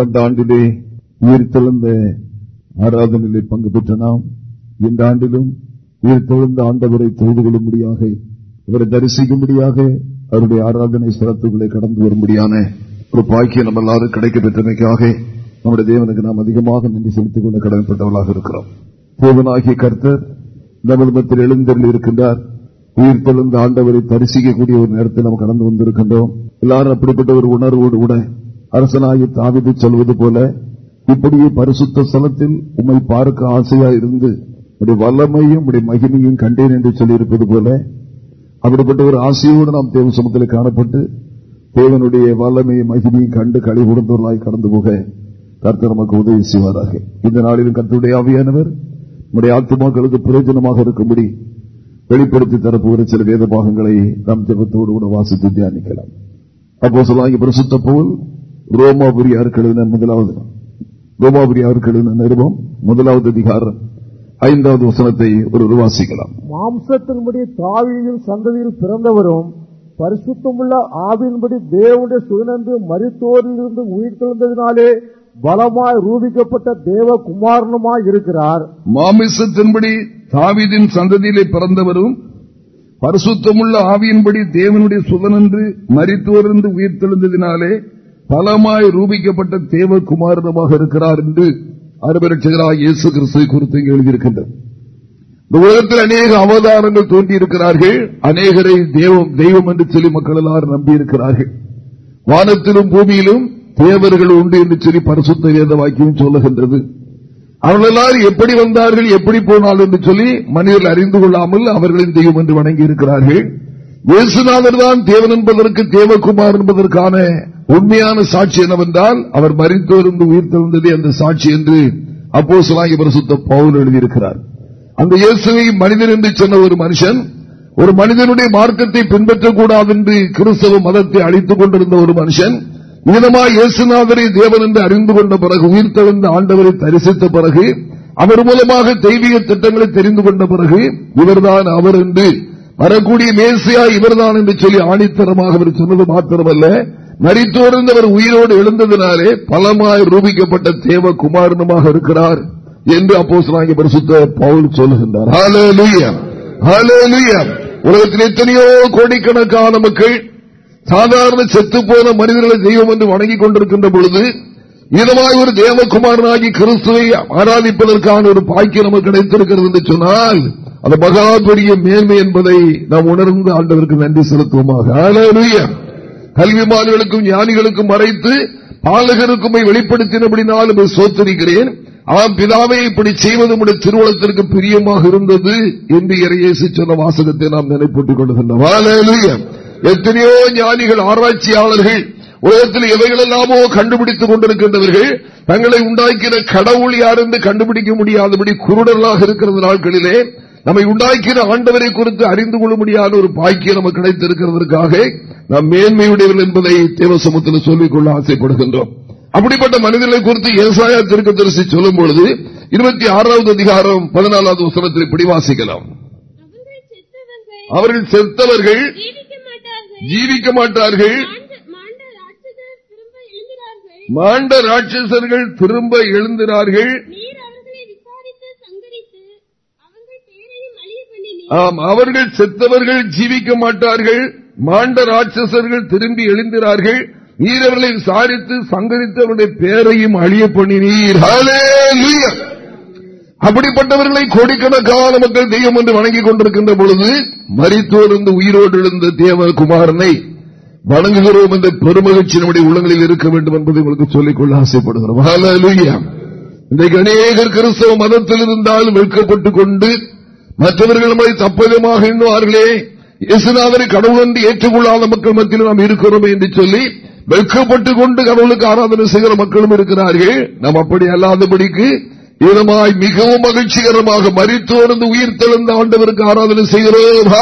கடந்த ஆண்டிலே உயிர்த்தெழுந்த ஆராதனையிலே பங்கு பெற்ற நாம் இந்த ஆண்டிலும் உயிர்த்தெழுந்த ஆண்டவரை தொழுது கொள்ளும்படியாக அவரை தரிசிக்கும்படியாக அவருடைய ஆராதனை சிறப்புகளை கடந்து வரும்படியான ஒரு பாக்கியம் நம்ம எல்லாரும் கிடைக்க பெற்றமைக்காக நம்முடைய தேவனுக்கு நாம் அதிகமாக நன்றி செலுத்திக் கொள்ள கடமைப்பட்டவர்களாக இருக்கிறோம். தேவனாகிய கர்த்தர் நமது எழுந்தருள் இருக்கின்றார். உயிர் தெழுந்த ஆண்டவரை தரிசிக்கக்கூடிய ஒரு நேரத்தில் நாம் கடந்து வந்திருக்கின்றோம். எல்லாரும் அப்படிப்பட்ட ஒரு உணர்வோடு கூட அரசனாகி தாவிது சொல்வது போல இப்படியே பரிசுத்த ஸ்தலத்தில் உண்மை பார்க்க ஆசையா இருந்து உடைய வல்லமையும் உடைய மகிமையும் கண்டேன் என்று சொல்லியிருப்பது போல அப்படிப்பட்ட ஒரு ஆசையோடு நாம் தேவ சமத்தில் காணப்பட்டு தேவனுடைய வல்லமையும் மகிமையும் கண்டு கழி கொடுத்தவர்களாய் கடந்து போக கர்த்தர் நமக்கு உதவி செய்வாராக. இந்த நாளிலும் கர்த்தருடைய ஆவியானவர் நம்முடைய ஆத்மாக்களுக்கு பிரயோஜனமாக இருக்கும்படி வெளிப்படுத்தி தரப்போகிற சில வேத பாகங்களை நாம் ஜபத்தோடு கூட வாசித்து தியானிக்கலாம். அப்போ சொல்லாங்க பிரசுத்த போல் ரோமாபுரி அருக்களின முதலாவது? ரோமாபுரி அருக்களின நிருபம்? முதலாவது அதிகாரம். ஐந்தாவது வசனத்தை ஒரு வாசிக்கலாம். மாம்சத்தின்படி தாவியின் சந்ததியில் பிறந்தவரும் பரிசுத்தமுள்ள ஆவியின்படி தேவனுடைய சுயனன்று மருத்துவரிலிருந்து உயிர் தெழுந்ததினாலே பலமாய் ரூபிக்கப்பட்ட தேவ குமாரனுமாய் இருக்கிறார். மாமிசத்தின்படி தாவிதின் சந்ததியிலே பிறந்தவரும் பரிசுத்தமுள்ள ஆவியின்படி தேவனுடைய சுதனன்று மறித்தோரிருந்து உயிர் தெழுந்ததினாலே பலமாய் ரூபிக்கப்பட்ட தேவகுமாரனமாக இருக்கிறார் என்று அருபரட்சகராக இயேசு கிறிஸ்துவை குறித்து எழுதியிருக்கின்றது. இந்த உலகத்தில் அநேக அவதாரங்கள் தோன்றியிருக்கிறார்கள். அநேகரை தெய்வம் தெய்வம் என்று சொல்லி மக்கள் எல்லாரும் நம்பியிருக்கிறார்கள். வானத்திலும் பூமியிலும் தேவர்கள் உண்டு என்று சொல்லி பரிசுத்த வேத வாக்கியம் சொல்லுகின்றது. அவர்கள் எல்லாரும் எப்படி வந்தார்கள் எப்படி போனார்கள் என்று சொல்லி மனிதர்கள் அறிந்து கொள்ளாமல் அவர்களின் தெய்வம் என்று வணங்கி இருக்கிறார்கள் இயேசுநாதர் தான் தேவன் என்பதற்கு தேவகுமார் என்பதற்கான உண்மையான சாட்சி என்னவென்றால் அவர் மறித்தோர்ந்து உயிர் தந்ததே அந்த சாட்சி என்று அப்போ சிலாங்கி பரிசுத்த பவுல் எழுதியிருக்கிறார். அந்த இயேசுவை மனிதன் என்று சொன்ன ஒரு மனுஷன் ஒரு மனிதனுடைய மார்க்கத்தை பின்பற்றக்கூடாது என்று கிறிஸ்தவ மதத்தை அழித்துக் கொண்டிருந்த ஒரு மனுஷன் மீதமாய் இயேசுநாதரை தேவன் என்று அறிந்து கொண்ட பிறகு உயிர் ஆண்டவரை தரிசித்த பிறகு அவர் மூலமாக தெய்வீக திட்டங்களை தெரிந்து கொண்ட பிறகு இவர்தான் அவர் என்று வரக்கூடிய மேசியா இவர்தான் என்று சொல்லி ஆணித்தரமாக அவர் சொன்னது மாத்திரமல்ல. மறித்தோர்ந்தவர் உயிரோடு எழுந்ததினாலே பலமாய் ரூபிக்கப்பட்ட தேவ குமாரனுமாக இருக்கிறார் என்று அப்போ பரிசுத்த பவுல் சொல்லுகின்றார். உலகத்தில் எத்தனையோ கோடிக்கணக்கான மக்கள் சாதாரண செத்து போன மனிதர்களை தெய்வம் என்று வணங்கிக் கொண்டிருக்கின்ற பொழுது இதமாய் ஒரு தேவகுமாரனாகி கிறிஸ்துவை ஆராதிப்பதற்கான ஒரு பாக்கியம் நமக்கு கிடைத்திருக்கிறது என்று சொன்னால் அந்த மகா பெரிய மேன்மை என்பதை நாம் உணர்ந்து ஆண்டவருக்கு நன்றி செலுத்துவோமாக. கல்விமான்களுக்கும் ஞானிகளுக்கும் மறைத்து பாலகருக்கும் வெளிப்படுத்தினபடினாலும் சோத்தரிக்கிறேன். அவன் பிதாவை இப்படி செய்வது உடைய திருவளத்திற்கு பிரியமாக இருந்தது என்று இறையேசி சொன்ன வாசகத்தை நாம் நினைப்பூட்டிக் கொள்கின்றோம். எத்தனையோ ஞானிகள் ஆராய்ச்சியாளர்கள் உலகத்தில் எவைகளெல்லாமோ கண்டுபிடித்துக் கொண்டிருக்கின்றவர்கள் தங்களை உண்டாக்கின கடவுள் யார் என்று கண்டுபிடிக்க முடியாதபடி குருடர்களாக இருக்கிற நாட்களிலே நம்மை உண்டாக்கின ஆண்டவரை குறித்து அறிந்து கொள்ள முடியாத ஒரு பாக்கியம் நமக்கு கிடைத்திருக்கிறதற்காக நாம் மேன்மையுடையவர்கள் என்பதை தேவசமத்தில் சொல்லிக் கொள்ள ஆசைப்படுகின்றோம். அப்படிப்பட்ட மனிதர்களை குறித்து ஏசாயா திருக்க தரிசி சொல்லும் பொழுது இருபத்தி ஆறாவது அதிகாரம் பதினாலாவது வசனத்தில் இப்படி வாசிக்கலாம் அவர்கள் செத்தவர்கள் ஜீவிக்க மாட்டார்கள் மாண்ட ராட்சசர்கள் திரும்ப எழுந்தினார்கள் ஆம் அவர்கள் செத்தவர்கள் ஜீவிக்க மாட்டார்கள். மாண்ட ராட்சசர்கள் திரும்பி எழுந்திரார்கள். நீர் அவர்களை விசாரித்து சங்கரித்து அவருடைய பேரையும் அழிய பண்ணினீர். அப்படிப்பட்டவர்களை கோடிக்கணக்கான மக்கள் தெய்வம் என்று வணங்கிக் கொண்டிருக்கின்ற பொழுது மறித்தோர் உயிரோடு எழுந்த தேவகுமாரனை வணங்குகிறோம் என்ற பெருமகிழ்ச்சி நம்முடைய உள்ளங்களில் இருக்க வேண்டும் என்பதை உங்களுக்கு சொல்லிக்கொள்ள ஆசைப்படுகிறோம். இன்றைக்கு அநேகர் கிறிஸ்தவ மதத்தில் இருந்தாலும் வெட்கப்பட்டுக் கொண்டு மற்றவர்கள் நம்மை தப்பதமாக எண்ணுவார்களே. இயேசுநாதனை கடவுள் என்று ஏற்றுக்கொள்ளாத மக்கள் மத்தியில் நாம் இருக்கிறோம் என்று சொல்லி வெட்கப்பட்டுக் கொண்டு கடவுளுக்கு ஆராதனை செய்கிற மக்களும் இருக்கிறார்கள். நாம் அப்படி அல்லாதபடிக்கு இதமாய் மிகவும் மகிழ்ச்சிகரமாக மறித்தோர்ந்து உயிர் தெளிந்த ஆண்டவருக்கு ஆராதனை செய்கிறோம்.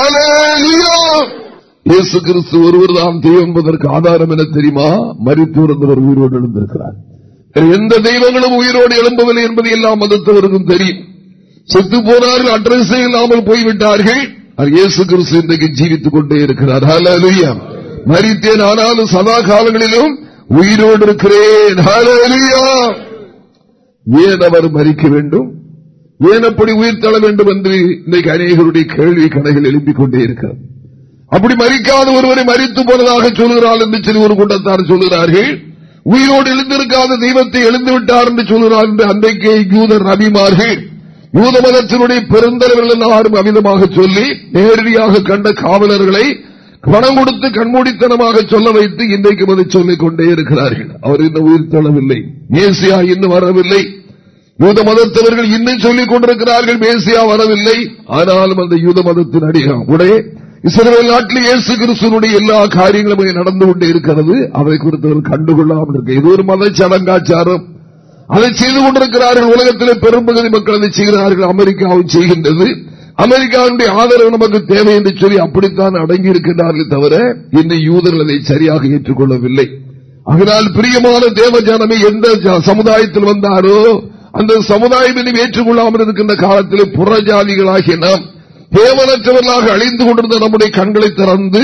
இயேசு கிறிஸ்து ஒருவர் தான் தெய்வம் என்பதற்கு ஆதாரம் என தெரியுமா? மறித்தோர்ந்தவர் உயிரோடு எழுந்திருக்கிறார். எந்த தெய்வங்களும் உயிரோடு எழும்பவில்லை என்பது எல்லாம் மதத்தவருக்கும் தெரியும். செத்து போனார்கள் அட்ரஸ் இல்லாமல் போய்விட்டார்கள். இயேசு கிறிஸ்து இன்றைக்கு ஜீவித்துக் கொண்டே இருக்கிறார். மறித்தேன் ஆனாலும் சதா காலங்களிலும் உயிரோடு இருக்கிறேன். ஏன் அவர் மறிக்க வேண்டும்? ஏன் அப்படி உயிர் தள வேண்டும் என்று இன்றைக்கு அநேகருடைய கேள்வி கடைகள் எழுப்பிக் கொண்டே இருக்கிறார் அப்படி மறிக்காத ஒருவரை மறித்து போனதாக சொல்கிறார் என்று சொல்லி ஒரு கூட்டத்தார் சொல்கிறார்கள். உயிரோடு எழுந்திருக்காத தெய்வத்தை எழுந்து விட்டார் என்று சொல்கிறார் என்று அன்றைக்கே யூதர் நபிமார்கள். யூத மதத்தினுடைய பெருந்தலைவர்கள் எல்லாரும் அமிதமாக சொல்லி நேரடியாக கண்ட காவலர்களை பணம் கொடுத்து கண்மூடித்தனமாக சொல்ல வைத்து இன்றைக்கு அதை சொல்லிக் கொண்டே இருக்கிறார்கள். அவர் இன்னும் உயிர் தளவில்லை மேசியா இன்னும் வரவில்லை. யூத மதத்தவர்கள் இன்னும் சொல்லிக் கொண்டிருக்கிறார்கள் மேசியா வரவில்லை. ஆனாலும் அந்த யூத மதத்தின் அடிகம் உடைய இஸ்ரேல் நாட்டில் இயேசு கிறிஸ்துவனுடைய எல்லா காரியங்களும் நடந்து கொண்டே இருக்கிறது. அதை குறித்து கண்டுகொள்ளாமல் இருக்கு. இது ஒரு மத சடங்காச்சாரம் அதை செய்து கொண்டிருக்கிறார்கள். உலகத்தில் பெரும்பகுதி மக்கள் அதை செய்கிறார்கள். அமெரிக்காவும் செய்கின்றது. அமெரிக்காவுடைய ஆதரவு நமக்கு தேவை என்று சொல்லி அப்படித்தான் அடங்கி இருக்கின்றார்கள் தவிர இன்று யூதர்கள் அதை சரியாக ஏற்றுக்கொள்ளவில்லை. அதனால் பிரியமான தேவ ஜனமே எந்த சமுதாயத்தில் வந்தாரோ அந்த சமுதாயம் ஏற்றுக்கொள்ளாமல் இருக்கின்ற காலத்தில் புறஜாதிகளாகிய நாம் தேவனற்றவர்களாக அழிந்து கொண்டிருந்த நம்முடைய கண்களை திறந்து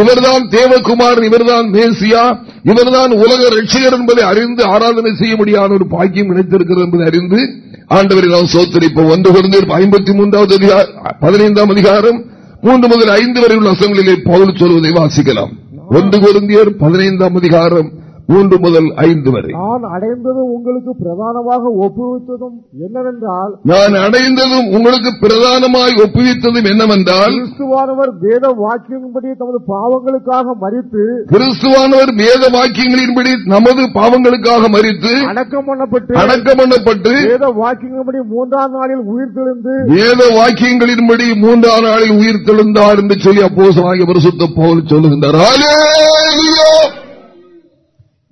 இவர்தான் தேவகுமார் இவர்தான் மேசியா இவர்தான் உலக ரட்சிகர் என்பதை அறிந்து ஆராதனை செய்ய முடியாத ஒரு பாக்கியம் இணைத்திருக்கிறது என்பதை அறிந்து ஆண்டவரை நாம் சோத்தரிப்போம். ஒன்று குறைந்த ஐம்பத்தி மூன்றாவது பதினைந்தாம் அதிகாரம் மூன்று முதல் ஐந்து வரை உள்ள அசங்களிலே பவுல் சொல்வதை வாசிக்கலாம். ஒன்று குழந்தையர் பதினைந்தாம் அதிகாரம் மூன்று முதல் ஐந்து வரை. நான் அடைந்ததும் உங்களுக்கு பிரதானமாக ஒப்புவித்ததும் என்னவென்றால் நான் அடைந்ததும் உங்களுக்கு பிரதானமாய் ஒப்புவித்ததும் என்னவென்றால் கிறிஸ்துவானவர் வேத வாக்கியங்களின்படி தமது பாவங்களுக்காக மறித்து கிறிஸ்துவானவர் வேத வாக்கியங்களின்படி நமது பாவங்களுக்காக மறித்து அடக்கம் பண்ணப்பட்டு அடக்கம் பண்ணப்பட்டு வேத வாக்கியங்களின்படி மூன்றாம் நாளில் உயிர் தெளிந்து வேத வாக்கியங்களின்படி மூன்றாம் நாளில் உயிர் என்று சொல்லி அப்போ பரிசுத்த போல் சொல்லுகின்றார்.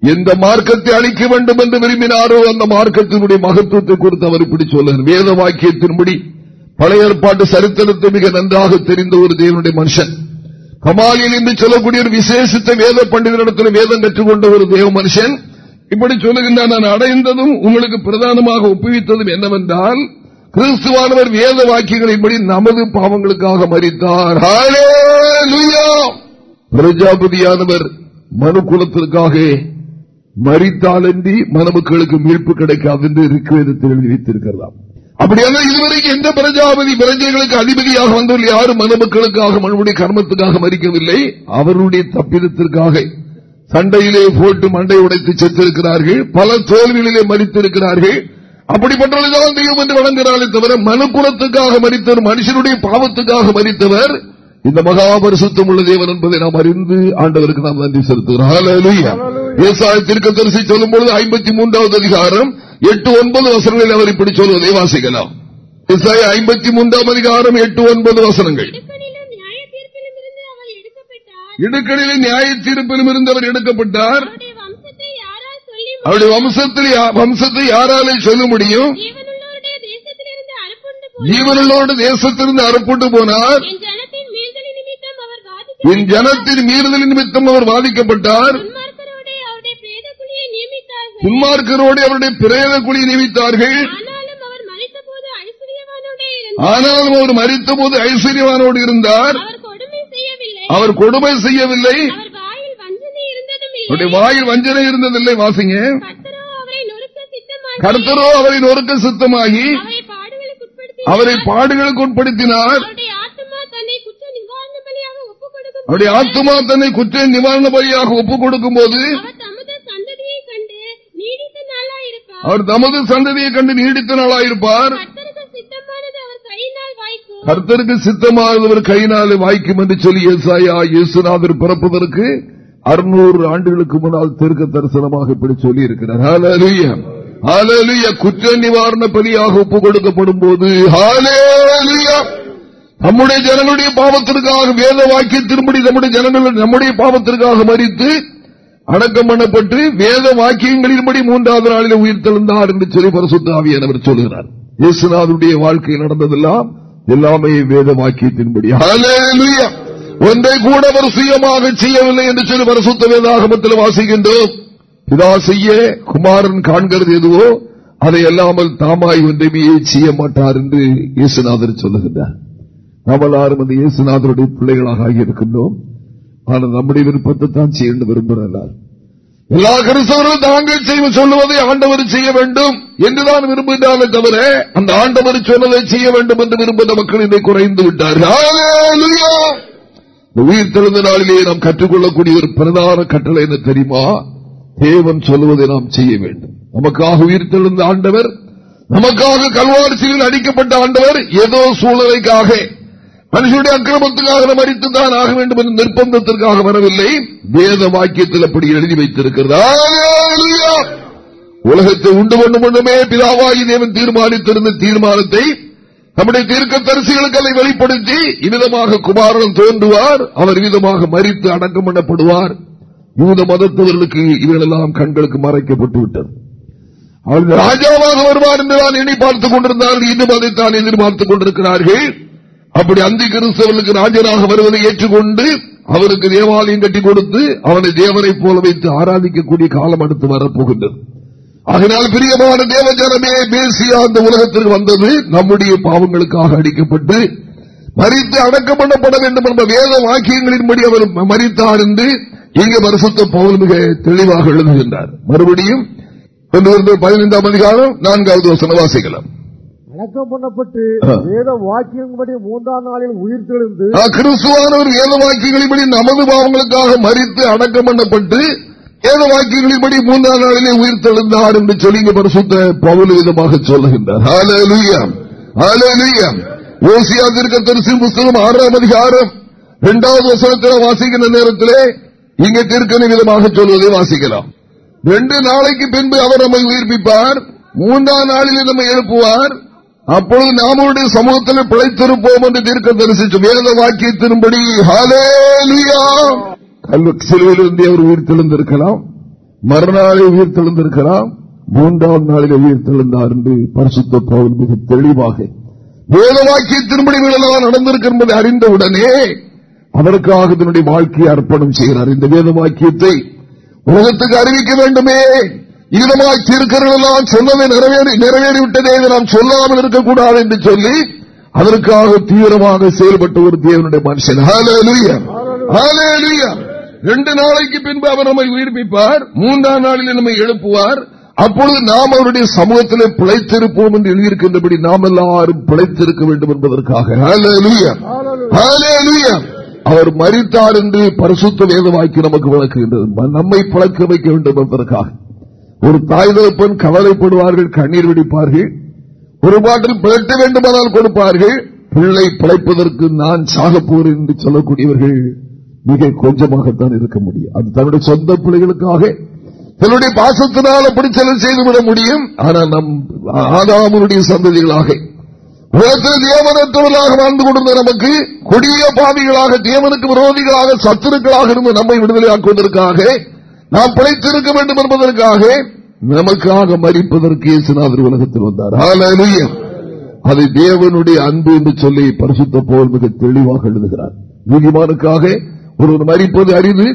எந்த மார்க்கத்தை அளிக்க வேண்டும் என்று விரும்பினாரோ அந்த மார்க்கத்தினுடைய மகத்துவத்தை குறித்து அவர் இப்படி சொல்லுகிறார். வேத வாக்கியத்தின்படி பழைய ஏற்பாட்டு சரித்திரத்தை மிக நன்றாக தெரிந்த ஒரு தேவனுடைய மனுஷன். கமாலியல் என்று சொல்லக்கூடிய ஒரு விசேஷத்தை வேத பண்டிதரிடத்தில் வேதம் கற்றுக்கொண்ட ஒரு தேவ மனுஷன். இப்படி சொல்லுகின்ற நான் அடைந்ததும் உங்களுக்கு பிரதானமாக ஒப்புவித்ததும் என்னவென்றால் கிறிஸ்துவானவர் வேத வாக்கியங்களின்படி நமது பாவங்களுக்காக மறித்தார் பிரஜாபதியானவர் மனு குலத்திற்காக மறித்தாலன்றி மணமக்களுக்கு மீட்பு கிடைக்காது என்று ரிக்வேதத்தில் எழுதி வைத்திருக்கலாம் அப்படியான இதுவரைக்கும் எந்த பிரஜாபதி பிரஜைகளுக்கு அதிபதியாக வந்தவர்கள் யாரும் மணமக்களுக்காக மனுடைய கர்மத்துக்காக மறிக்கவில்லை. அவருடைய தப்பிதத்திற்காக சண்டையிலே போட்டு மண்டை உடைத்து செத்திருக்கிறார்கள். பல தோல்விகளிலே மறித்திருக்கிறார்கள். அப்படிப்பட்டவர்கள்தான் தெய்வம் என்று வழங்குகிறாரே தவிர மனுக்குலத்துக்காக மறித்தவர் மனுஷனுடைய பாவத்துக்காக மறித்தவர் இந்த மகாபரிசுத்தம் உள்ள தேவன் என்பதை நாம் அறிந்து ஆண்டவருக்கு நாம் நன்றி செலுத்துகிறோம். விவசாயத்திற்கு தரிசி சொல்லும் பொழுது ஐம்பத்தி மூன்றாவது அதிகாரம் எட்டு ஒன்பது வசனங்களில் அவர் இப்படி சொல்வதை வாசிக்கலாம். ஐம்பத்தி மூன்றாம் அதிகாரம் எட்டு ஒன்பது வசனங்கள். இடுக்கணிலும் நியாய தீர்ப்பிலும் இருந்து அவர் எடுக்கப்பட்டார். அவருடைய வம்சத்தில் வம்சத்தை யாராலே சொல்ல முடியும்? ஜீவனோடு தேசத்திலிருந்து அறுப்புண்டு போனார். என் ஜனத்தின் மீறுதல் நிமித்தம் அவர் பாதிக்கப்பட்டார் துன்மார்க்கரோடு அவருடைய பிரேத குழி நியமித்தார்கள் ஆனாலும் அவர் மறித்த போது ஐஸ்வர்யவானோடு இருந்தார். அவர் கொடுமை செய்யவில்லை. வாயில் வஞ்சனை இருந்ததில்லை வாசிங்க. கர்த்தரோ அவரை நொறுக்க சித்தமாகி அவரை பாடுகளுக்கு உட்படுத்தினார். அவருடைய ஆத்மா தன்னை குற்ற நிவாரண பலியாக ஒப்புக் கொடுக்கும் போது அவர் தமது சந்ததியை கண்டு நீடித்த நாளாயிருப்பார். கர்த்தருக்கு சித்தமானவர் கையினாலே வாய்க்கும் என்று சொல்லி ஏசாயா இயேசுநாதர் பிறப்பதற்கு அறுநூறு ஆண்டுகளுக்கு முன்னால் தெற்கு தரிசனமாக இப்படி சொல்லி இருக்கிறார் குற்ற நிவாரண பலியாக ஒப்புக் கொடுக்கப்படும் போது நம்முடைய ஜனங்களுடைய பாவத்திற்காக வேத வாக்கியத்தின்படி நம்முடைய ஜனங்கள் நம்முடைய பாவத்திற்காக மறித்து அடக்கம் பண்ணப்பட்டு வேத வாக்கியங்களின்படி மூன்றாவது நாளில் உயிர் தெழுந்தார் என்று சொல்லி பரசுத்தாவியவர் சொல்லுகிறார். இயேசுநாதனுடைய வாழ்க்கை நடந்ததெல்லாம் எல்லாமே வேத வாக்கியத்தின்படி. ஒன்றை கூட அவர் சுயமாக செய்யவில்லை என்று சொல்லி பரசுத்த வேதாகமத்தில் வாசிக்கின்றோம். இதா செய்ய குமாரன் காண்கிறது எதுவோ அதை அல்லாமல் தாமாய் ஒன்றைமே செய்ய மாட்டார் என்று இயேசுநாதர் சொல்லுகின்றார். நாம் எல்லாரும் அந்த இயேசுநாதருடைய பிள்ளைகளாக இருக்கின்றோம் ஆனால் நம்முடைய விருப்பத்தை தான் செய்ய விரும்புகிறார் எல்லா கிறிஸ்தவர்களும் தாங்கள் செய்ய சொல்லுவதை ஆண்டவர் செய்ய வேண்டும் என்றுதான் விரும்புகிறாரே தவிர அந்த ஆண்டவர் சொன்னதை செய்ய வேண்டும் என்று விரும்புகிற மக்கள் இதை குறைந்து விட்டார்கள். உயிர் திறந்த நாளிலேயே நாம் கற்றுக்கொள்ளக்கூடிய ஒரு பிரதான கட்டளை என்ன தெரியுமா? தேவன் சொல்லுவதை நாம் செய்ய வேண்டும். நமக்காக உயிர் தெழுந்த ஆண்டவர் நமக்காக கல்வாரிசியில் அடிக்கப்பட்ட ஆண்டவர் ஏதோ சூழ்நிலைக்காக மனுஷனுடைய அக்கிரமத்துக்காக மறித்துத்தான் ஆக வேண்டும் என்ற நிர்பந்தத்திற்காக வரவில்லை. வேத வாக்கியத்தில் அப்படி எழுதி வைத்திருக்கிறது? உலகத்தை உண்டு பண்ணும் ஒன்றுமே பிதாவாகி தேவன் தீர்மானித்திருந்த தீர்மானத்தை நம்முடைய தீர்க்க தரிசிகளுக்கு வெளிப்படுத்தி இவ்விதமாக குமாரன் தோன்றுவார் அவர் விதமாக மறித்து அடக்கம் பண்ணப்படுவார். யூத மதத்தவர்களுக்கு இவர்களெல்லாம் கண்களுக்கு மறைக்கப்பட்டு விட்டது அவர்கள் ராஜாவாக வருவார் என்று தான் எண்ணி பார்த்துக் கொண்டிருந்தார்கள் இன்னும் அதைத்தான் எதிர்பார்த்துக் கொண்டிருக்கிறார்கள். அப்படி அந்தி கிறிஸ்தவர்களுக்கு ராஜராக வருவதை ஏற்றுக்கொண்டு அவருக்கு தேவாலயம் கட்டி கொடுத்து அவனை தேவனை போல வைத்து ஆராதிக்கக்கூடிய காலம் அடுத்து வரப்போகின்றது. அதனால் பிரியமான தேவஜனமே பேசியா அந்த உலகத்திற்கு வந்தது. நம்முடைய பாவங்களுக்காக அடிக்கப்பட்டு மறித்து அடக்கம் பண்ணப்பட வேண்டும் என்ற வேத வாக்கியங்களின்படி அவர் மறித்தார் என்று இங்கு வருஷத்த பவுல் மிக தெளிவாக எழுதுகின்றார். மறுபடியும் பதினைந்தாம் அதிகாரம் நான்காவது வசன வாசிக்கலாம் அடக்கம் பண்ணப்பட்டு வேத வாக்கியங்களின்படி மூன்றாம் நாளில் உயிர் தெளிந்து கிறிஸ்துவானவர் வேத வாக்கியங்களின்படி நமது பாவங்களுக்காக மறித்து அடக்கம் பண்ணப்பட்டு வேத வாக்கியங்களின்படி மூன்றாம் நாளிலே உயிர் தெழுந்தார் என்று சொல்லி பரிசுத்த பவுல் விதமாக சொல்லுகின்றார். ஓசியா திருக்க தரிசி புஸ்தகம் ஆறாம் அதிகாரம் இரண்டாவது வசனத்தில் வாசிக்கின்ற நேரத்திலே இங்க திருக்கணி விதமாக சொல்வதை வாசிக்கலாம். ரெண்டு நாளைக்கு பின்பு அவர் நம்மை உயிர்ப்பிப்பார் மூன்றாம் நாளில் நம்மை எழுப்புவார் அப்பொழுது நாம் அவருடைய சமூகத்தில் பிழைத்திருப்போம் என்று தீர்க்க தரிசிச்சு வேத வாக்கியத்தின்படி சிலுவையிலிருந்து அவர் உயிர் தெளிந்திருக்கலாம் மறுநாளை உயிர் தெளிந்திருக்கலாம் மூன்றாம் நாளில் உயிர் தெளிந்தார் என்று பரிசுத்த பவுல் மிக தெளிவாக. வேத வாக்கியத்தின்படி நடந்திருக்கும் என்பதை அறிந்தவுடனே அவருக்காக தன்னுடைய வாழ்க்கையை அர்ப்பணம் செய்கிறார். இந்த வேத வாக்கியத்தை உலகத்துக்கு அறிவிக்க வேண்டுமே. ஈரமாக்கி இருக்கிறதெல்லாம் சொன்னதை நிறைவேறி நிறைவேறிவிட்டதே நாம் சொல்லாமல் இருக்கக்கூடாது என்று சொல்லி அதற்காக தீவிரமாக செயல்பட்ட ஒரு தேவனுடைய மனுஷன். ரெண்டு நாளைக்கு பின்பு அவர் நம்மை உயிர்ப்பிப்பார். மூன்றாம் நாளில் நம்மை எழுப்புவார். அப்பொழுது நாம் அவருடைய சமூகத்தில் பிழைத்திருப்போம் என்று எழுதியிருக்கின்றபடி நாம் எல்லாரும் பிழைத்திருக்க வேண்டும் என்பதற்காக. அவர் மறித்தார் என்று பரிசுத்த வேதமாக்கி நமக்கு விளக்குகின்றது. நம்மை பழக்க வைக்க வேண்டும் என்பதற்காக. ஒரு தாய் தகப்பன் கவலைப்படுவார்கள் கண்ணீர் வெடிப்பார்கள். ஒரு பாட்டில் பிழைக்க வேண்டுமானால் கொடுப்பார்கள். பிள்ளை பிழைப்பதற்கு நான் சாக என்று சொல்லக்கூடியவர்கள் மிக கொஞ்சமாகத்தான் இருக்க முடியும். அது தன்னுடைய சொந்த பிள்ளைகளுக்காக தன்னுடைய பாசத்தினால் அப்படி செலவு செய்துவிட முடியும். ஆனால் நம் ஆதாமனுடைய சந்ததிகளாக உலகத்தில் தேவனற்றவர்களாக வாழ்ந்து கொண்டிருந்த நமக்கு கொடிய பாவிகளாக தேவனுக்கு விரோதிகளாக சத்துருக்களாக இருந்து நம்மை விடுதலையாக்குவதற்காக நாம் பிழைத்திருக்க வேண்டும் என்பதற்காக நமக்காக மறிப்பதற்கு இயேசுநாதர் உலகத்தில் வந்தார். அதை தேவனுடைய அன்பு என்று சொல்லி பரிசுத்த போல் மிக தெளிவாக எழுதுகிறார். நீதிமானுக்காக ஒருவர் மறிப்பது அறிவு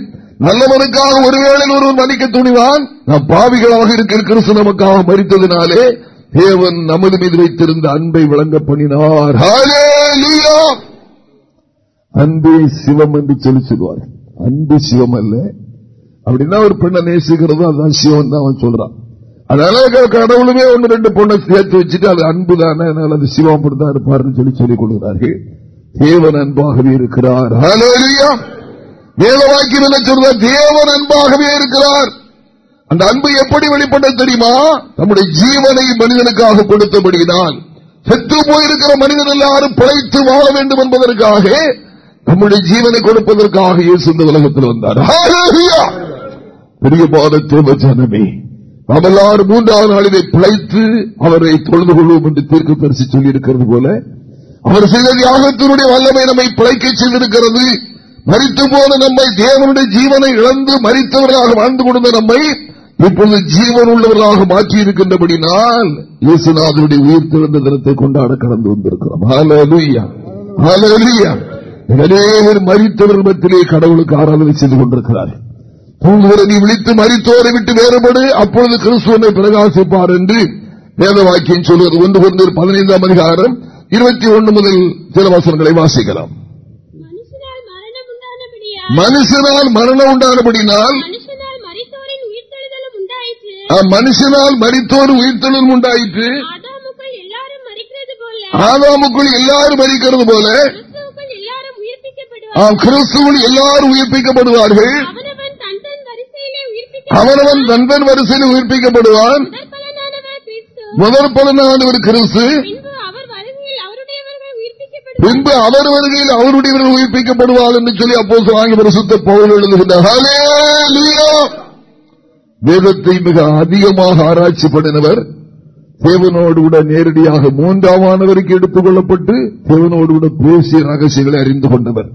நல்லவனுக்காக ஒருவேளை ஒருவர் மன்னிக்க துணிவான். நாம் பாவிகளாக இருக்கிற கிறிஸ்து நமக்காக மறித்ததினாலே தேவன் நமது மீது வைத்திருந்த அன்பை வழங்க பண்ணினார். அன்பே சிவம் என்று சொல்லி சொல்வார் அன்பு சிவம் அல்ல அப்படின்னா ஒரு பெண்ணை நேசிக்கிறதோ அதுதான் சிவன் தான் அவன் சொல்றான். அதனால கடவுளுமே ஒன்று ரெண்டு பொண்ணை சேர்த்து வச்சுட்டு அது அன்பு தானே அதனால அது சிவம் தான் இருப்பாருன்னு சொல்லி சொல்லிக் கொள்கிறார்கள். தேவன் அன்பாகவே இருக்கிறார். வேதவாக்கியம் என்ன சொல்ற தேவன் அன்பாகவே இருக்கிறார். அந்த அன்பு எப்படி வெளிப்பட தெரியுமா? நம்முடைய ஜீவனை மனிதனுக்காக கொடுத்தபடியினால். செத்து போயிருக்கிற மனிதன் எல்லாரும் பிழைத்து வாழ வேண்டும் என்பதற்காக நம்முடைய ஜீவனை கொடுப்பதற்காக இயேசு இந்த உலகத்தில் வந்தார். பிரியமான தேவ ஜனமே நாம் எல்லாரும் மூன்றாவது நாளிலே பிழைத்து அவரை தொழுது கொள்வோம் என்று தீர்க்க பரிசு சொல்லியிருக்கிறது போல அவர் செய்த தியாகத்தினுடைய வல்லமை நம்மை பிழைக்க செய்திருக்கிறது. மறித்து போன நம்மை தேவனுடைய ஜீவனை இழந்து மறித்தவர்களாக வாழ்ந்து கொண்ட நம்மை இப்பொழுது ஜீவன் உள்ளவர்களாக மாற்றி இருக்கின்றபடினால் இயேசுநாதனுடைய உயிர் திறந்த தினத்தை கொண்டாட கடந்து வந்திருக்கிறோம். மறித்தவர்கள் மத்திலே கடவுளுக்கு ஆராதனை செய்து கொண்டிருக்கிறார்கள். நீ விழித்து மறித்தோரை விட்டு வேறுபடு. அப்பொழுது கிறிஸ்துவனை பிரகாசிப்பார் என்று வேத வாக்கியம் சொல்வது. ஒன்று கொண்டு பதினைந்தாம் அதிகாரம் இருபத்தி ஒன்று முதல் சில வசனங்களை வாசிக்கலாம். மனுஷனால் மரணம் உண்டானபடினால் மனுஷனால் மறித்தோர் உயிர்த்தலும் உண்டாயிற்று. ஆதாமுக்குள் எல்லாரும் மறிக்கிறது போல ஆதாமுக்குள் எல்லாரும் மறிக்கிறது அவனவன் நண்பன் வரிசையில் உயிர்ப்பிக்கப்படுவான். முதல் பலனானவர் கிறிஸ்து. பின்பு அவர் வருகையில் அவருடையவர்கள் உயிர்ப்பிக்கப்படுவார் என்று சொல்லி அப்போ வாங்கி பரிசுத்த பவுல் எழுதுகின்றார். வேதத்தை மிக அதிகமாக ஆராய்ச்சி பண்ணினவர் தேவனோடு கூட நேரடியாக மூன்றாமானவருக்கு எடுத்துக் கொள்ளப்பட்டு தேவனோடு கூட பேசிய ரகசியங்களை அறிந்து கொண்டவர்.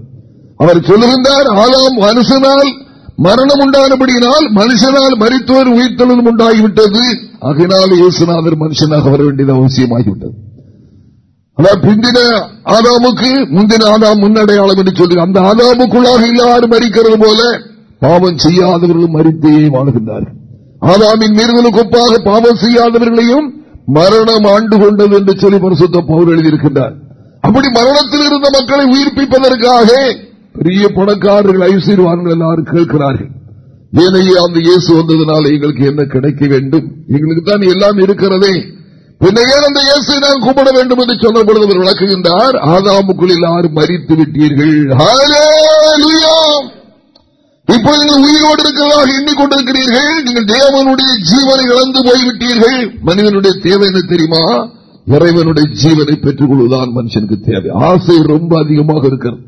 அவர் சொல்லுகின்றார் ஆதாம் மனுஷனால் மரணம் உண்டானபடியினால் மனுஷனால் மறித்தோர் உயிர்த்தலும் உண்டாகிவிட்டது. அதனால் இயேசுநாதர் மனுஷனாக வர வேண்டியது அவசியமாகிவிட்டது. அதான் பிந்தின ஆதாமுக்கு முந்தின ஆதாம் முன்னடையாளம் என்று சொல்லி அந்த ஆதாமுக்குள்ளாக எல்லாரும் மறிக்கிறது போல பாவம் செய்யாதவர்களும் மறித்தே வாழ்கின்றார்கள். ஆதாமின் மீறுதலுக்கு ஒப்பாக பாவம் செய்யாதவர்களையும் மரணம் ஆண்டு கொண்டது என்று சொல்லி பரிசுத்த பவுர் எழுதியிருக்கின்றார். அப்படி மரணத்தில் இருந்த மக்களை உயிர்ப்பிப்பதற்காக பெரிய பணக்காரர்கள் ஐசீர்வான்கள் எல்லாரும் கேட்கிறார்கள். ஏனையே அந்த இயேசு வந்ததுனால எங்களுக்கு என்ன கிடைக்க வேண்டும்? எங்களுக்கு தான் எல்லாம் இருக்கிறதே. பின்னையே அந்த இயேசு நான் கும்பிட வேண்டும் என்று சொல்லப்படுது அவர் விளக்குகின்றார் ஆதாமுக்குள் எல்லாரும் மறித்து விட்டீர்கள். ஹalleluya. இப்போது நீங்கள் உயிரோடு இருக்கிறதாக எண்ணிக்கொண்டிருக்கிறீர்கள். நீங்கள் தேவனுடைய ஜீவனை இழந்து போய்விட்டீர்கள். மனிதனுடைய தேவை என்ன தெரியுமா? இறைவனுடைய ஜீவனை பெற்றுக் கொள்வதுதான் மனுஷனுக்கு தேவை. ஆசை ரொம்ப அதிகமாக இருக்கிறது.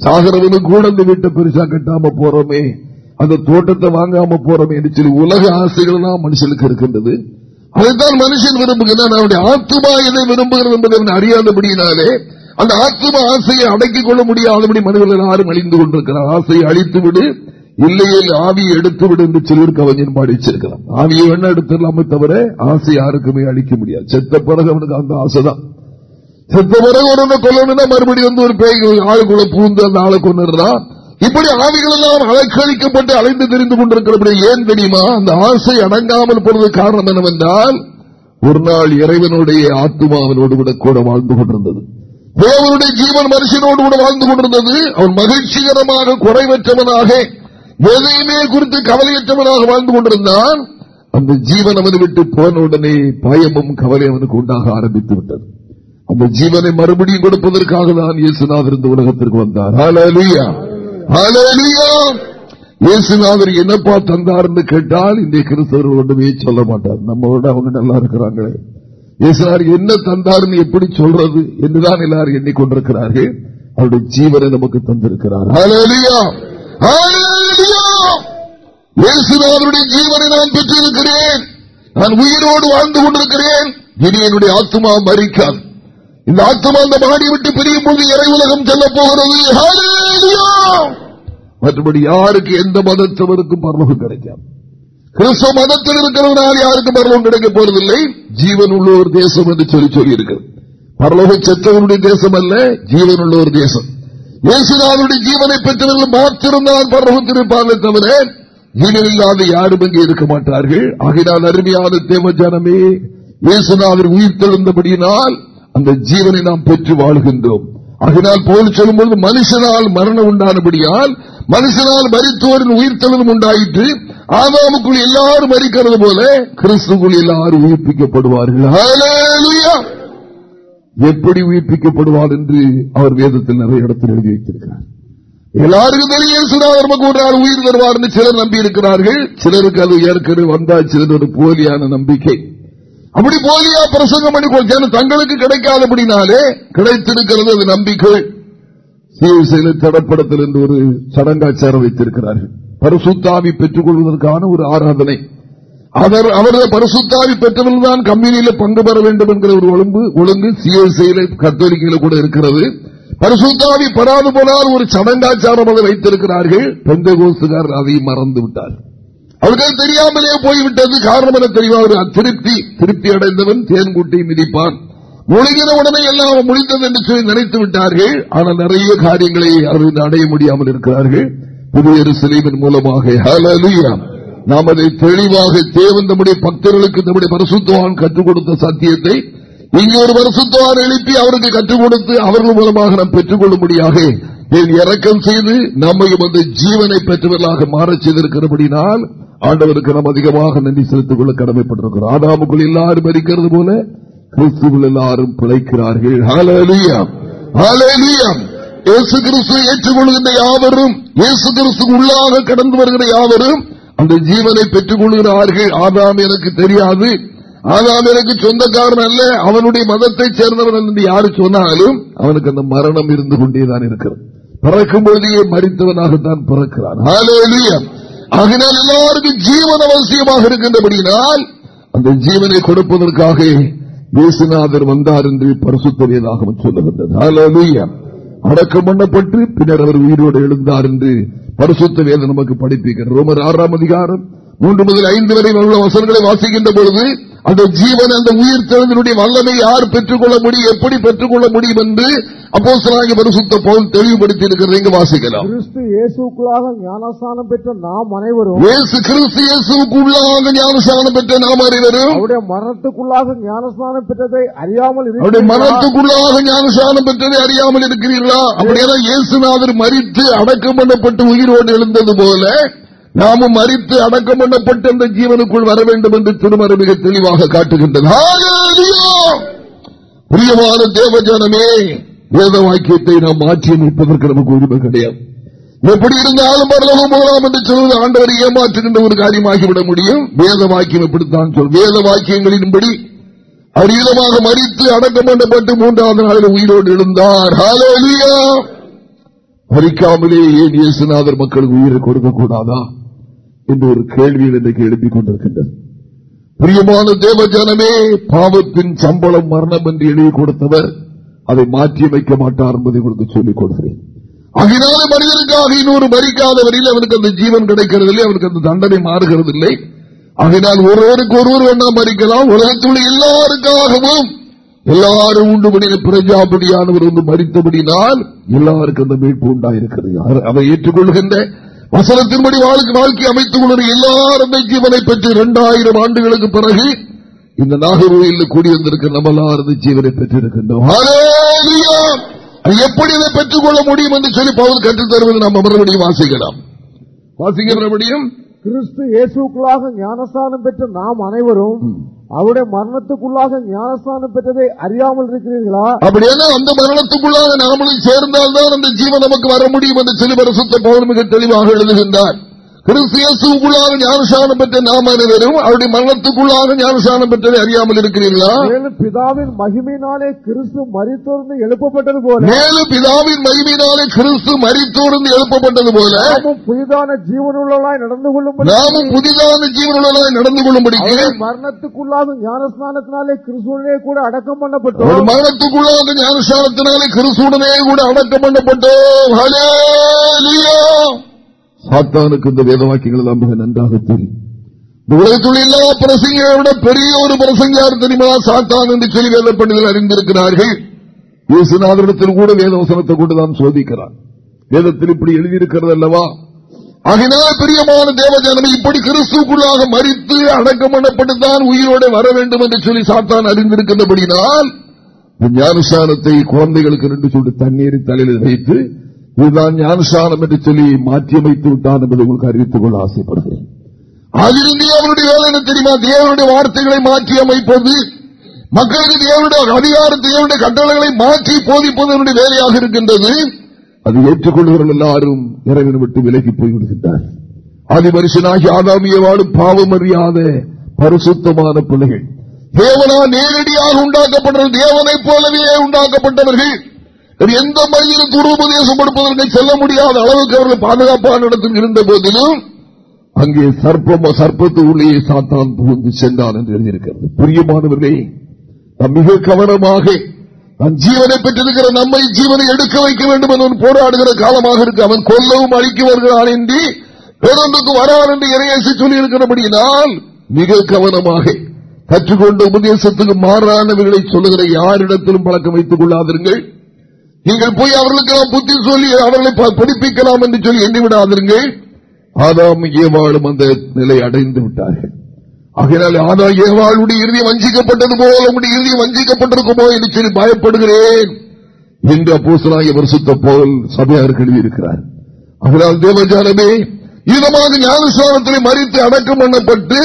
சாகரவனு கூட அந்த வீட்டை பெருசா கட்டாம போறோமே அந்த தோட்டத்தை வாங்காம போறோமே என்று சொல்லி உலக ஆசைகள் எல்லாம் மனுஷனுக்கு இருக்கின்றது. அதைத்தான் மனுஷன் விரும்புகிறான். அவனுடைய ஆத்மா எதை விரும்புகிறது என்பதை அவன் அறியாதபடியினாலே அந்த ஆத்ம ஆசையை அடக்கிக் கொள்ள முடியாதபடி மனிதர்கள் எல்லாரும் அழிந்து கொண்டிருக்கிறார். ஆசையை அழித்து விடு இல்லையே ஆவியை எடுத்து விடு என்று சொல்லி கவிஞன் பாடிச்சிருக்கிறான் ஆவியை வேணா எடுத்துடலாமே தவிர ஆசை யாருக்குமே அழிக்க முடியாது. செத்த பிறகு அவனுக்கு அந்த ஆசைதான். செத்த பிறகு ஒரு கொல்லணும்னா மறுபடியும் வந்து ஒரு பேய் ஆளுக்குள்ள பூந்து அந்த ஆளை கொண்டுறான் இப்படி ஆவிகள் எல்லாம் அலக்கழிக்கப்பட்டு அலைந்து தெரிந்து கொண்டிருக்கிறபடி ஏன் தெரியுமா? அந்த ஆசை அடங்காமல் போனது காரணம் என்னவென்றால் ஒரு நாள் இறைவனுடைய ஆத்மா அவனோடு கூட கூட வாழ்ந்து கொண்டிருந்தது. தேவனுடைய ஜீவன் மனுஷனோடு கூட வாழ்ந்து கொண்டிருந்தது. அவன் மகிழ்ச்சிகரமாக குறைவற்றவனாக எதையுமே குறித்து கவலையற்றவனாக வாழ்ந்து கொண்டிருந்தான். அந்த ஜீவன் அவனை விட்டு போன உடனே பயமும் கவலை அவனுக்கு உண்டாக ஆரம்பித்து விட்டது. அந்த ஜீவனை மறுபடியும் கொடுப்பதற்காக தான் இயேசுநாதர் இந்த உலகத்திற்கு வந்தார். இயேசுநாதர் என்னப்பா தந்தார் என்று கேட்டால் இந்த கிறிஸ்தவர்கள் ஒன்றுமே சொல்ல மாட்டார். நம்மளோட அவங்க நல்லா இருக்கிறாங்களே. இயேசுநாதர் என்ன தந்தார்னு எப்படி சொல்றது என்றுதான் எல்லாரும் எண்ணிக்கொண்டிருக்கிறார்கள். அவருடைய ஜீவனை நமக்கு தந்திருக்கிறார். இயேசுநாதருடைய ஜீவனை நான் பெற்றிருக்கிறேன். நான் உயிரோடு வாழ்ந்து கொண்டிருக்கிறேன். இனி என்னுடைய ஆத்மா மறிக்காது இந்த ஆத்மா அந்த மாடி விட்டு பிரியும் போது இறை உலகம் செல்ல போகிறது. மற்றபடி யாருக்கு எந்த மதத்தவருக்கும் பரலோகம் கிடைக்காது. கிறிஸ்தவ மதத்தில் இருக்கிறவனால் யாருக்கும் பரலோகம் கிடைக்க போறதில்லை. ஜீவன் உள்ள ஒரு தேசம் என்று சொல்லி சொல்லி இருக்கிறது பரலோக செத்தவனுடைய தேசம் அல்ல ஜீவன் உள்ள ஒரு தேசம். இயேசுநாதனுடைய ஜீவனை பெற்றவர்கள் மாற்றிருந்தால் பரலோகத்திருப்பார்கள் தவிர ஜீவனில்லாத யாரும் அங்கே இருக்க மாட்டார்கள். ஆகினால் அருமையான தேவஜானமே இயேசுநாதர் உயிர் தெழுந்தபடியினால் அந்த ஜீவனை நாம் பெற்று வாழ்கின்றோம். அதனால் போல் சொல்லும்போது மனுஷனால் மரணம் உண்டானபடியால் மனுஷனால் மறித்தோரின் உயிர்த்தலும் உண்டாயிற்று. ஆதாமுக்குள் எல்லாரும் மறிக்கிறது போல கிறிஸ்துக்குள் எல்லாரும் உயிர்ப்பிக்கப்படுவார்கள். எப்படி உயிர்ப்பிக்கப்படுவார் என்று அவர் வேதத்தில் நிறைய இடத்தில் எழுதி வைத்திருக்கிறார். எல்லாருக்கும் தெரியும் சுனாதர் ஒரு நாள் உயிர் தருவார் என்று சிலர் நம்பி இருக்கிறார்கள் சிலருக்கு அது ஏற்கனவே வந்தால் சிலர் ஒரு போலியான நம்பிக்கை. அப்படி போலியா பிரசங்கம் பண்ணி கொடுத்தேன் தங்களுக்கு கிடைக்காதபடினாலே கிடைத்திருக்கிறது அது நம்பிக்கை. சிகிச்சையில தடப்படத்தில் என்று ஒரு சடங்காச்சாரம் வைத்திருக்கிறார்கள். பரிசுத்தாவி பெற்றுக் கொள்வதற்கான ஒரு ஆராதனை. அவர் அவரது பரிசுத்தாவி பெற்றவர்கள் தான் கம்பெனியில பங்கு பெற வேண்டும் என்கிற ஒரு ஒழுங்கு ஒழுங்கு சிஎஸ்ஐல கத்தோலிக்கையில கூட இருக்கிறது. பரிசுத்தாவி பெறாது போனால் ஒரு சடங்காச்சாரம் அதை வைத்திருக்கிறார்கள். பெந்த கோசுகார் அதையும் மறந்து விட்டார். அவர்கள் தெரியாமலே போய்விட்டது. காரணம் என தெரியும்? அவர் திருப்தி திருப்தி அடைந்தவன் தேன்குட்டை மிதிப்பான். முழுகின உடனே எல்லாம் முடிந்தது என்று சொல்லி நினைத்து விட்டார்கள். ஆனால் நிறைய காரியங்களை அவர்கள் அடைய முடியாமல் இருக்கிறார்கள். புதிய சிலைவின் மூலமாக. நாம் அதை தெளிவாக தேவன் நம்முடைய பக்தர்களுக்கு நம்முடைய பரிசுத்தவான் கற்றுக் கொடுத்த சத்தியத்தை இங்கே ஒரு பரிசுத்தவான் எழுப்பி அவருக்கு கற்றுக் கொடுத்து அவர்கள் மூலமாக நாம் பெற்றுக் கொள்ளும்படியாக இறக்கம் செய்து நம்மையும் அந்த ஜீவனை பெற்றவர்களாக மாறச் செய்திருக்கிறபடினால் ஆண்டவருக்கு நாம் அதிகமாக நன்றி செலுத்திக் கொள்ள கடமைப்பட்டிருக்கிறோம். ஆதாமுக்குள் எல்லாரும் மறிக்கிறது போல கிறிஸ்துவில் எல்லாரும் பிழைக்கிறார்கள். இயேசு கிறிஸ்து ஏற்றுக்கொள்கின்ற யாவரும் இயேசு கிறிஸ்து உள்ளாக கடந்து வருகிற யாவரும் அந்த ஜீவனை பெற்றுக் கொள்கிறார்கள். ஆதாம் எனக்கு தெரியாது. ஆதாம் எனக்கு சொந்தக்காரன் அல்ல. அவனுடைய மதத்தை சேர்ந்தவன் என்று யாரு சொன்னாலும் அவனுக்கு அந்த மரணம் இருந்து கொண்டேதான் இருக்கிறது. பிறக்கும் பொழுதே மறித்தவனாகத்தான் பிறக்கிறான். ஆகினால் எல்லாருக்கும் ஜீவன் அவசியமாக இருக்கின்றபடியினால் அந்த ஜீவனை கொடுப்பதற்காக இயேசுநாதர் வந்தார் என்று பரிசுத்த சொல்லுகின்றது. அடக்கம் பண்ணப்பட்டு பின்னர் அவர் உயிரோடு எழுந்தார் என்று பரிசுத்த வேதம் நமக்கு படிப்பிக்கிறார். ரோமர் ஆறாம் அதிகாரம் மூன்று முதல் ஐந்து வரை உள்ள வசனங்களை வாசிக்கின்ற பொழுது அந்த ஜீவன் அந்த உயிர் திறந்தனுடைய வல்லமை யார் பெற்றுக்கொள்ள முடியும் எப்படி பெற்றுக்கொள்ள முடியும் என்று அப்போ பரிசுத்த பவுல் தெளிவுபடுத்தி இருக்கிறதை இங்கு வாசிக்கலாம் கிறிஸ்து இயேசுக்குள்ளாக ஞானஸ்தானம் பெற்ற நாம் அனைவரும் இயேசு கிறிஸ்து இயேசுவுக்கு உள்ளாக ஞானசானம் பெற்ற நாம் அனைவரும் அவருடைய மரணத்துக்குள்ளாக ஞானஸ்தானம் பெற்றதை அறியாமல் அவருடைய இருக்கிறீர்களா? மரணத்துக்குள்ளாக ஞானசானம் பெற்றதை அறியாமல் இருக்கிறீர்களா அப்படியே இயேசுநாதர் மறித்து அடக்கம் பண்ணப்பட்டு உயிரோடு எழுந்தது போல நாமும் மறித்து அடக்கம் பண்ணப்பட்டு அந்த ஜீவனுக்குள் வர வேண்டும் என்று திருமறை மிக தெளிவாக காட்டுகின்றது. ஹalleluya! பிரியமான தேவஜனமே வேத வாக்கியத்தை நாம் மாற்றி அமைப்பதற்கு நமக்கு உரிமை கிடையாது. எப்படி இருந்தாலும் பரலோகம் போகலாம் என்று சொல்வது ஆண்டவரை ஏமாற்றுகின்ற ஒரு காரியமாகிவிட முடியும். வேத வாக்கியம் எப்படித்தான் சொல். வேத வாக்கியங்களின்படி அரியலமாக மறித்து அடக்கம் பண்ணப்பட்டு மூன்றாவது நாளில் உயிரோடு எழுந்தார். மறிக்காமலே ஏன் இயேசுநாதர் மக்களுக்கு உயிரை கொடுக்க கூடாதா என்று ஒரு கேள்வியில் இன்றைக்கு எழுப்பிக் கொண்டிருக்கின்றது. பிரியமான தேவஜனமே பாவத்தின் சம்பளம் மரணம் என்று எழுதி கொடுத்தவர் அதை மாற்றியமைக்க மாட்டார் என்பதை உங்களுக்கு சொல்லிக் கொடுக்கிறேன். அகிலான மனிதனுக்காக இன்னொரு மறிக்காதவரில் அவனுக்கு அந்த ஜீவன் கிடைக்கிறது இல்லை அவனுக்கு அந்த தண்டனை மாறுகிறது இல்லை அதனால் ஒருவருக்கு ஒருவர் வேண்டாம் மறிக்கலாம். உலகத்தில் எல்லாருக்காகவும் எல்லாரும் உண்டு பண்ணின பிரஜாபடியானவர் வந்து மறித்தபடினால் எல்லாருக்கும் அந்த மீட்பு உண்டாயிருக்கிறது. அதை ஏற்றுக்கொள்கின்ற வசனத்தின்படி வாழ்க்கை வாழ்க்கை அமைத்துக் கொள்கிற எல்லாரும் ஜீவனை பெற்று இரண்டாயிரம் ஆண்டுகளுக்கு பிறகு இந்த நாகர்கோயிலில் கூடியிருந்திருக்க நம்ம எல்லாரும் ஜீவனை பெற்றிருக்கின்றோம். எப்படி இதை பெற்றுக் கொள்ள முடியும் என்று சொல்லி பவுல் கற்றுத் தருவது நாம் மறுபடியும் வாசிக்கலாம். வாசிக்க மறுபடியும் கிறிஸ்து இயேசுக்குள்ளாக ஞானஸ்தானம் பெற்ற நாம் அனைவரும் அவருடைய மரணத்துக்குள்ளாக ஞானஸ்தானம் பெற்றதை அறியாமல் இருக்கிறீர்களா? அப்படியே அந்த மரணத்துக்குள்ளாக நாமளும் சேர்ந்தால்தான் அந்த ஜீவன் நமக்கு வர முடியும் என்று சொல்லி பரிசுத்த மிக தெளிவாக எழுதுகின்றார். கிறிஸ்து இயேசுக்குள்ளாக ஞானசானம் பெற்ற நாம் அனைவரும் அவருடைய மரணத்துக்குள்ளாக ஞானசானம் பெற்றதை அறியாமல் இருக்கிறீர்களா? மேலும் பிதாவின் மகிமையினாலே கிறிஸ்து மரித்தோர்ந்து எழுப்பப்பட்டது போல. மேலும் பிதாவின் மகிமையினாலே கிறிஸ்து மரித்தோர்ந்து எழுப்பப்பட்டது போல. புதிதான ஜீவனுள்ளவர்களாய் நடந்து கொள்ளும்படி நாமும் புதிதான ஜீவனுள்ளதாய் நடந்து அவருடைய மரணத்துக்குள்ளாக ஞானஸ்தானத்தினாலே கிறிஸ்துவனே கூட அடக்கம் பண்ணப்பட்டோம். மரணத்துக்குள்ளாக ஞானசானத்தினாலே கிறிஸ்துடனே கூட அடக்கம் பண்ணப்பட்டோம்! சாத்தானுக்கு இந்த வேத வாக்கியங்கள் நன்றாக தெரியும். உலகத்தில் எல்லா பிரசங்களை விட பெரிய ஒரு பிரசங்க யார் தெரியுமா? சாத்தான் என்று சொல்லி வேத பண்டிதர்கள் அறிந்திருக்கிறார்கள். இயேசுநாதனத்தில் கூட வேத வசனத்தை கொண்டு தான் சோதிக்கிறார். வேதத்தில் இப்படி எழுதியிருக்கிறது அல்லவா? ஆகினால் பிரியமான தேவஜானமே இப்படி கிறிஸ்துக்குள்ளாக மறித்து அடக்கம் பண்ணப்பட்டுத்தான் உயிரோடு வர வேண்டும் என்று சொல்லி சாத்தான் அறிந்திருக்கின்றபடினால் ஞானஸ்தானத்தை குழந்தைகளுக்கு ரெண்டு சொல்லி தண்ணீரை தலையில் வைத்து இதுதான் ஞானசானம் என்று சொல்லி மாற்றியமைத்து விட்டான் என்பதை உங்களுக்கு அறிவித்துக் கொள்ள ஆசைப்படுகிறேன். அதிலிருந்து அவருடைய வேலை என்ன தெரியுமா? தேவனுடைய வார்த்தைகளை மாற்றி அமைப்பது. மக்களுக்கு தேவனுடைய அதிகாரத்தை தேவனுடைய கட்டளைகளை மாற்றி போதிப்பது அவருடைய வேலையாக இருக்கின்றது. அது ஏற்றுக்கொள்கிறவர்கள் எல்லாரும் இறைவன் விட்டு விலகி போய்விடுகின்றார். ஆதி மனுஷனாகி ஆதாமியவாடும் பாவம் அறியாத பரிசுத்தமான பிள்ளைகள். தேவனா நேரடியாக உண்டாக்கப்பட்ட தேவனைப் போலவே உண்டாக்கப்பட்டவர்கள். எந்த மனிதனுக்கு குருபதேசம் கொடுப்பதற்கு செல்ல முடியாத அளவுக்கு அவர்கள் பாதுகாப்பான இடத்தில் இருந்த போதிலும் அங்கே சர்ப்பம் சர்ப்பத்து உள்ளே சாத்தான் புகுந்து சென்றான் என்று எழுதியிருக்கிறது. புரியமானவர்களே நாம் மிக கவனமாக நம் ஜீவனை பெற்றிருக்கிற நம்மை ஜீவனை எடுக்க வைக்க வேண்டும் என்று போராடுகிற காலமாக இருக்கு. அவன் கொல்லவும் அழிக்க வருகிறான் என்று வேறொன்றுக்கு வரான் என்று இறையேசி சொல்லி இருக்கிறபடியினால் மிக கவனமாக கற்றுக்கொண்ட உபதேசத்துக்கு மாறானவர்களை சொல்லுகிற யாரிடத்திலும் பழக்கம் வைத்துக் கொள்ளாதீர்கள் நீங்கள் போய் அவர்களுக்கெல்லாம் புத்தி சொல்லி அவர்களை படிப்பிக்கலாம் என்று சொல்லி எண்ணிவிடாதிருங்கள் ஆதாம் ஏவாளும் அந்த நிலை அடைந்து விட்டார்கள். ஆகினால் ஆதா ஏவாளுடைய இறுதி வஞ்சிக்கப்பட்டது போல உங்களுடைய இறுதி வஞ்சிக்கப்பட்டிருக்குமோ என்று சொல்லி பயப்படுகிறேன் என்று அப்போசலாகிய வருஷத்த போல் சபையார் எழுதியிருக்கிறார் அதனால் தேவஜானமே இதமாக ஞானஸ்தானத்திலே மறித்து அடக்கம் பண்ணப்பட்டு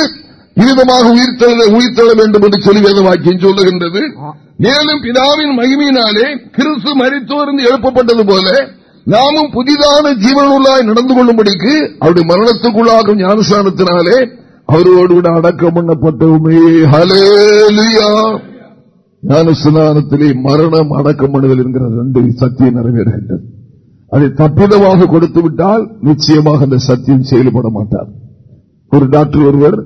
விதமாக உயிர்த்தெழ உயிர்த்தெழ வேண்டும் என்று சொல்லி வேத வாக்கியம் சொல்லுகின்றது. மேலும் பிதாவின் மகிமையினாலே கிறிஸ்து மறித்தோர்ந்து எழுப்பப்பட்டது போல நாமும் புதிதான ஜீவனுள்ளாய் நடந்து கொள்ளும்படிக்கு அவருடைய மரணத்துக்குள்ளாகும் ஞானஸ்தானத்தினாலே அவரோடு கூட அடக்கம் பண்ணப்பட்டவுமே. ஹலேலியா ஞானஸ்தானத்திலே மரணம் அடக்கம் பண்ணுதல் என்கிற ரெண்டு சத்தியம் நிறைவேறுகின்றது. அதை தப்பிதமாக கொடுத்து விட்டால் நிச்சயமாக அந்த சத்தியம் செயல்பட மாட்டார். ஒரு டாக்டர் ஒருவர்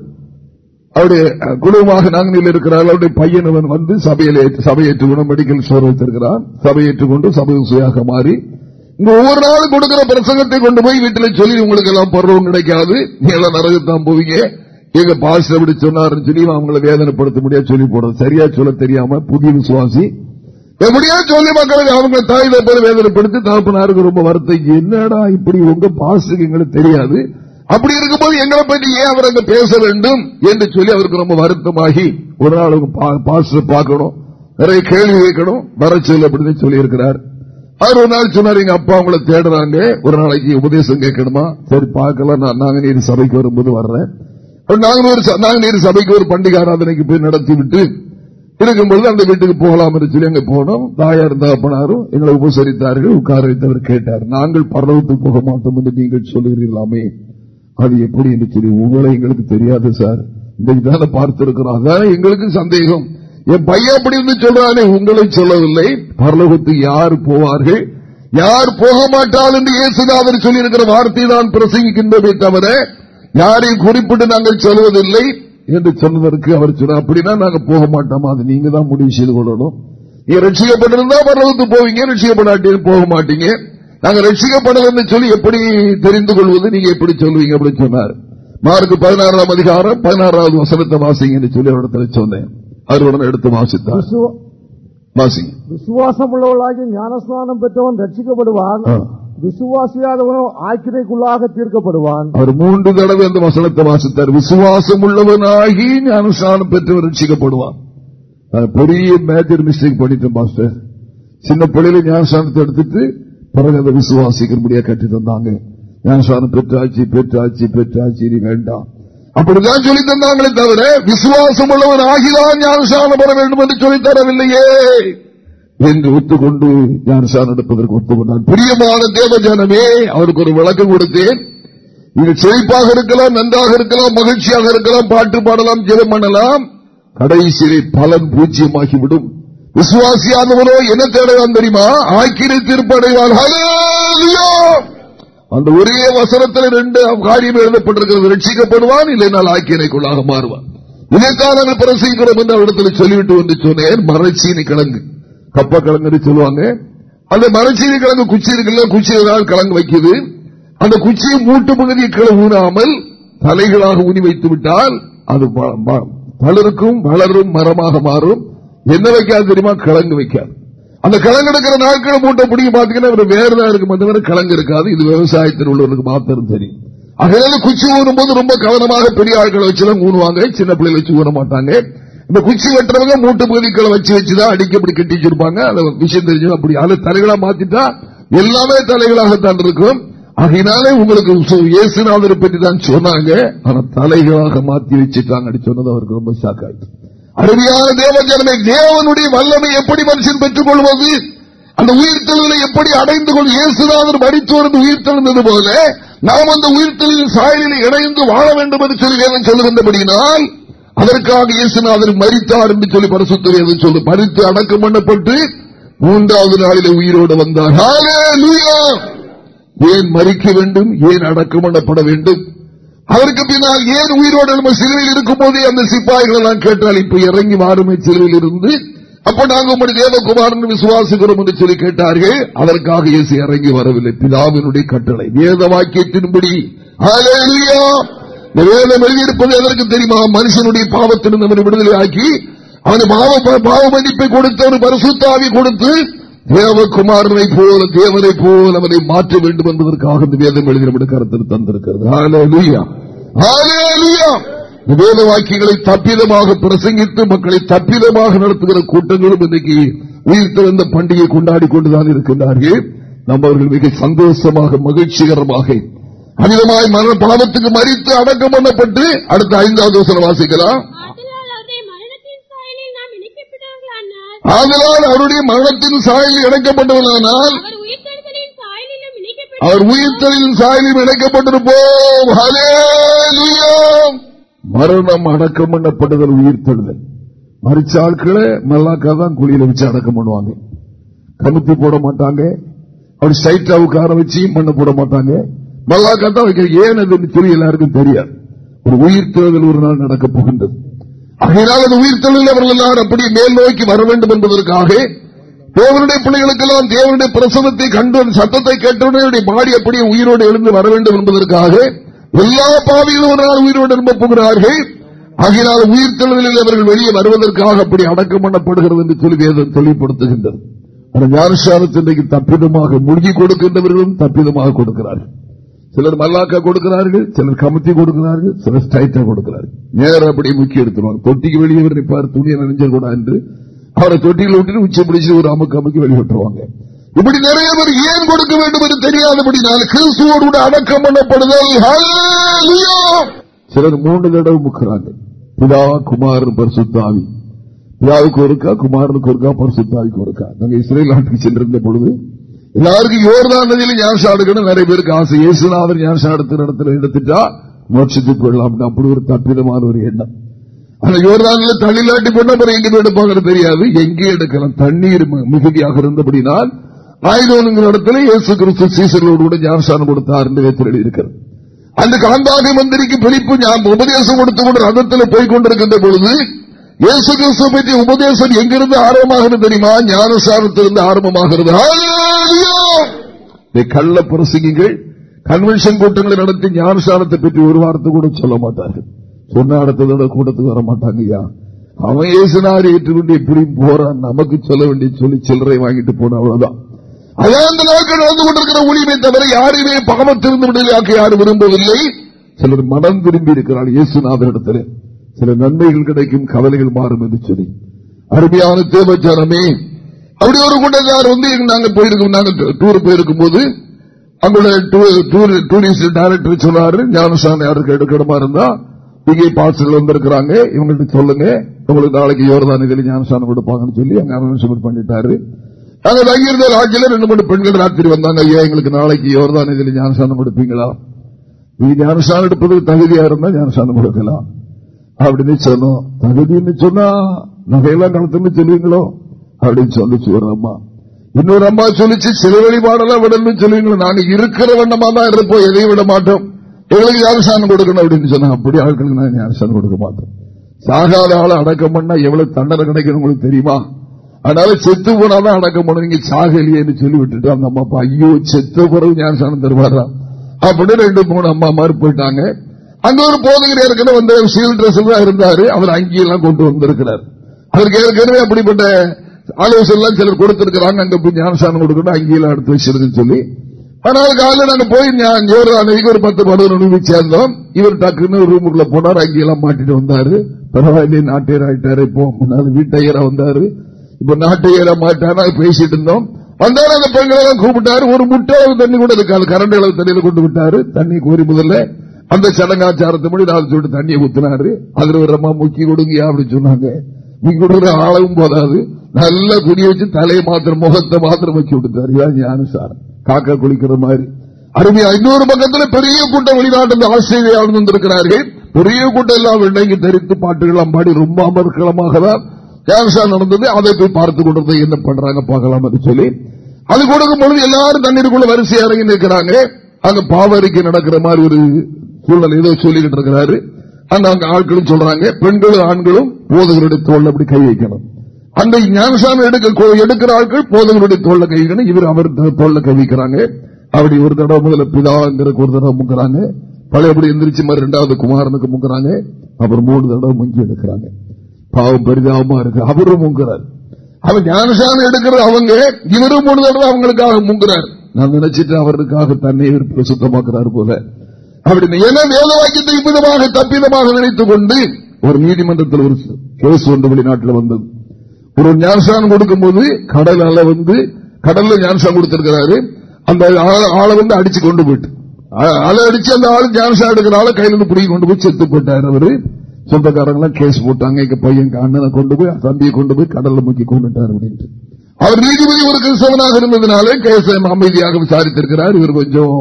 அவருடைய குழுவாக நாங்கள் இருக்கிறார் அவருடைய பையன் வந்து சபையில் சபையேற்று மெடிக்கல் ஸ்டோர் வைத்திருக்கிறான். சபையேற்றுக் கொண்டு சபை சுயாக மாறி இங்க ஒவ்வொரு நாள் கொடுக்கிற பிரசங்கத்தை கொண்டு போய் வீட்டில் சொல்லி உங்களுக்கு எல்லாம் பருவம் கிடைக்காது. எல்லாம் நரகத்தான் போவீங்க. எங்க பாஸ்டர் எப்படி சொன்னாருன்னு சொல்லி அவங்களை வேதனைப்படுத்த முடியாது சொல்லி போடுறது. சரியா சொல்ல தெரியாம புதிய விசுவாசி. எப்படியா சொல்லி மக்களுக்கு அவங்க தாய் போய் வேதனைப்படுத்தி தகப்பனாருக்கு ரொம்ப வருத்தம். என்னடா இப்படி உங்க பாஸ்டருக்கு எங்களுக்கு தெரியாது. அப்படி இருக்கும்போது எங்களை பற்றி ஏன் அவர் அங்க பேச வேண்டும் என்று சொல்லி அவருக்கு ரொம்ப வருத்தமாகி ஒரு நாள் பாஸ்டர் பார்க்கணும். நிறைய கேள்வி கேட்கணும். வர சொல்லி அப்படின்னு சொல்லி இருக்கிறார். அவர் ஒரு நாள் சொன்னார் எங்க அப்பா அவங்கள தேடுறாங்க. ஒரு நாளைக்கு உபதேசம் கேட்கணுமா? சரி பார்க்கலாம். நான் நாங்கநீர் சபைக்கு வரும்போது வர்றேன். நாங்கநீர் சபைக்கு ஒரு பண்டிகை ஆராதனைக்கு போய் நடத்தி விட்டு இருக்கும்போது அந்த வீட்டுக்கு போகலாம் என்று சொல்லி அங்க போனோம். தாயார் தகப்பனாரும் எங்களை உபசரித்தார்கள். உட்கார வைத்தவர் கேட்டார். நாங்கள் பரவத்துக்கு போக மாட்டோம் என்று நீங்கள் சொல்லுகிறீர்களாமே. அது எப்படி என்று சொல்லி உங்களை எங்களுக்கு தெரியாது சார். இன்றைக்கு தானே பார்த்திருக்கிறோம் அதான் எங்களுக்கு சந்தேகம். என் பையன் அப்படி இருந்து சொல்றானே உங்களை சொல்லவில்லை. பரலோகத்துக்கு யார் போவார்கள்? யார் போக மாட்டார் என்று இயேசுதாதர் சொல்லியிருக்கிற வார்த்தை தான் பிரசங்கிக்கின்றதை தவிர யாரையும் குறிப்பிட்டு நாங்கள் சொல்வதில்லை என்று சொன்னதற்கு அவர் சொன்னார். அப்படின்னா நாங்க போக மாட்டோம்? அது நீங்க தான் முடிவு செய்து கொள்ளணும். நீங்க ரட்சிக்கப்பட்டிருந்தா பரலோகத்துக்கு போவீங்க ரட்சிக்கப்படாட்டியும் போக மாட்டீங்க. நாங்க ரட்சிக்கப்படலன்னு சொல்லி எப்படி தெரிந்து கொள்வது? நீங்க எப்படி சொல்லுவீங்க அப்படின்னு சொன்னார். மார்க் பதினாறாம் அதிகாரம் பதினாறாவது வசனத்தை வாசிங்க சொல்லி இடத்துல சொன்னேன். அவருடன் எடுத்து வாசித்தார். விசுவாசம் உள்ளவர்களாகி ஞானஸ்தானம் பெற்றவன் ரட்சிக்கப்படுவான். விசுவாசியாதவனோ ஆக்கிரைக்குள்ளாக தீர்க்கப்படுவான். அவர் மூன்று தடவை அந்த வசனத்தை வாசித்தார். விசுவாசம் உள்ளவனாகி ஞானஸ்தானம் பெற்றவன் ரட்சிக்கப்படுவான் பெரிய மேஜர் மிஸ்டேக் பண்ணிட்டேன் மாஸ்டர் சின்ன பிள்ளையில ஞானஸ்தானத்தை எடுத்துட்டு பிறகு அதை விசுவாசிக்கிறபடியா கட்டி தந்தாங்க. ஞானஸ்தானம் பெற்றாச்சு பெற்றாச்சு பெற்றாச்சு இனி வேண்டாம். அப்படிதான் சொல்லி தந்தாங்களே தவிர விசுவாசம் உள்ளவன் ஆகிதான் ஞானசானம் பெற வேண்டும் என்று சொல்லி தரவில்லையே. என்று ஒத்துக்கொண்டு ஞானசானம் எடுப்பதற்கு ஒத்துக்கொண்டான் பிரியமான தேவஜானமே அவருக்கு ஒரு விளக்கம் கொடுத்தேன். நீங்கள் செழிப்பாக இருக்கலாம் நன்றாக இருக்கலாம் மகிழ்ச்சியாக இருக்கலாம் பாட்டு பாடலாம் ஜெயம் பண்ணலாம். கடைசியிலே பலன் பூஜ்யமாகிவிடும் விசுவாசியானவரோ என்ன தேடலாம் தெரியுமா? ஆக்கிரை தீர்ப்படைவார் அந்த ஒரே வசனத்தில் ரெண்டு காரியம் எழுதப்பட்டிருக்கிறது. ரட்சிக்கப்படுவான் இல்லைனால் ஆக்கியனைக்குள்ளாக மாறுவான். இதைத்தான் நாங்கள் பிரசிக்கிறோம் என்று அவரிடத்தில் சொல்லிவிட்டு வந்து சொன்னேன். மரச்சீனி கிழங்கு. கப்ப கிழங்கு சொல்லுவாங்க. அந்த மரச்சீனி கிழங்கு குச்சி இருக்குல்ல குச்சியினால் கிழங்கு வைக்குது? அந்த குச்சியை மூட்டு பகுதியை கிழ ஊனாமல் தலைகளாக ஊனி வைத்து விட்டால் அது பலருக்கும் வளரும் மரமாக மாறும். என்ன வைக்காது தெரியுமா? கிழங்கு வைக்காது. அந்த கிழங்கு எடுக்கிற நாட்களை மூட்டை பிடிக்க பாத்தீங்கன்னா வேறுதான் இருக்கும் அந்த மாதிரி கிழங்கு இருக்காது. இது விவசாயத்தில் உள்ளவருக்கு மாத்திரம் தெரியும். அகையால குச்சி ஊனும் போது ரொம்ப கவனமாக பெரிய ஆட்களை வச்சுதான் ஊனுவாங்க. சின்ன பிள்ளைகள் வச்சு ஊன மாட்டாங்க. இந்த குச்சி வெட்டுறவங்க மூட்டு பகுதிகளை வச்சு வச்சுதான் அடிக்கப்படி கட்டி வச்சிருப்பாங்க. அந்த விஷயம் தெரிஞ்சு அப்படி அதை தலைகளா மாத்திட்டா எல்லாமே தலைகளாகத்தான் இருக்கும். ஆகையினாலே உங்களுக்கு இயேசுநாதரை பற்றி தான் சொன்னாங்க. ஆனா தலைகளாக மாத்தி வச்சுட்டாங்க சொன்னது அவருக்கு ரொம்ப ஷாக் ஆயிடுச்சு. அருமையான தேவஜனமே தேவனுடைய வல்லமை எப்படி மனுஷன் பெற்றுக் கொள்வது அந்த உயிர்த்தெழுதலை எப்படி அடைந்து கொள் இயேசுதான் மடித்தோர்ந்து உயிர்த்தெழுந்தது போல நாம் அந்த உயிர்த்தெழுதின் சாயலில் இணைந்து வாழ வேண்டும் என்று சொல்லி வேதம் சொல்லுகின்றபடியினால் அதற்காக இயேசுநாதர் மறித்தார் என்று சொல்லி பரிசுத்த வேதம் சொல்லு மறித்து அடக்கம் பண்ணப்பட்டு மூன்றாவது நாளிலே உயிரோடு வந்தார். ஏன் மறிக்க வேண்டும்? ஏன் அடக்கம் பண்ணப்பட வேண்டும்? அதற்கு பின்னால் ஏன் உயிரோடு நம்ம சிலுவையில் இருக்கும் போதே அந்த சிப்பாய்கள் எல்லாம் கேட்டால் இப்ப இறங்கி மாறுமை சிலுவையில் இருந்து அப்ப நாங்கள் உங்களுடைய தேவகுமாரன் விசுவாசிக்கிறோம் என்று சொல்லி கேட்டார்கள். அதற்காக இயேசு இறங்கி வரவில்லை. பிதாவினுடைய கட்டளை. வேத வாக்கியத்தின்படி வேதம் எழுதியிருப்பது எதற்கு தெரியுமா? மனுஷனுடைய பாவத்திலிருந்து அவனை விடுதலை ஆக்கி அவனை பாவ மன்னிப்பை கொடுத்து அவன் பரிசுத்தாவி கொடுத்து தேவகுமாரனை போல தேவனை போல அவனை மாற்ற வேண்டும் என்பதற்காக இந்த வேதம் எழுதி கருத்தில் தந்திருக்கிறது. வேத வாக்கியங்களை தப்பிதமாக பிரசங்கித்து மக்களை தப்பிதமாக நடத்துகிற கூட்டங்களும் இன்றைக்கு உயிர் திறந்த பண்டிகை கொண்டாடி கொண்டுதான் இருக்கின்றார்கள். நம்ம அவர்கள் மிக சந்தோஷமாக மகிழ்ச்சிகரமாக அமிதமாய் மரண பாவத்துக்கு மறித்து அடக்கம் பண்ணப்பட்டு அடுத்த ஐந்தாவது வசனம் வாசிக்கலாம் ஆதலால் அவருடைய மரணத்தின் சாயலில் நாம் இணைக்கப்பட்டவர்களானால் ஆதலால் அவருடைய மரணத்தின் சாயலில் இணைக்கப்பட்டவர்களானால் அவர் அவர் உயிர்த்தலின் சாயலில் இணைக்கப்பட்டிருப்போம். மரணம் அடக்கம் பண்ணப்படுதல் உயிர்த்தெழுதல். மறிச்ச ஆட்களை மல்லாக்கா தான் குழியில வச்சு அடக்கம் பண்ணுவாங்க. கமுத்தி போட மாட்டாங்க. அப்படி ஸ்ட்ரைட்டா உட்கார வச்சு மண்ணை போட மாட்டாங்க. மல்லாக்கா தான் வைக்க ஏன் அது சொல்லி எல்லாருக்கும் தெரியாது. ஒரு உயிர்த்தெழுதல் ஒரு நாள் நடக்கப் போகின்றது. ஆகையினால் அந்த உயிர்த்தெழுதல் அவர்கள் எல்லாரும் அப்படியே மேல் நோக்கி வர வேண்டும் என்பதற்காக தேவனுடைய பிள்ளைகளுக்கெல்லாம் தேவனுடைய பிரசவத்தை கண்டு சத்தத்தை கேட்டவுடனே பாடி அப்படியே உயிரோடு எழுந்து வர வேண்டும் என்பதற்காக எல்லா பாவிகளும் ஒரு நாள் உயிரோடு எழும்ப போகிறார்கள். ஆகையினால் உயிர்த்தெழுதலில் அவர்கள் வெளியே வருவதற்காக அப்படி அடக்கம் பண்ணப்படுகிறது என்று சொல்லி வேதம் தெளிவுபடுத்துகின்றது. ஞானசாரத்தின் தப்பிதமாக மூழ்கி கொடுக்கின்றவர்களும் தப்பிதமாக கொடுக்கிறார்கள். சிலர் மல்லாக்கா கொடுக்கிறார்கள் சிலர் கமுத்தி கொடுக்கிறார்கள் சிலர் ஸ்டைட்டா கொடுக்கிறார்கள். நேரம் அப்படியே முக்கிய எடுத்துருவாங்க தொட்டிக்கு வெளியே அவர் நிற்பார் துணியை நெஞ்சல் கூட என்று அவரை தொட்டியில் விட்டு உச்சி பிடிச்சி ஒரு அமுக்கு அமுக்கி வெளியிட்டுருவாங்க இப்படி நிறைய பேர் ஏன் கொடுக்க வேண்டும் என்று தெரியாதபடினால் கிறிஸ்துவோடு அடக்கம் பண்ணப்படுதல். சிலர் மூன்று தடவை முக்கிறாங்க. பிதா குமார் பரிசுத்தாவி. பிதாவுக்கு ஒருக்கா குமாரனுக்கு ஒருக்கா பரிசுத்தாவிக்கு ஒருக்கா. நாங்க இஸ்ரேல் நாட்டுக்கு சென்றிருந்த பொழுது எல்லாருக்கும் யோர்தான் நதியில ஞானசா எடுக்கணும் நிறைய பேருக்கு ஆசை. இயேசுநாதர் ஞானசா எடுத்த இடத்துல எடுத்துட்டா மோட்சத்துக்கு கொள்ளலாம் அப்படி ஒரு தப்பிதமான ஒரு எண்ணம். ஆனா யோர்தானில் தள்ளிலாட்டி போன பிறகு எங்க எடுப்பாங்கன்னு தெரியாது. எங்கே எடுக்கலாம்? தண்ணீர் மிகுதியாக இருந்தபடினால் ஆயுதங்கிற இடத்துல இயேசு கிறிஸ்து சீசர்களோடு கூட ஞானசானம் கொடுத்தார் என்று வேத்தில் இருக்கிறது அந்த காந்தாதி மந்திரிக்கு பிடிப்பு உபதேசம் கொடுத்து கொண்டு ரதத்தில் போய் கொண்டிருக்கின்ற பொழுது இயேசு கிறிஸ்து உபதேசம் எங்கிருந்து ஆரம்பமாகிறது தெரியுமா ஞானசாரத்திலிருந்து ஆரம்பமாகிறது கள்ள பிரசங்கிகள் கன்வென்ஷன் கூட்டங்களை நடத்தி ஞானசாரத்தை பற்றி ஒரு வார்த்தை கூட சொல்ல மாட்டார்கள் சொன்ன இடத்தோட கூட்டத்துக்கு வர மாட்டாங்க ஐயா அவன் ஏசுனார் ஏற்றுக்கொண்டு எப்படியும் போறான் நமக்கு சொல்ல வேண்டிய சொல்லி சில்லறை வாங்கிட்டு போன அவ்வளவுதான் அதான் அந்த நாட்கள் நடந்து கொண்டிருக்கிற ஊழியமே தவிர யாருமே பாவத்திலிருந்து விடுதலையாக்க யாரும் விரும்பவில்லை சிலர் மனம் திரும்பி இருக்கிறார் இயேசுநாதரிடத்தில் சில நன்மைகள் கிடைக்கும் கவலைகள் மாறும் என்று சொல்லி. அருமையான தேவச்சாரமே அப்படி ஒரு கூட்டத்தார் வந்து நாங்க போயிருக்கோம். நாங்க டூர் போயிருக்கும் போது டூரிஸ்ட் டைரக்டர் சொன்னாரு ஞானசாமி யாருக்கு எடுக்கணுமா இருந்தா இங்கே பாஸ்டர்கள் வந்திருக்கிறாங்க இவங்கள்ட்ட சொல்லுங்க. உங்களுக்கு நாளைக்கு யோர்தான் இதில் ஞானசானம் கொடுப்பாங்கன்னு சொல்லி அங்க அனௌன்ஸ்மெண்ட் பண்ணிட்டாரு. அங்க தங்கியிருந்த ராஜ்யில ரெண்டு மூணு பெண்கள் ராத்திரி வந்தாங்க ஐயா எங்களுக்கு நாளைக்கு யோர்தான் இதில் ஞானசானம் கொடுப்பீங்களா? நீ ஞானசானம் எடுப்பதற்கு தகுதியா இருந்தா ஞானசானம் கொடுக்கலாம். அப்படின்னு சொன்னோம் தகுதின்னு சொன்னா நகையெல்லாம் கலத்துன்னு சொல்லுவீங்களோ? அப்படின்னு சொல்லிச்சு ஒரு அம்மா. இன்னொரு அம்மா சொல்லிச்சு சில வழிபாடெல்லாம் விடணும்னு சொல்லுவீங்களோ? நாங்க இருக்கிற வண்ணமா தான் இருப்போம் எதையும் விட மாட்டோம். எங்களுக்கு ஞானசானம் கொடுக்கணும் அப்படின்னு சொன்னா அப்படி ஆட்களுக்கு நான் ஞானசானம் கொடுக்க மாட்டோம். சாகாத ஆளை அடக்கம் பண்ணா எவ்வளவு தண்டனை கிடைக்கணும் உங்களுக்கு தெரியுமா? அதனால செத்து போனாதான் அடக்கம் பண்ணுவீங்க சாகலியேன்னு சொல்லி விட்டுட்டு அந்த அம்மா அப்பா ஐயோ செத்த பிறகு ஞானசானம் தருவாரா? அப்படின்னு ரெண்டு மூணு அம்மா மாதிரி போயிட்டாங்க. அங்க ஒரு போதகர் ஏற்கனவே வந்து சீல் இருந்தாரு. அவர் அங்கேயெல்லாம் கொண்டு வந்திருக்கிறார். அவருக்கு ஏற்கனவே அப்படிப்பட்ட ஆலோசனை எல்லாம் சிலர் கொடுத்திருக்கிறாங்க. அங்க போய் ஞானசானம் கொடுக்கணும். அங்கேயெல்லாம் எடுத்து வச்சிருக்குன்னு சொல்லி. ஆனால் காலையில் நாங்க போய் அன்னைக்கு ஒரு பத்து பதினொன்று மணிக்கு சேர்ந்தோம். இவர் டக்குன்னு ரூமுக்குள்ள போனார். அங்கேயெல்லாம் மாட்டிட்டு வந்தாரு. பரவாயில்லை நாட்டையர் ஆயிட்டாரு இப்போ முன்னாள் வீட்டையரா வந்தாரு. இப்ப நாட்டையரா மாட்டானா பேசிட்டு இருந்தோம். வந்தாரு அந்த பெண்களை கூப்பிட்டாரு. ஒரு முட்டை அளவு தண்ணி கூட இருக்காது. கரண்ட் அளவு தண்ணியில கொண்டு விட்டாரு. தண்ணி கோரி முதல்ல அந்த சடங்காச்சாரத்தை முடி நான் சொல்லிட்டு தண்ணியை ஊத்தினாரு. அதுல ஒரு அம்மா முக்கி கொடுங்க அப்படின்னு சொன்னாங்க. முக்கி கொடுக்குற ஆளவும் போதாது. நல்ல குடி வச்சு தலையை மாத்திரம் முகத்தை மாத்திரம் வச்சு விட்டுட்டாரு இதான் ஞானசாரம். காக்கா குளிக்கிற மாதிரி. அருமையா இன்னொரு பக்கத்துல பெரிய கூட்டம் வெளிநாட்டு ஆஸ்திரேலியாவில் வந்திருக்கிறார்கள். பெரிய கூட்டம் எல்லாம் வெண்ணைக்கு தரித்து பாட்டுகள் பாடி ரொம்ப அமர்க்கலமாக தான் நடந்தது. அதை போய் பார்த்து கொண்டு என்ன பண்றாங்க பார்க்கலாம் என்று சொல்லி. அது கொடுக்கும் பொழுது எல்லாரும் தண்ணீருக்குள்ள வரிசை இறங்கி நிற்கிறாங்க. அங்க பாவரிக்கை நடக்கிற மாதிரி ஒரு சூழ்நிலை ஏதோ சொல்லிக்கிட்டு இருக்கிறாரு. அங்க அங்க ஆட்களும் சொல்றாங்க பெண்களும் ஆண்களும் போதகருடைய தோல் அப்படி கை வைக்கணும். அந்த ஞானசாமி எடுக்க எடுக்கிற ஆட்கள் போதகருடைய தோல்ல கை வைக்கணும். இவர் அவர் தோல்ல கை வைக்கிறாங்க. அப்படி ஒரு தடவை முதல்ல பிதாங்கிற ஒரு தடவை முக்கிறாங்க பழையபடி எந்திரிச்சு மாதிரி ரெண்டாவது குமாரனுக்கு முக்கிறாங்க அப்புறம் மூணு தடவை முங்கி எடுக்கிறாங்க. பாவம் பரிதாபமா இருக்கு. அவரும் முங்குறார். அவர் ஞானசாமி எடுக்கிற அவங்க இவரும் மூணு தடவை அவங்களுக்காக முங்குறார். நான் நினைச்சிட்டு அவருக்காக தன்னை சுத்தமாக்குறாரு போல. அப்படி என்ன வேத வாக்கியத்தை இவ்விதமாக தப்பிதமாக நினைத்துக் கொண்டு ஒரு நீதிமன்றத்தில் ஒரு கேஸ் ஒன்று வெளிநாட்டில் வந்தது. ஒரு ஞானசானம் கொடுக்கும் போது கடல் அலை வந்து கடல்ல ஞானசானம் கொடுத்திருக்கிறாரு. அந்த ஆளை வந்து அடிச்சு கொண்டு போயிட்டு. அலை அடிச்சு அந்த ஆள் ஞானசானம் எடுக்கிற ஆளை கையில இருந்து பிடிக்க கொண்டு போய் செத்து போட்டார் அவரு. சொந்தக்காரங்க கேஸ் போட்டாங்க எங்க பையன் அண்ணனை கொண்டு போய் தம்பியை கொண்டு போய் கடல்ல முக்கி கொண்டுட்டார் அப்படின்ட்டு. அவர் நீதிபதி ஒரு கிறிஸ்தவனாக இருந்ததுனாலே கேஸ் அமைதியாக விசாரித்திருக்கிறார். இவர் கொஞ்சம்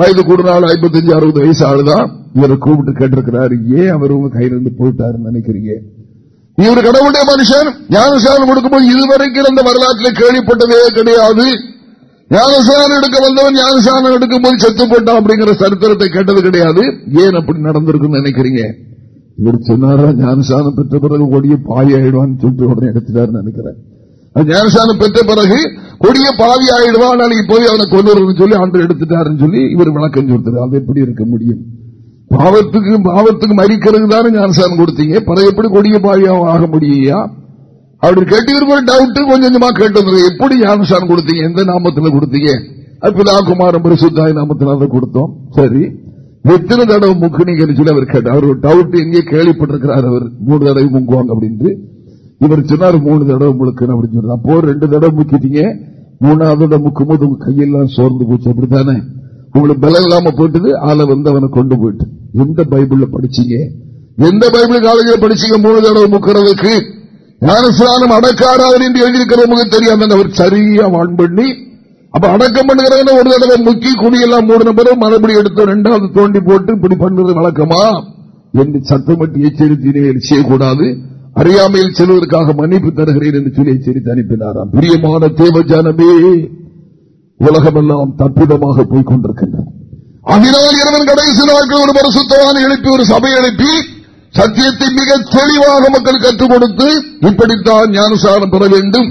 வயது கூடுனாலும் ஐம்பத்தஞ்சு அறுபது வயசு ஆளுதான் இவரை கூப்பிட்டு கேட்டிருக்கிறார். ஏன் அவர் உங்க கையில இருந்து போயிட்டாருன்னு நினைக்கிறீங்க? இவர் கடவுளுடைய மனுஷன். ஞானசாரம் கொடுக்கும்போது இதுவரைக்கும் அந்த வரலாற்றில் கேள்விப்பட்டதே கிடையாது. ஞானசாரம் எடுக்க வந்தவன் ஞானசாரம் எடுக்கும் போது செத்து போட்டான் அப்படிங்கிற சரித்திரத்தை கேட்டது கிடையாது. ஏன் அப்படி நடந்திருக்குன்னு நினைக்கிறீங்க? இவர் சொன்னாரா ஞானசாரம் பெற்ற பிறகு ஓடிய பாய் ஆயிடுவான்னு சொல்லிட்டு உடனே எடுத்துட்டாரு நினைக்கிறேன். ஞானசானம் பெற்ற பிறகு கொடிய பாவி ஆயிடுவான் நாளைக்கு போய் அவனை கொண்டு சொல்லி ஆண்டு எடுத்துட்டாருன்னு சொல்லி இவர் விளக்கம் சொல்றாரு. அது எப்படி இருக்க முடியும்? பாவத்துக்கு பாவத்துக்கு மறிக்கிறது தானே ஞானசானம் கொடுத்தீங்க. பிறகு எப்படி கொடிய பாவியாக ஆக முடியா அப்படி கேட்டு டவுட் கொஞ்சம் கொஞ்சமா கேட்டு எப்படி ஞானசானம் கொடுத்தீங்க? எந்த நாமத்தில் கொடுத்தீங்க? பிதா குமாரம் பரிசுத்தாய் நாமத்தில் அதை கொடுத்தோம். சரி. எத்தனை தடவை முக்குனீங்கன்னு சொல்லி அவர் கேட்டார். அவர் டவுட் எங்கே கேள்விப்பட்டிருக்கிறார். அவர் மூணு தடவை முங்குவாங்க அப்படின்ட்டு. இவர் சொன்னார் மூணு தடவை முழுக்கணும் அப்படின்னு சொல்லி அப்போ ரெண்டு தடவை முக்கிட்டீங்க. மூணாவது முக்கும் போது உங்க கையெல்லாம் சோர்ந்து போச்சு. அப்படித்தானே? உங்களுக்கு பலம் இல்லாம போயிட்டு ஆளை வந்து அவனை கொண்டு போயிட்டு. எந்த பைபிள்ல படிச்சீங்க? எந்த பைபிள் காலேஜில் படிச்சீங்க மூணு தடவை முக்கிறதுக்கு ஞானஸ்தானம் அடக்காராதன் என்று எழுதியிருக்கிறவங்க தெரியாம. அவர் சரியா வான் பண்ணி அப்ப அடக்கம் பண்ணுகிறவன ஒரு தடவை முக்கி குடியெல்லாம் மூடின பிறகு மறுபடி எடுத்து ரெண்டாவது தோண்டி போட்டு இப்படி பண்ணுறது வழக்கமா? என்று சத்தமட்டி எச்சரித்தினே செய்யக்கூடாது. அறியாமையில் செல்வதற்காக மன்னிப்பு தருகிறேன் என்று சொல்லி எச்சரித்து அனுப்பினாராம். பிரியமான தேவஜானமே உலகமெல்லாம் தப்பிதமாக போய்கொண்டிருக்கின்றன அதனால் இரவன் கடைசி நாட்கள் ஒரு பரிசுத்தமான எழுப்பி ஒரு சபை எழுப்பி சத்தியத்தை மிக தெளிவாக மக்கள் கற்றுக் கொடுத்து இப்படித்தான் ஞானசாரம் பெற வேண்டும்.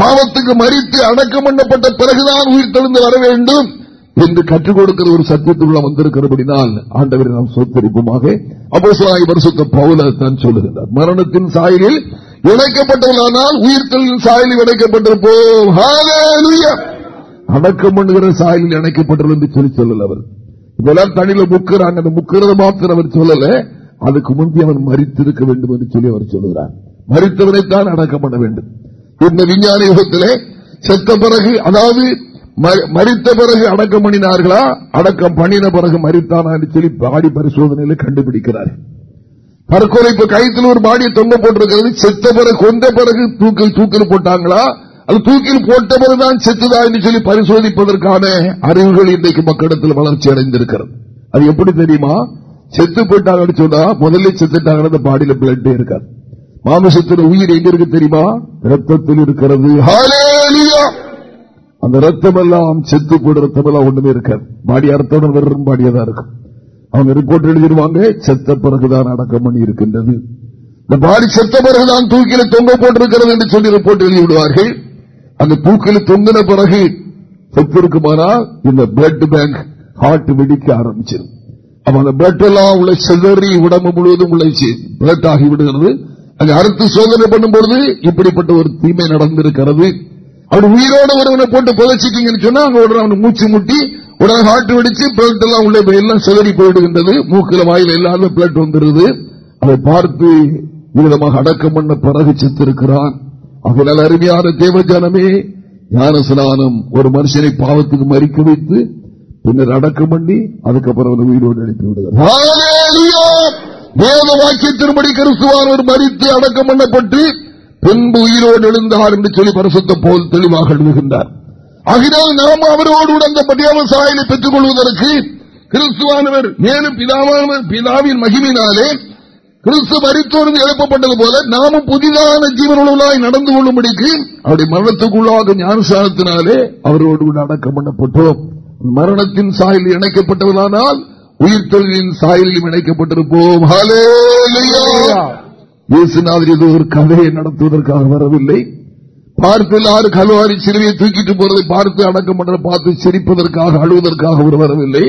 பாவத்துக்கு மறித்து அடக்கம் பண்ணப்பட்ட பிறகுதான் உயிர் தெளிந்து வர வேண்டும். என்று கற்றுக் கொடுக்கிற ஒரு சத்தியத்துள்ள வந்திருக்கிறபடினால் ஆண்டவரை நாம் சொத்தரிப்புமாக. அப்போ பரிசுத்த பவுல தான் மரணத்தின் சாயலில் இணைக்கப்பட்டவர்களானால் உயிர்த்தலின் சாயலில் இணைக்கப்பட்டிருப்போம். அடக்கம் பண்ணுகிற சாயலில் இணைக்கப்பட்டது என்று சொல்லி சொல்லல அவர். இதெல்லாம் தனியில முக்கிறாங்க அந்த முக்கிறது மாத்திரம் அவர் சொல்லல. அதுக்கு முந்தி அவன் மறித்திருக்க வேண்டும் என்று சொல்லி அவர் சொல்லுகிறார். மறித்தவனைத்தான் அடக்கம் பண்ண வேண்டும். இந்த விஞ்ஞான யுகத்திலே செத்த பிறகு அதாவது மறித்த பிறகு அடக்கம் பண்ணினார்களா? அடக்கம் பண்ணின பிறகு மறித்தானா சொல்லி பாடி பரிசோதனையில கண்டுபிடிக்கிறார். தற்கொலை இப்ப கைத்தில் ஒரு பாடியை தொங்க போட்டிருக்கிறது. செத்த பிறகு கொந்த பிறகு தூக்கில் தூக்கில் போட்டாங்களா? அது தூக்கில் போட்ட பிறகுதான் செத்துதா என்று சொல்லி பரிசோதிப்பதற்கான அறிவுகள் இன்றைக்கு மக்களிடத்தில் வளர்ச்சி அடைந்திருக்கிறது. அது எப்படி தெரியுமா? செத்து போயிட்டாங்கன்னு சொன்னா முதல்ல செத்துட்டாங்க அந்த பாடியில பிளட் இருக்காது. மாமிசத்தில் உயிர் எங்க இருக்கு தெரியுமா? ரத்தத்தில் இருக்கிறது. அந்த ரத்தம் எல்லாம் செத்து போட ரத்தம் எல்லாம் ஒண்ணுமே இருக்காது. பாடி அர்த்தம் வெறும் பாடியதா இருக்கும். அவங்க ரிப்போர்ட் எழுதிடுவாங்க செத்த பிறகுதான் அடக்கம் பண்ணி இருக்கின்றது. இந்த பாடி செத்த பிறகுதான் தூக்கில தொங்க போட்டிருக்கிறது என்று சொல்லி ரிப்போர்ட் எழுதி விடுவார்கள் அந்த தூக்கில தொங்கின பிறகு செத்து இருக்குமானால் இந்த பிளட் பேங்க் ஹார்ட் வெடிக்க ஆரம்பிச்சிடும் அந்த பிளட் எல்லாம் உள்ள செதறி உடம்பு முழுவதும் உள்ள பிளட் ஆகி விடுகிறது. அங்க அறுத்து சோதனை பண்ணும்போது இப்படிப்பட்ட ஒரு தீமை நடந்திருக்கிறது. அவர் உயிரோடு ஒருவனை போட்டு புதைச்சிட்டீங்கன்னு சொன்னா அங்க உடனே அவனை மூச்சு முட்டி உடனே ஹார்ட் வெடிச்சு பிளட் எல்லாம் போய் எல்லாம் சிதறி போயிடுகின்றது. மூக்கில வாயில் இல்லாத பிளட் வந்துருது. அதை பார்த்து விதமாக அடக்கம் பண்ண பிறகு சித்திருக்கிறான். அவனால் அருமையான தேவஜானமே ஞானஸ்நானம் ஒரு மனுஷனை பாவத்துக்கு மறிக்க வைத்து பின்னர் அடக்கம் பண்ணி அதுக்கப்புறம் உயிரோடு அனுப்பி விடுகிறார். வேத வாக்கியத்தின்படி ஒரு மறித்து அடக்கம் பண்ணப்பட்டு பின்பு உயிரோடு எழுந்தார் என்று சொல்லி பரிசுத்த போல் தெளிவாக எழுதுகின்றார். ஆகினால் நாம் அவரோடு அந்த பட்டியாமல் சாயலை பெற்றுக் கொள்வதற்கு கிறிஸ்துவானவர் மேலும் பிதாவானவர் பிதாவின் மகிமினாலே கிறிஸ்து மறித்தோர்ந்து எழுப்பப்பட்டது போல நாமும் புதிதான ஜீவனுள்ளாய் நடந்து கொள்ளும்படிக்கு அவருடைய மரணத்துக்குள்ளாக ஞானசானத்தினாலே அவரோடு கூட அடக்கம் பண்ணப்பட்டோம். மரணத்தின் சாயல் இணைக்கப்பட்டவர்களானால் உயிர்த்தொழிலின் சாயலிலும் இணைக்கப்பட்டிருப்போம். இயேசுநாதர் ஒரு கதையை நடத்துவதற்காக வரவில்லை. பார்த்து எல்லாரும் கல்வாரி சிறுவியை தூக்கிட்டு போறதை பார்த்து அடக்கம் பண்ற பார்த்து சிரிப்பதற்காக அழுவதற்காக அவர் வரவில்லை.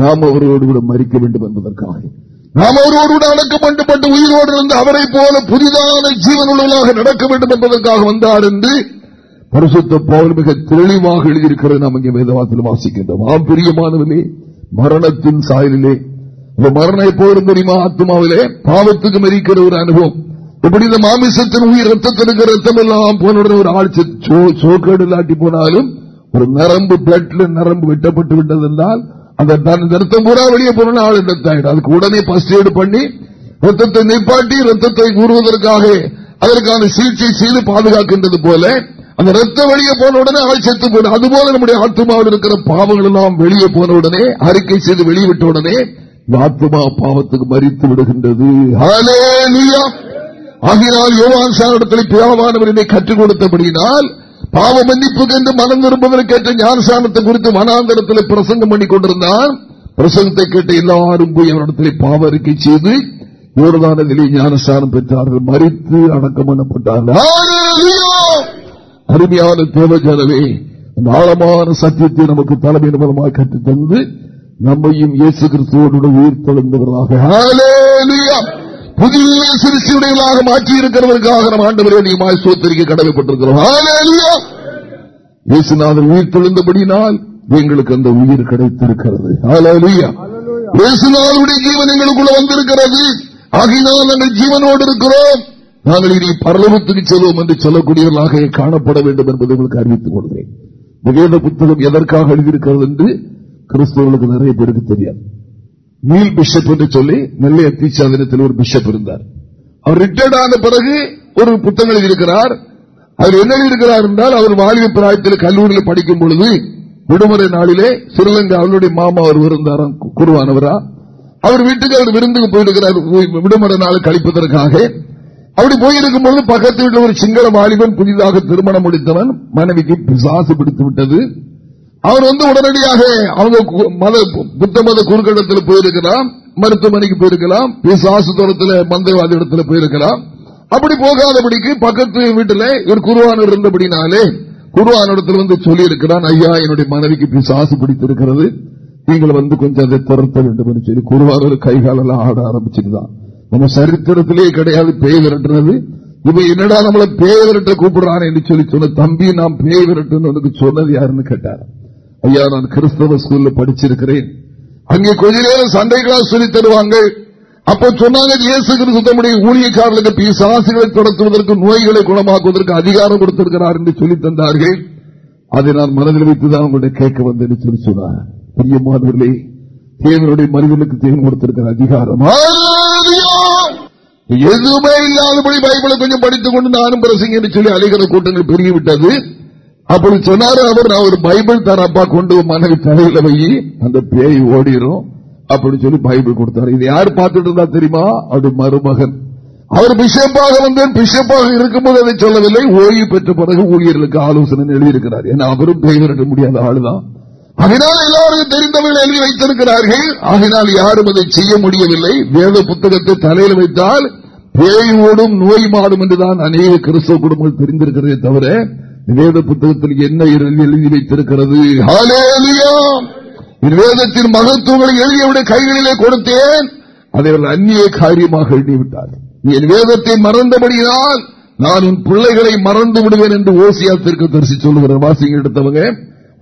நாம் அவரோடு கூட மறிக்க வேண்டும் என்பதற்காக. நாம் அவரோடு கூட அடக்கம் பண்ணப்பட்டு உயிரோடு இருந்து அவரை போல புதிதான ஜீவனுள்ளவர்களாக நடக்க வேண்டும் என்பதற்காக வந்தார் என்று பரிசுத்த போல் மிக தெளிவாக எழுதியிருக்கிறது. நாம் இங்கே வேதவாக்கில் வாசிக்கின்றோம். ஆம் பிரியமானவர்களே மரணத்தின் சாயலிலே மரணம் எப்போதும் தெரியுமா? ஆத்மாவிலே பாவத்துக்கு மறிக்கிற ஒரு அனுபவம். எப்படி இந்த மாமிசத்தின் உயிர் ரத்தத்திற்கு ரத்தம் எல்லாம் போனவுடன் ஒரு ஆட்சி சோக்கேடு இல்லாட்டி போனாலும் ஒரு நரம்பு பிளட்ல நரம்பு வெட்டப்பட்டு விட்டது என்றால் அந்த ரத்தம் பூரா வெளியே போன ஆள் இடத்தாயிடும் அதுக்கு உடனே பஸ்ட் பண்ணி ரத்தத்தை நிப்பாட்டி ரத்தத்தை கூறுவதற்காக அதற்கான சிகிச்சை செய்து பாதுகாக்கின்றது போல அந்த ரத்த வெளியே போன உடனே ஆள் செத்து போன அதுபோல நம்முடைய ஆத்மாவில் இருக்கிற பாவங்கள் எல்லாம் வெளியே போன உடனே அறிக்கை செய்து வெளியிட்ட உடனே ஆத்மா பாவத்துக்கு மறித்து விடுகின்றது. ஆகினால் யோவான் சாரிடத்தில் பியாவானவர் என்னை கற்றுக் கொடுத்தபடியினால் பாவ மன்னிப்புக்கு என்று மனம் விரும்புவதற்கேற்ற ஞானசானத்தை குறித்து மனாந்தரத்தில் பிரசங்கம் பண்ணி கொண்டிருந்தான். பிரசங்கத்தை கேட்ட எல்லாரும் போய் அவரிடத்தில் பாவ அறிக்கை செய்து யோர்தானத்திலே ஞானஸ்தானம் பெற்றார்கள். மறித்து அடக்கம் பண்ணப்பட்டார்கள். அருமையான தேவஜனவே அந்த ஆழமான சத்தியத்தை நமக்கு தலைமை மூலமாக கற்றுத்தந்து நம்மையும் இயேசு கிறிஸ்துவோடு உயிர் தொழுந்தவர்களாக. புதிய சிறுசியுடையவர்களாக மாற்றி நம் ஆண்டவரே நீமாய் சோத்தரிக்க கடமைப்பட்டிருக்கிறோம். இயேசுநாதன் உயிர் தொழுந்தபடினால் எங்களுக்கு அந்த உயிர் கிடைத்திருக்கிறது. இயேசுநாதனுடைய ஜீவன் எங்களுக்குள்ள வந்திருக்கிறது. ஆகினால் நாங்கள் ஜீவனோடு இருக்கிறோம். நாங்கள் இனி பரலவத்துக்கு செல்வோம் என்று சொல்லக்கூடியவர்களாக காணப்பட வேண்டும் என்பதை உங்களுக்கு அறிவித்துக் கொள்கிறேன். புத்தகம் எதற்காக எழுதியிருக்கிறது என்று கிறிஸ்தவர்களுக்கு நிறைய பேருக்கு தெரியாது. நீல் பிஷப் என்று சொல்லி நெல்லை அத்திச்சாதனத்தில் ஒரு பிஷப் இருந்தார். அவர் ரிட்டையர்ட் ஆன பிறகு ஒரு புத்தகம் எழுதியிருக்கிறார். அவர் என்ன எழுதியிருக்கிறார் என்றால் அவர் வாலிப பிராயத்தில் கல்லூரியில் படிக்கும் பொழுது விடுமுறை நாளிலே சிறிலங்கா அவருடைய மாமா அவர் இருந்தாராம் குருவானவரா அவர் வீட்டுக்கு அவர் விருந்துக்கு போயிருக்கிறார். விடுமுறை நாள் கழிப்பதற்காக. அப்படி போயிருக்கும் பொழுது பக்கத்து வீட்டில் ஒரு சிங்கள வாலிபன் புதிதாக திருமணம் முடித்தவன் மனைவிக்கு பிசாசு பிடித்து விட்டது. அவர் வந்து உடனடியாக அவங்க மத புத்த மத குறுக்கடத்தில் போயிருக்கலாம் மருத்துவமனைக்கு போயிருக்கலாம் பிசாசு தூரத்தில் மந்தவாதி இடத்துல போயிருக்கலாம். அப்படி போகாதபடிக்கு பக்கத்து வீட்டில் ஒரு குருவானர் இருந்தபடினாலே குருவானிடத்தில் வந்து சொல்லி இருக்கிறான் ஐயா என்னுடைய மனைவிக்கு பிசாசு பிடித்திருக்கிறது. நீங்கள் வந்து கொஞ்சம் அதை துரத்த வேண்டும் என்று சொல்லி ஒரு கைகாலெல்லாம் ஆட ஆரம்பிச்சிருந்தான் நம்ம சரித்திரத்திலேயே கிடையாது பேய் விரட்டுறது. இவன் என்னடா நம்மள பேய் விரட்ட கூப்பிடுறான் என்று சொல்லி சொன்ன தம்பி நாம் பேய் விரட்டுன்னு சொன்னது யாருன்னு கேட்டார். ஐயா நான் கிறிஸ்தவ ஸ்கூல்ல படிச்சிருக்கிறேன். அங்கே கொஞ்ச நேரம் சண்டை சொல்லி தருவாங்க. அப்ப சொன்னாங்க இயேசு கிறிஸ்தமுடைய ஊழியக்காரர்களுக்கு பிசாசுகளை தொடர்த்துவதற்கு நோய்களை குணமாக்குவதற்கு அதிகாரம் கொடுத்திருக்கிறார் என்று சொல்லி தந்தார்கள். அதை நான் மனதில் வைத்துதான் உங்களுடைய கேட்க வந்தேன் சொல்லி சொன்னார். பிரியமானவர்களே தேவனுடைய மனிதனுக்கு தேவன் கொடுத்திருக்கிற அதிகாரம். எதுவுமே இல்லாதபடி பைபிளை கொஞ்சம் படித்துக் கொண்டு நானும் பிரசிங்க என்று சொல்லி அலைகிற கூட்டங்கள் பெருகிவிட்டது. அப்படி சொன்னாரு அவர் நான் ஒரு பைபிள் தரப்பா கொண்டு மனைவி தலையில வை. அந்த பேய் ஓடிடும் அப்படின்னு சொல்லி பைபிள் கொடுத்தாரு. இது யார் பார்த்துட்டு இருந்தா தெரியுமா? அது மருமகன். அவர் பிஷப்பாக வந்து பிஷப்பாக இருக்கும்போது அதை சொல்லவில்லை. ஓய்வு பெற்ற பிறகு ஊழியர்களுக்கு ஆலோசனை எழுதியிருக்கிறார். ஏன்னா அவரும் பேய் விரட்ட முடியாத ஆளுதான். அதனால் எல்லாருக்கும் தெரிந்தவர்கள் எழுதி வைத்திருக்கிறார்கள். ஆகினால் யாரும் அதை செய்ய முடியவில்லை. வேத புத்தகத்தை தலையில் வைத்தால் பேய் ஓடும் நோய் மாடும் என்றுதான் அநேக கிறிஸ்தவ குடும்பங்கள் தெரிந்திருக்கிறதே தவிர வேத புத்தகத்தில் என்ன எழுதி வைத்திருக்கிறது? வேதத்தின் மகத்துவங்களை எழுதியவுடைய கைகளிலே கொடுத்தேன். அதை அவர்கள் அந்நிய காரியமாக எழுதிவிட்டார் என் வேதத்தை மறந்தபடியால் நான் உன் பிள்ளைகளை மறந்து விடுவேன் என்று ஓசியாத்திற்கு தரிசி சொல்லுகிற வாசிங்க எடுத்தவங்க.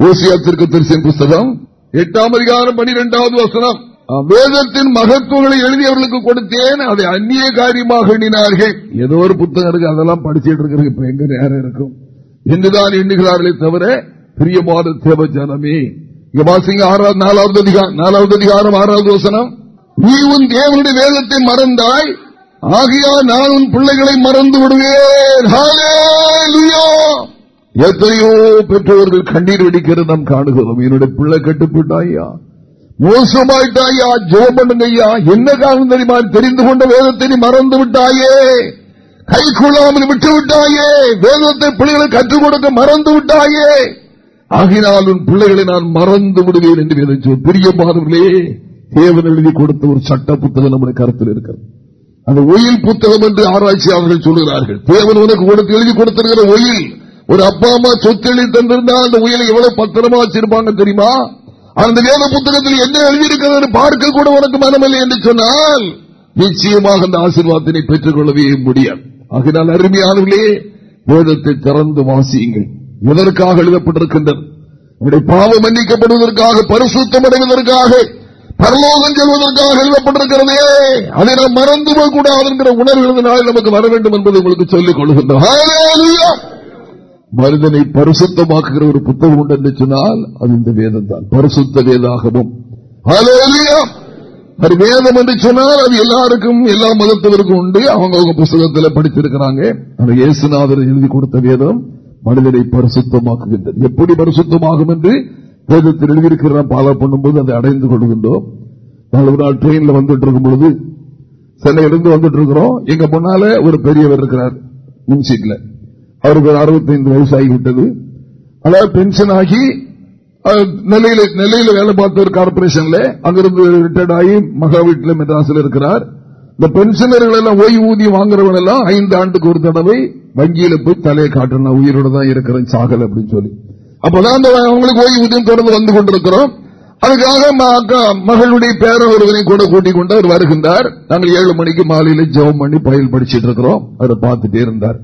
ஓசியாத்திற்கு தரிசின் புஸ்தகம். எட்டாம் அதிகாரம் பனிரெண்டாவது வசனம். வேதத்தின் மகத்துவங்களை எழுதியவர்களுக்கு கொடுத்தேன். அதை அந்நிய காரியமாக எண்ணினார்கள். ஏதோ ஒரு புத்தகம் இருக்கு அதெல்லாம் படிச்சுட்டு இருக்கிறது. இப்ப எங்க நேரம் இருக்கும்? என்றுதான் எண்ணுகிறார்களே தவிர பிரியமான தேவ ஜனமே இங்க வாசிங்க ஆறாவது நாலாவது அதிகாரம் நாலாவது அதிகாரம் ஆறாவது வசனம். நீ உன் தேவனுடைய வேதத்தை மறந்தாய் ஆகியா நான் உன் பிள்ளைகளை மறந்து விடுவேன். எத்தனையோ பெற்றோர்கள் கண்ணீர் அடிக்கிறது நாம் காணுகிறோம். என்னுடைய பிள்ளை கட்டுப்பட்டாயா மோசமாயிட்டாயா ஜோ பண்ணுங்கய்யா. என்ன காரணம் தெரியுமா? தெரிந்து கொண்ட வேதத்தை நீ மறந்து விட்டாயே. கை கொள்ளாமல் விட்டு விட்டாயே வேதத்தை பிள்ளைகளை கற்றுக் கொடுக்க மறந்து விட்டாயே. ஆகினால் உன் பிள்ளைகளை நான் மறந்து விடுவேன் என்று பெரிய பிரியமானவர்களே தேவன் எழுதி கொடுத்த ஒரு சட்ட புத்தகம் நம்முடைய கருத்தில் இருக்கிறது. அந்த ஒயில் புத்தகம் என்று ஆராய்ச்சியாளர்கள் சொல்கிறார்கள் தேவன் உனக்கு கொடுத்து எழுதி கொடுத்திருக்கிற ஒயில் ஒரு அப்பா அம்மா சொத்து எழுதி தந்திருந்தா அந்த உயிரை எவ்வளவு பத்திரமா வச்சிருப்பாங்க தெரியுமா? அந்த வேத புத்தகத்தில் என்ன எழுதியிருக்கிறது பார்க்க கூட உனக்கு மனமில்லை என்று சொன்னால் நிச்சயமாக அந்த ஆசீர்வாதத்தினை பெற்றுக் கொள்ளவே முடியாது. ஆகினால் அருமையானவர்களே வேதத்தை திறந்து வாசியுங்கள். எதற்காக எழுதப்பட்டிருக்கின்றது? உங்களுடைய பாவம் மன்னிக்கப்படுவதற்காக பரிசுத்தம் அடைவதற்காக பரலோகம் செல்வதற்காக எழுதப்பட்டிருக்கிறதே. அதை நாம் மறந்து கூடாது என்கிற உணர்வுகளினால் நமக்கு வர வேண்டும் என்பதை உங்களுக்கு சொல்லிக் கொள்கின்றோம். மனிதனை பரிசுத்தமாக்குகிற ஒரு புத்தகம் உண்டு என்று சொன்னால் அது இந்த வேதம் தான் பரிசுத்த வேதாகவும் Hallelujah. அது வேதம் என்று சொன்னால் அது எல்லாருக்கும் எல்லா மதத்தவருக்கும் உண்டு அவங்க அவங்க புஸ்தகத்தில் படித்திருக்கிறாங்க அந்த இயேசுநாதர் எழுதி கொடுத்த வேதம் மனிதனை பரிசுத்தமாக்குகின்றது எப்படி பரிசுத்தமாகும் என்று வேதத்தில் எழுதியிருக்கிற பாலா பண்ணும்போது அதை அடைந்து கொள்கின்றோம் நாலு நாள் ட்ரெயின்ல வந்துட்டு இருக்கும் பொழுது சென்னையிலிருந்து வந்துட்டு இருக்கிறோம் எங்க முன்னால ஒரு பெரியவர் இருக்கிறார் மின்சீட்ல அவருக்கு ஒரு அறுபத்தைந்து வயசு ஆகிவிட்டது அதாவது பென்ஷன் ஆகி நெல்லையில நெல்லையில வேலை பார்த்த ஒரு கார்பரேஷன்ல அங்கிருந்து ரிட்டையர்ட் ஆகி மகா வீட்டில் மெட்ராஸில் இருக்கிறார். இந்த பென்ஷனர்கள் எல்லாம் ஓய்வூதியம் வாங்குறவங்க எல்லாம் ஐந்து ஆண்டுக்கு ஒரு தடவை வங்கியில போய் தலையை காட்டணும் உயிரோட தான் இருக்கிறேன் சாகல் அப்படின்னு சொல்லி. அப்பதான் அந்த அவங்களுக்கு ஓய்வூதியம் தொடர்ந்து வந்து கொண்டிருக்கிறோம். அதுக்காக அக்கா மகளுடைய பேர ஒருவனை கூட கூட்டிக் கொண்டு அவர் வருகின்றார். நாங்கள் ஏழு மணிக்கு மாலையில ஜெபம் பண்ணி பயில் படிச்சிட்டு இருக்கிறோம். அவரை பார்த்துட்டே இருந்தார்.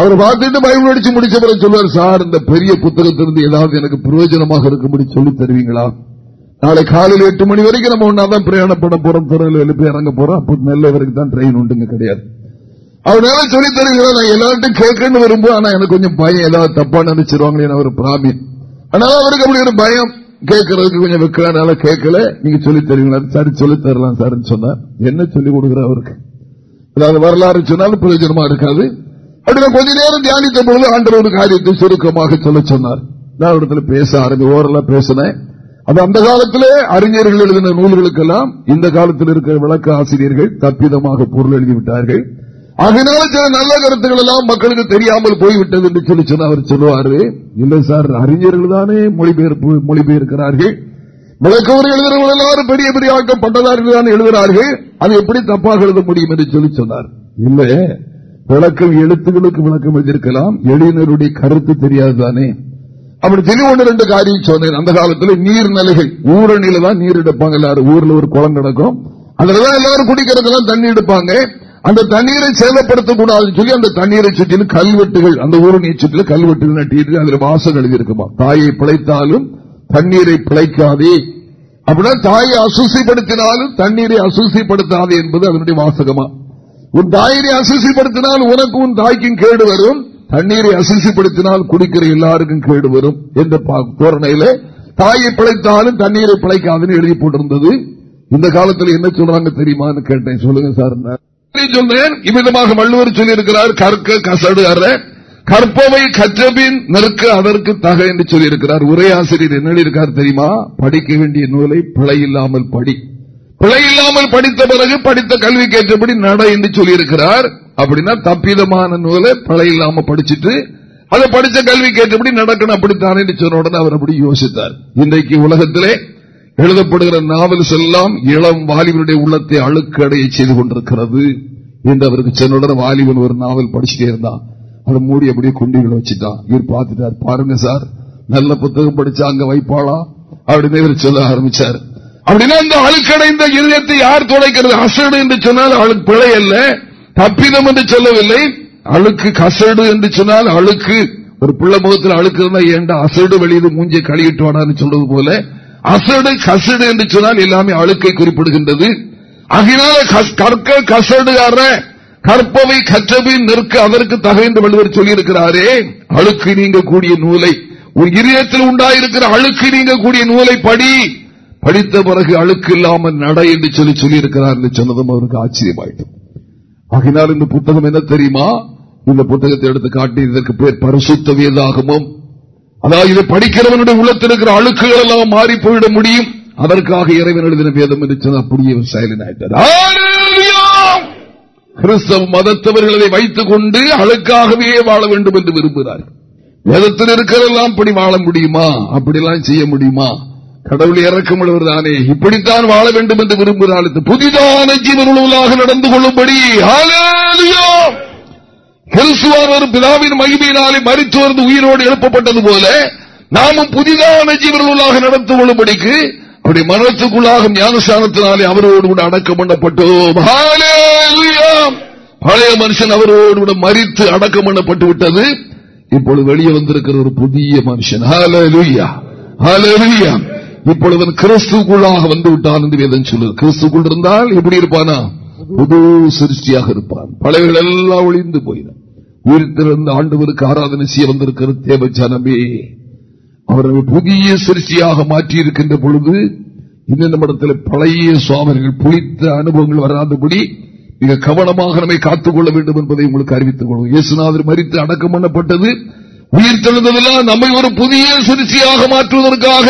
அவர் பார்த்துட்டு பைபிள் அடிச்சு முடிச்ச பிறகு சொல்வார் சார் இந்த பெரிய புத்தகத்திலிருந்து ஏதாவது எனக்கு பிரயோஜனமாக இருக்கும்படி சொல்லி தருவீங்களா? நாளை காலையில் எட்டு மணி வரைக்கும் நம்ம ஒன்னாதான் பிரயாணப்பட போறோம். திருநெல்வேலி எழுப்பி இறங்க போறோம். அப்போ நல்ல வரைக்கும் தான் ட்ரெயின் உண்டுங்க கிடையாது. அவனால சொல்லி தருவீங்களா? நான் எல்லார்ட்டும் கேட்கன்னு வரும்போது ஆனா எனக்கு கொஞ்சம் பயம். ஏதாவது தப்பா நினைச்சிருவாங்களே ஒரு பிராமின். ஆனாலும் அவருக்கு அப்படி ஒரு பயம். கேட்கறதுக்கு கொஞ்சம் வைக்கிறனால கேட்கல. நீங்க சொல்லி தருவீங்களா? சரி சொல்லி தரலாம் சார் சொன்னார். என்ன சொல்லி கொடுக்குற அவருக்கு? அதாவது வரலாறு சொன்னாலும் பிரயோஜனமா இருக்காது. அப்படி கொஞ்ச நேரம் தியானித்த பொழுது ஆண்டவர் ஒரு காரியத்தை சுருக்கமாக சொல்ல சொன்னார். நான் இடத்துல பேச ஆரம்பி ஓரெல்லாம் பேசினேன். அது அந்த காலத்திலே அறிஞர்கள் எழுதின நூல்களுக்கெல்லாம் இந்த காலத்தில் இருக்கிற விளக்க ஆசிரியர்கள் தப்பிதமாக பொருள் எழுதிவிட்டார்கள். அதனால சில நல்ல கருத்துக்கள் எல்லாம் மக்களுக்கு தெரியாமல் போய்விட்டது என்று சொல்லி சொன்ன அவர் சொல்லுவாரு. இல்லை சார் அறிஞர்கள் தானே மொழிபெயர்ப்பு மொழிபெயர்க்கிறார்கள். விளக்கவர் எழுதுறவங்க எல்லாரும் பெரிய பெரிய ஆட்டம் பட்டதாரிகள் தான் எழுதுகிறார்கள். அது எப்படி தப்பாக எழுத முடியும் என்று சொல்லி சொன்னார். இல்ல விளக்கம் எழுத்துகளுக்கு விளக்கம் எழுதியிருக்கலாம் எளியினருடைய கருத்து தெரியாதுதானே? அப்படி சொல்லி ஒன்று ரெண்டு காரியம் சொன்னேன். அந்த காலத்தில் நீர்நிலைகள் ஊரணியில தான் நீர் எடுப்பாங்க எல்லாரும். ஊர்ல ஒரு குளம் கிடக்கும். அதுலதான் எல்லாரும் குடிக்கிறதுலாம் தண்ணி எடுப்பாங்க. அந்த தண்ணீரை சேதப்படுத்தக்கூடாதுன்னு சொல்லி அந்த தண்ணீரை சுற்றிலும் கல்வெட்டுகள் அந்த ஊரணியை சுற்றிலும் கல்வெட்டுகள் நட்டிட்டு அதுல வாசம் எழுதியிருக்குமா? தாயை பிழைத்தாலும் தண்ணீரை பிழைக்காதே. அப்படின்னா தாயை அசுசிப்படுத்தினாலும் தண்ணீரை அசுசிப்படுத்தாதே என்பது அதனுடைய வாசகமா? உன் தாயினை அசிசிப்படுத்தினால் உனக்கு உன் தாய்க்கும் கேடு வரும். தண்ணீரை அசிசிப்படுத்தினால் குடிக்கிற எல்லாருக்கும் கேடு வரும் என்ற தோரணையில தாயை பிழைத்தாலும் தண்ணீரை பிழைக்காதுன்னு எழுதி போட்டிருந்தது. இந்த காலத்தில் என்ன சொல்றாங்க தெரியுமான்னு கேட்டேன். சொல்லுங்க சார். சொன்னேன் இவ்விதமாக வள்ளுவர் சொல்லியிருக்கிறார். கற்க கசடு அற. கற்பவை கற்றபின் நெருக்க அதற்கு தக என்று சொல்லியிருக்கிறார். உரையாசிரியர் என்ன இருக்கார் தெரியுமா? படிக்க வேண்டிய நூலை பிழை இல்லாமல் படி. பிழை இல்லாமல் படித்த பிறகு படித்த கல்விக்கு ஏற்றபடி நட என்று சொல்லியிருக்கிறார். அப்படின்னா தப்பிதமான நூலை பிழை இல்லாம படிச்சுட்டு அதை படித்த கல்வி கேட்டபடி நடக்கணும் அப்படித்தானே என்று சொன்ன உடனே அவர் அப்படி யோசித்தார். இன்றைக்கு உலகத்திலே எழுதப்படுகிற நாவல்ஸ் எல்லாம் இளம் வாலிபனுடைய உள்ளத்தை அழுக்கடைய செய்து கொண்டிருக்கிறது என்று அவருக்கு சென்னுடன் வாலிபன் ஒரு நாவல் படிச்சுட்டே இருந்தான். அதை மூடி அப்படியே குண்டிகளை வச்சுட்டான். இவர் பார்த்துட்டார் பாருங்க சார் நல்ல புத்தகம் படிச்சா அங்க வைப்பாளா? அப்படின்னு இவர் சொல்ல ஆரம்பிச்சார். அப்படின்னா இந்த அழுக்கடைந்த இதயத்தை யார் துடைக்கிறது? அசடு என்று சொன்னால் அழுக்கு பிழை அல்ல. தப்பிதம் என்று சொல்லவில்லை. அழுக்கு கசடு என்று சொன்னால் அழுக்கு. ஒரு பிள்ளை முகத்தில் அழுக்கு இருந்தா ஏண்டா அசடு வெளியது மூஞ்சியை கழுகிட்டு வாடான்னு சொல்றது போல. அசடு கசடு என்று சொன்னால் எல்லாமே அழுக்கை குறிப்பிடுகின்றது. அகினால கற்க கசடு அற கற்பவை கற்றபின் நிற்க அதற்கு தகைந்து வள்ளுவர் சொல்லியிருக்கிறாரே அழுக்கு நீங்க கூடிய நூலை. ஒரு இதயத்தில் உண்டாயிருக்கிற அழுக்கு நீங்க கூடிய நூலை படி. படித்த பிறகு அழுக்கு இல்லாமல் நடை என்று சொல்லி சொல்லியிருக்கிறார் என்று சொன்னதும் அவருக்கு ஆச்சரியமாயிட்டு ஆகினால் இந்த புத்தகம் என்ன தெரியுமா? இந்த புத்தகத்தை எடுத்து காட்டி இதற்கு பேர் பரிசுத்த வேதாகமும் அதாவது இதை படிக்கிறவனுடைய உள்ளத்தில் இருக்கிற அழுக்குகள் எல்லாம் மாறி போயிட முடியும். அதற்காக இறைவன் எழுதின வேதம் என்று அப்படியே செயலின் கிறிஸ்தவ மதத்தவர்கள் அதை வைத்துக் கொண்டு அழுக்காகவே வாழ வேண்டும் என்று விரும்புகிறார்கள். வேதத்தில் இருக்கிறதெல்லாம் இப்படி வாழ முடியுமா? அப்படிலாம் செய்ய முடியுமா? கடவுள் இறக்கம் தானே? இப்படித்தான் வாழ வேண்டும் என்று விரும்புகிறாள் புதிதான ஜீவனுள்ளாக நடந்து கொள்ளும்படி. ஒரு பிதாவின் மகிமையினாலே மறித்து உயிரோடு எழுப்பப்பட்டது போல நாமும் புதிதான ஜீவனுள்ளாக நடந்து கொள்ளும்படிக்கு அப்படி மரணத்துக்குள்ளாக ஞானஸ்தானத்தினாலே அவரோடு கூட அடக்கம் பண்ணப்பட்டோம். பழைய மனுஷன் அவரோடு கூட மறித்து அடக்கம் பண்ணப்பட்டு விட்டது. இப்பொழுது வெளியே வந்திருக்கிற ஒரு புதிய மனுஷன். ஹalleluya! ஹalleluya! இப்பொழுது கிறிஸ்துக்குள்ளாக வந்து விட்டான் என்று வேதம் சொல்லு கிறிஸ்துக்குள் இருந்தால் எப்படி இருப்பானா? புது சிருஷ்டியாக இருப்பான். பழையவர்கள் எல்லாம் ஒளிந்து போயிடும் உயிர்த்திருந்த ஆண்டவருக்கு ஆராதனை செய்ய வந்திருக்கிற தேவ ஜனமே அவர்கள் புதிய சிருஷ்டியாக மாற்றி இருக்கின்ற பொழுது இந்த நிமிடத்தில் பழைய சுவாமிகள் புளித்த அனுபவங்கள் வராதபடி மிக கவனமாக நம்மை காத்துக்கொள்ள வேண்டும் என்பதை உங்களுக்கு அறிவித்துக் கொள்வோம். இயேசுநாதர் மறித்து அடக்கம் பண்ணப்பட்டது உயிர் தெழுந்ததெல்லாம் நம்மை ஒரு புதிய சிருஷ்டியாக மாற்றுவதற்காக.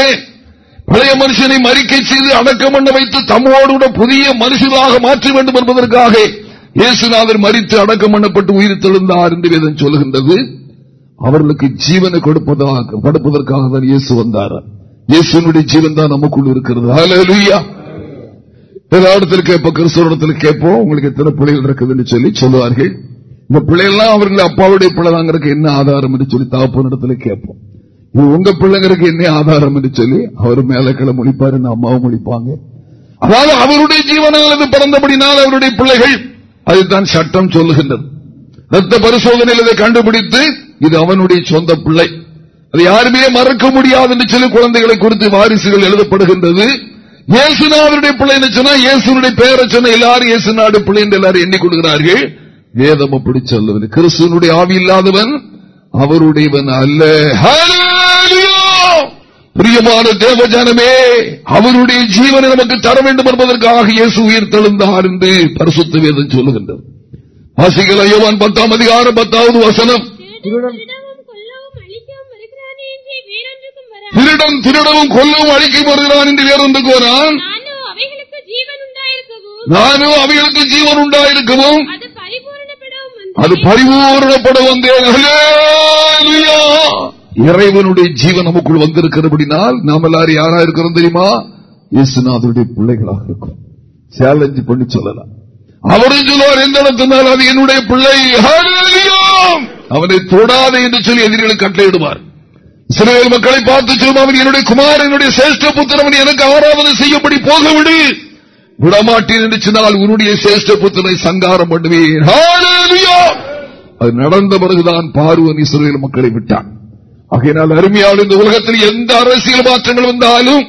பழைய மனுஷனை மறிக்கை செய்து அடக்கம் பண்ண வைத்து தம்மோடு புதிய மனுஷனாக மாற்ற வேண்டும் என்பதற்காக இயேசுநாதர் மறித்து அடக்கம் பண்ணப்பட்டு உயிர் தெழுந்தார் என்று வேதம் சொல்லுகின்றது. அவர்களுக்கு ஜீவனை கொடுப்பதாக கொடுப்பதற்காக தான் இயேசு வந்தார். இயேசுனுடைய ஜீவன் தான் நமக்குள் இருக்கிறது. இடத்தில் கேட்போம் கிறிஸ்தவத்தில் கேட்போம் உங்களுக்கு எத்தனை பிள்ளைகள் இருக்குதுன்னு சொல்லி சொல்லுவார்கள். இந்த பிள்ளைகள்லாம் அவர்கள் அப்பாவுடைய பிள்ளைதாங்கிறதுக்கு என்ன ஆதாரம் என்று சொல்லி தாப்பனிடத்தில் கேட்போம். உங்க பிள்ளைங்களுக்கு என்ன ஆதாரம் என்று சொல்லி அவர் மேலக்களை முடிப்பாரு அம்மாவும் முடிப்பாங்க அதாவது அவருடைய ஜீவனால் பிறந்தபடினால் அவருடைய பிள்ளைகள் அதுதான் சட்டம் சொல்லுகின்றது. ரத்த பரிசோதனையில் இதை கண்டுபிடித்து இது அவனுடைய சொந்த பிள்ளை. அது யாருமே மறக்க முடியாது என்று சொல்லி குழந்தைகளை குறித்து வாரிசுகள் எழுதப்படுகின்றது. இயேசுநாதருடைய பிள்ளை சொன்னா இயேசுனுடைய பெயரை சொன்ன எல்லாரும் இயேசுநாடு பிள்ளை என்று எல்லாரும் எண்ணிக்கொள்கிறார்கள் வேதம் அப்படி சொல்லுவது. கிறிஸ்துவனுடைய ஆவி இல்லாதவன் அவருடையவன் அல்ல. பிரியமான தேவஜானமே அவருடைய ஜீவனை நமக்கு தர வேண்டும் என்பதற்காக இயேசு உயிர் தெழுந்தார் என்று பரிசுத்த வேதம் சொல்லுகின்றது. வாசிகள் ஐயோவான் பத்தாம் அதிகாரம் பத்தாவது வசனம். திருடன் திருடவும் கொல்லவும் அழிக்கும் வருகிறான் என்று வேறொன்றுக்கு வரான் நானும் அவைகளுக்கு ஜீவன் உண்டாயிருக்கவும் அது. பரிபூரணப்பட வந்தேன். இறைவனுடைய ஜீவன் நமக்குள் வந்திருக்கிறபடினால் நாம் எல்லாரும் யாரா இருக்கிறோம் தெரியுமா? இயேசுநாதருடைய பிள்ளைகளாக இருக்கும் சேலஞ்சு பண்ணி சொல்லலாம். அவரும் சொல்லுவார் எந்த இடத்தினால் அது என்னுடைய பிள்ளை. அவனை தொடாதே என்று சொல்லி எதிரிகளுக்கு கட்டளையிடுவார். சிறுவர் மக்களை பார்த்து சொல்லும் அவன் என்னுடைய குமார் என்னுடைய சேஷ்ட புத்திரவன் எனக்கு ஆறாவது செய்யும்படி போகவிடு. விடமாட்டேன் என்று சொன்னால் உன்னுடைய சேஷ்ட புத்திரை சங்காரம் பண்ணுவேன். அது நடந்த பிறகுதான் பார்வன் இஸ்ரேல் மக்களை விட்டான். ஆகையினால் அருமையான இந்த உலகத்தில் எந்த அரசியல் மாற்றங்கள் வந்தாலும்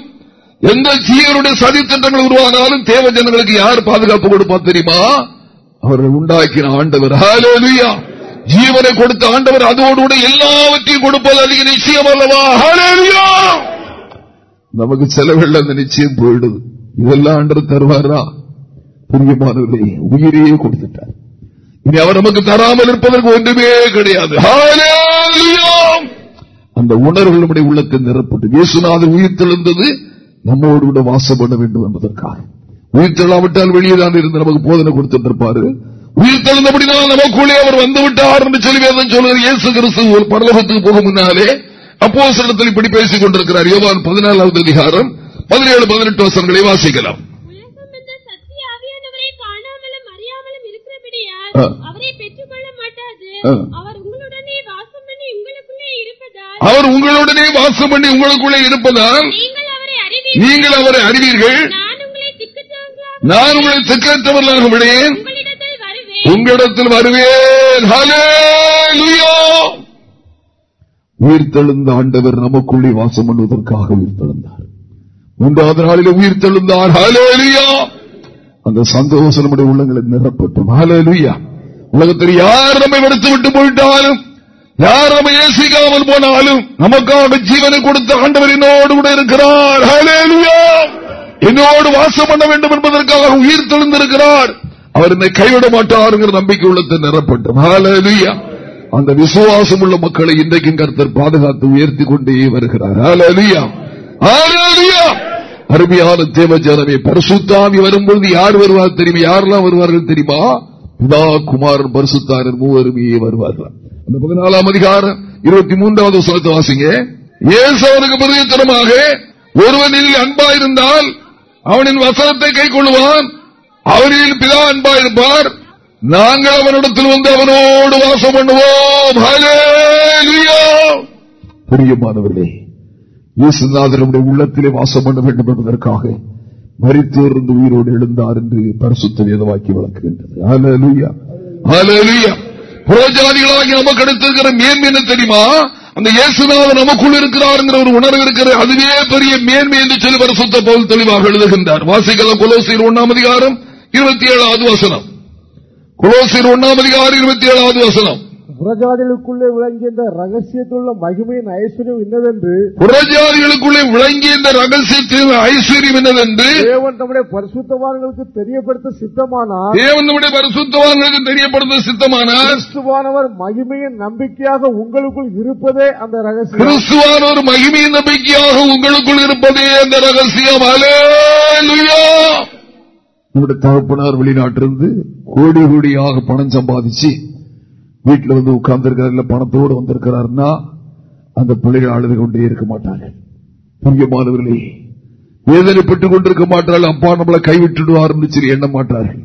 எந்த ஜீவனுடைய சதித்திட்டங்கள் உருவானாலும் தேவ ஜனங்களுக்கு யார் பாதுகாப்பு கொடுப்பா தெரியுமா? அவர்கள் உண்டாக்கின ஆண்டவர். ஹalleluya. ஜீவனை கொடுத்த ஆண்டவர் அதோடு கூட எல்லாவற்றையும் கொடுப்பது அதிக நிச்சயம் அல்லவா? ஹalleluya. நமக்கு செலவில் அந்த நிச்சயம் போயிடுது. இதெல்லாம் ஆண்டவர் தருவாரா? புரியமானவர்களே உயிரையே கொடுத்துட்டார். இனி அவர் நமக்கு தராமல் இருப்பதற்கு ஒன்றுமே கிடையாது. ஹalleluya. அந்த உணர்வு நம்முடைய உள்ளத்தை நிரப்பட்டு இயேசுநாதர் உயிர் தெழுந்தது நம்மோடு கூட வாசம் பண்ண வேண்டும் என்பதற்காக. உயிர் தெழாவிட்டால் வெளியே தான் இருந்து நமக்கு போதனை கொடுத்திருப்பாரு. உயிர் தெழுந்தபடினால் நமக்குள்ளே அவர் வந்து விட்டார் என்று சொல்லி வேதம் சொல்லுகிற இயேசு கிறிஸ்து ஒரு பரலோகத்துக்கு போகும் முன்னாலே அப்போ இடத்தில் இப்படி பேசிக் கொண்டிருக்கிறார். யோவான் பதினாலாவது அதிகாரம் பதினேழு பதினெட்டு வசனங்களை வாசிக்கலாம். அவரை பெற்றுக்கொள்ள மாட்டாது. அவர் உங்களுடனே வாசம் பண்ணி உங்களுக்குள்ளே இருப்பதால் அவர் உங்களுடனே வாசம் பண்ணி உங்களுக்குள்ளே இருப்பதால் நீங்கள் அவரை அறிவீர்கள். நான் உங்களை திக்கற்றவர்களாக விடேன் உங்களிடத்தில் வருவேன். உங்களிடத்தில் வருவேன். ஹalleluya. உயிர் தெழுந்த ஆண்டவர் நமக்குள்ளே வாசம் பண்ணுவதற்காக உயிர் தெழுந்தார் மூன்றாவது நாளில் உயிர் தெழுந்தார் ஹalleluya. அந்த சந்தோஷம் நம்முடைய உள்ளங்களை நிரப்பட்டும். ஹalleluya. உலகத்தில் யார் நம்மை வெறுத்து விட்டு போயிட்டாலும் யார் நம்ம ஏசிக்காமல் போனாலும் நமக்காக ஜீவனை கொடுத்த ஆண்டவர் என்னோடு கூட இருக்கிறார். என்னோடு வாசம் பண்ண வேண்டும் என்பதற்காக உயிர் தெளிந்திருக்கிறார் அவர் என்னை கைவிட மாட்டாருங்கிற நம்பிக்கை உள்ளத்தை நிரப்பட்டும். அந்த விசுவாசம் உள்ள மக்களை இன்றைக்கும் கருத்தர் பாதுகாத்து உயர்த்தி கொண்டே வருகிறார். அருமையான தேவ அருமையான பரிசுத்தாமி பரிசுத்தாவி வரும்பொழுது யார் வருவார் தெரியுமா? யாரெல்லாம் வருவார்கள் தெரியுமா? பிதா குமாரன் பரிசுத்தாரன் மூவருமே வருவார்கள் அந்த பதினாலாம் அதிகாரம் இருபத்தி மூன்றாவது வசனத்தை வாசிங்க. இயேசு பிரதித்தனமாக ஒருவனில் அன்பாயிருந்தால் அவனின் வசனத்தை கை கொள்ளுவான். அவனில் பிதா அன்பாயிருப்பார். நாங்கள் அவனிடத்தில் வந்து அவனோடு வாசம் பண்ணுவோம். ஹalleluya. பிரியமானவர்களே இயேசுநாதனுடைய உள்ளத்திலே வாசம் பண்ண வேண்டும் என்பதற்காக மறித்தோர்ந்து உயிரோடு எழுந்தார் என்று பரிசுத்த வேதவாக்கி வழங்குகின்றது ஹalleluya. புறஜாதிகளாகி நமக்கு எடுத்திருக்கிற மேன்மை என்ன தெரியுமா? அந்த இயேசுநாதர் நமக்குள் இருக்கிறார் ஒரு உணர்வு இருக்கிற அதுவே பெரிய மேன்மை என்று சொல்லி பரிசுத்த போல் தெளிவாக எழுதுகின்றார். வாசிக்கல கொலோசியர் ஒன்னாம் அதிகாரம் இருபத்தி ஏழாவது வசனம். கொலோசியர் ஒன்னாம் அதிகாரம் இருபத்தி ஏழாவது வசனம். புறஜாதிகளுக்குள்ளே விளங்கிய இந்த ரகசியத்துள்ள மகிமையின் ஐஸ்வர்யம் இன்னதென்று புறஜாதிகளுக்குள்ளே விளங்கிய இந்த ரகசியத்தின் ஐஸ்வர்யம் என்னவென்று தேவன் தம்முடைய பரிசுத்தவான்களுக்கு தெரியப்படுத்த சித்தமானார் தேவன் நம்முடைய பரிசுத்தவான்களுக்கு தெரியப்படுத்த சித்தமானார் கிறிஸ்துவானவர் மகிமையின் நம்பிக்கையாக உங்களுக்குள் இருப்பதே அந்த ரகசியம். கிறிஸ்துவான ஒரு மகிமையின் நம்பிக்கையாக உங்களுக்குள் இருப்பதே அந்த ரகசியம். அலேலுயா நம்முடைய தகப்பனார் வெளிநாட்டிலிருந்து கோடி கோடியாக பணம் சம்பாதிச்சு வீட்டில் வந்து உட்கார்ந்திருக்காரு பணத்தோடு வந்திருக்கிறாருன்னா அந்த பிள்ளைகள் அழுது கொண்டே இருக்க மாட்டார்கள். பிரியமானவர்களே வேதனைப்பட்டுக் கொண்டிருக்க மாட்டார்கள் அப்பா நம்மளை கைவிட்டுடுவார் சரி எண்ண மாட்டார்கள்.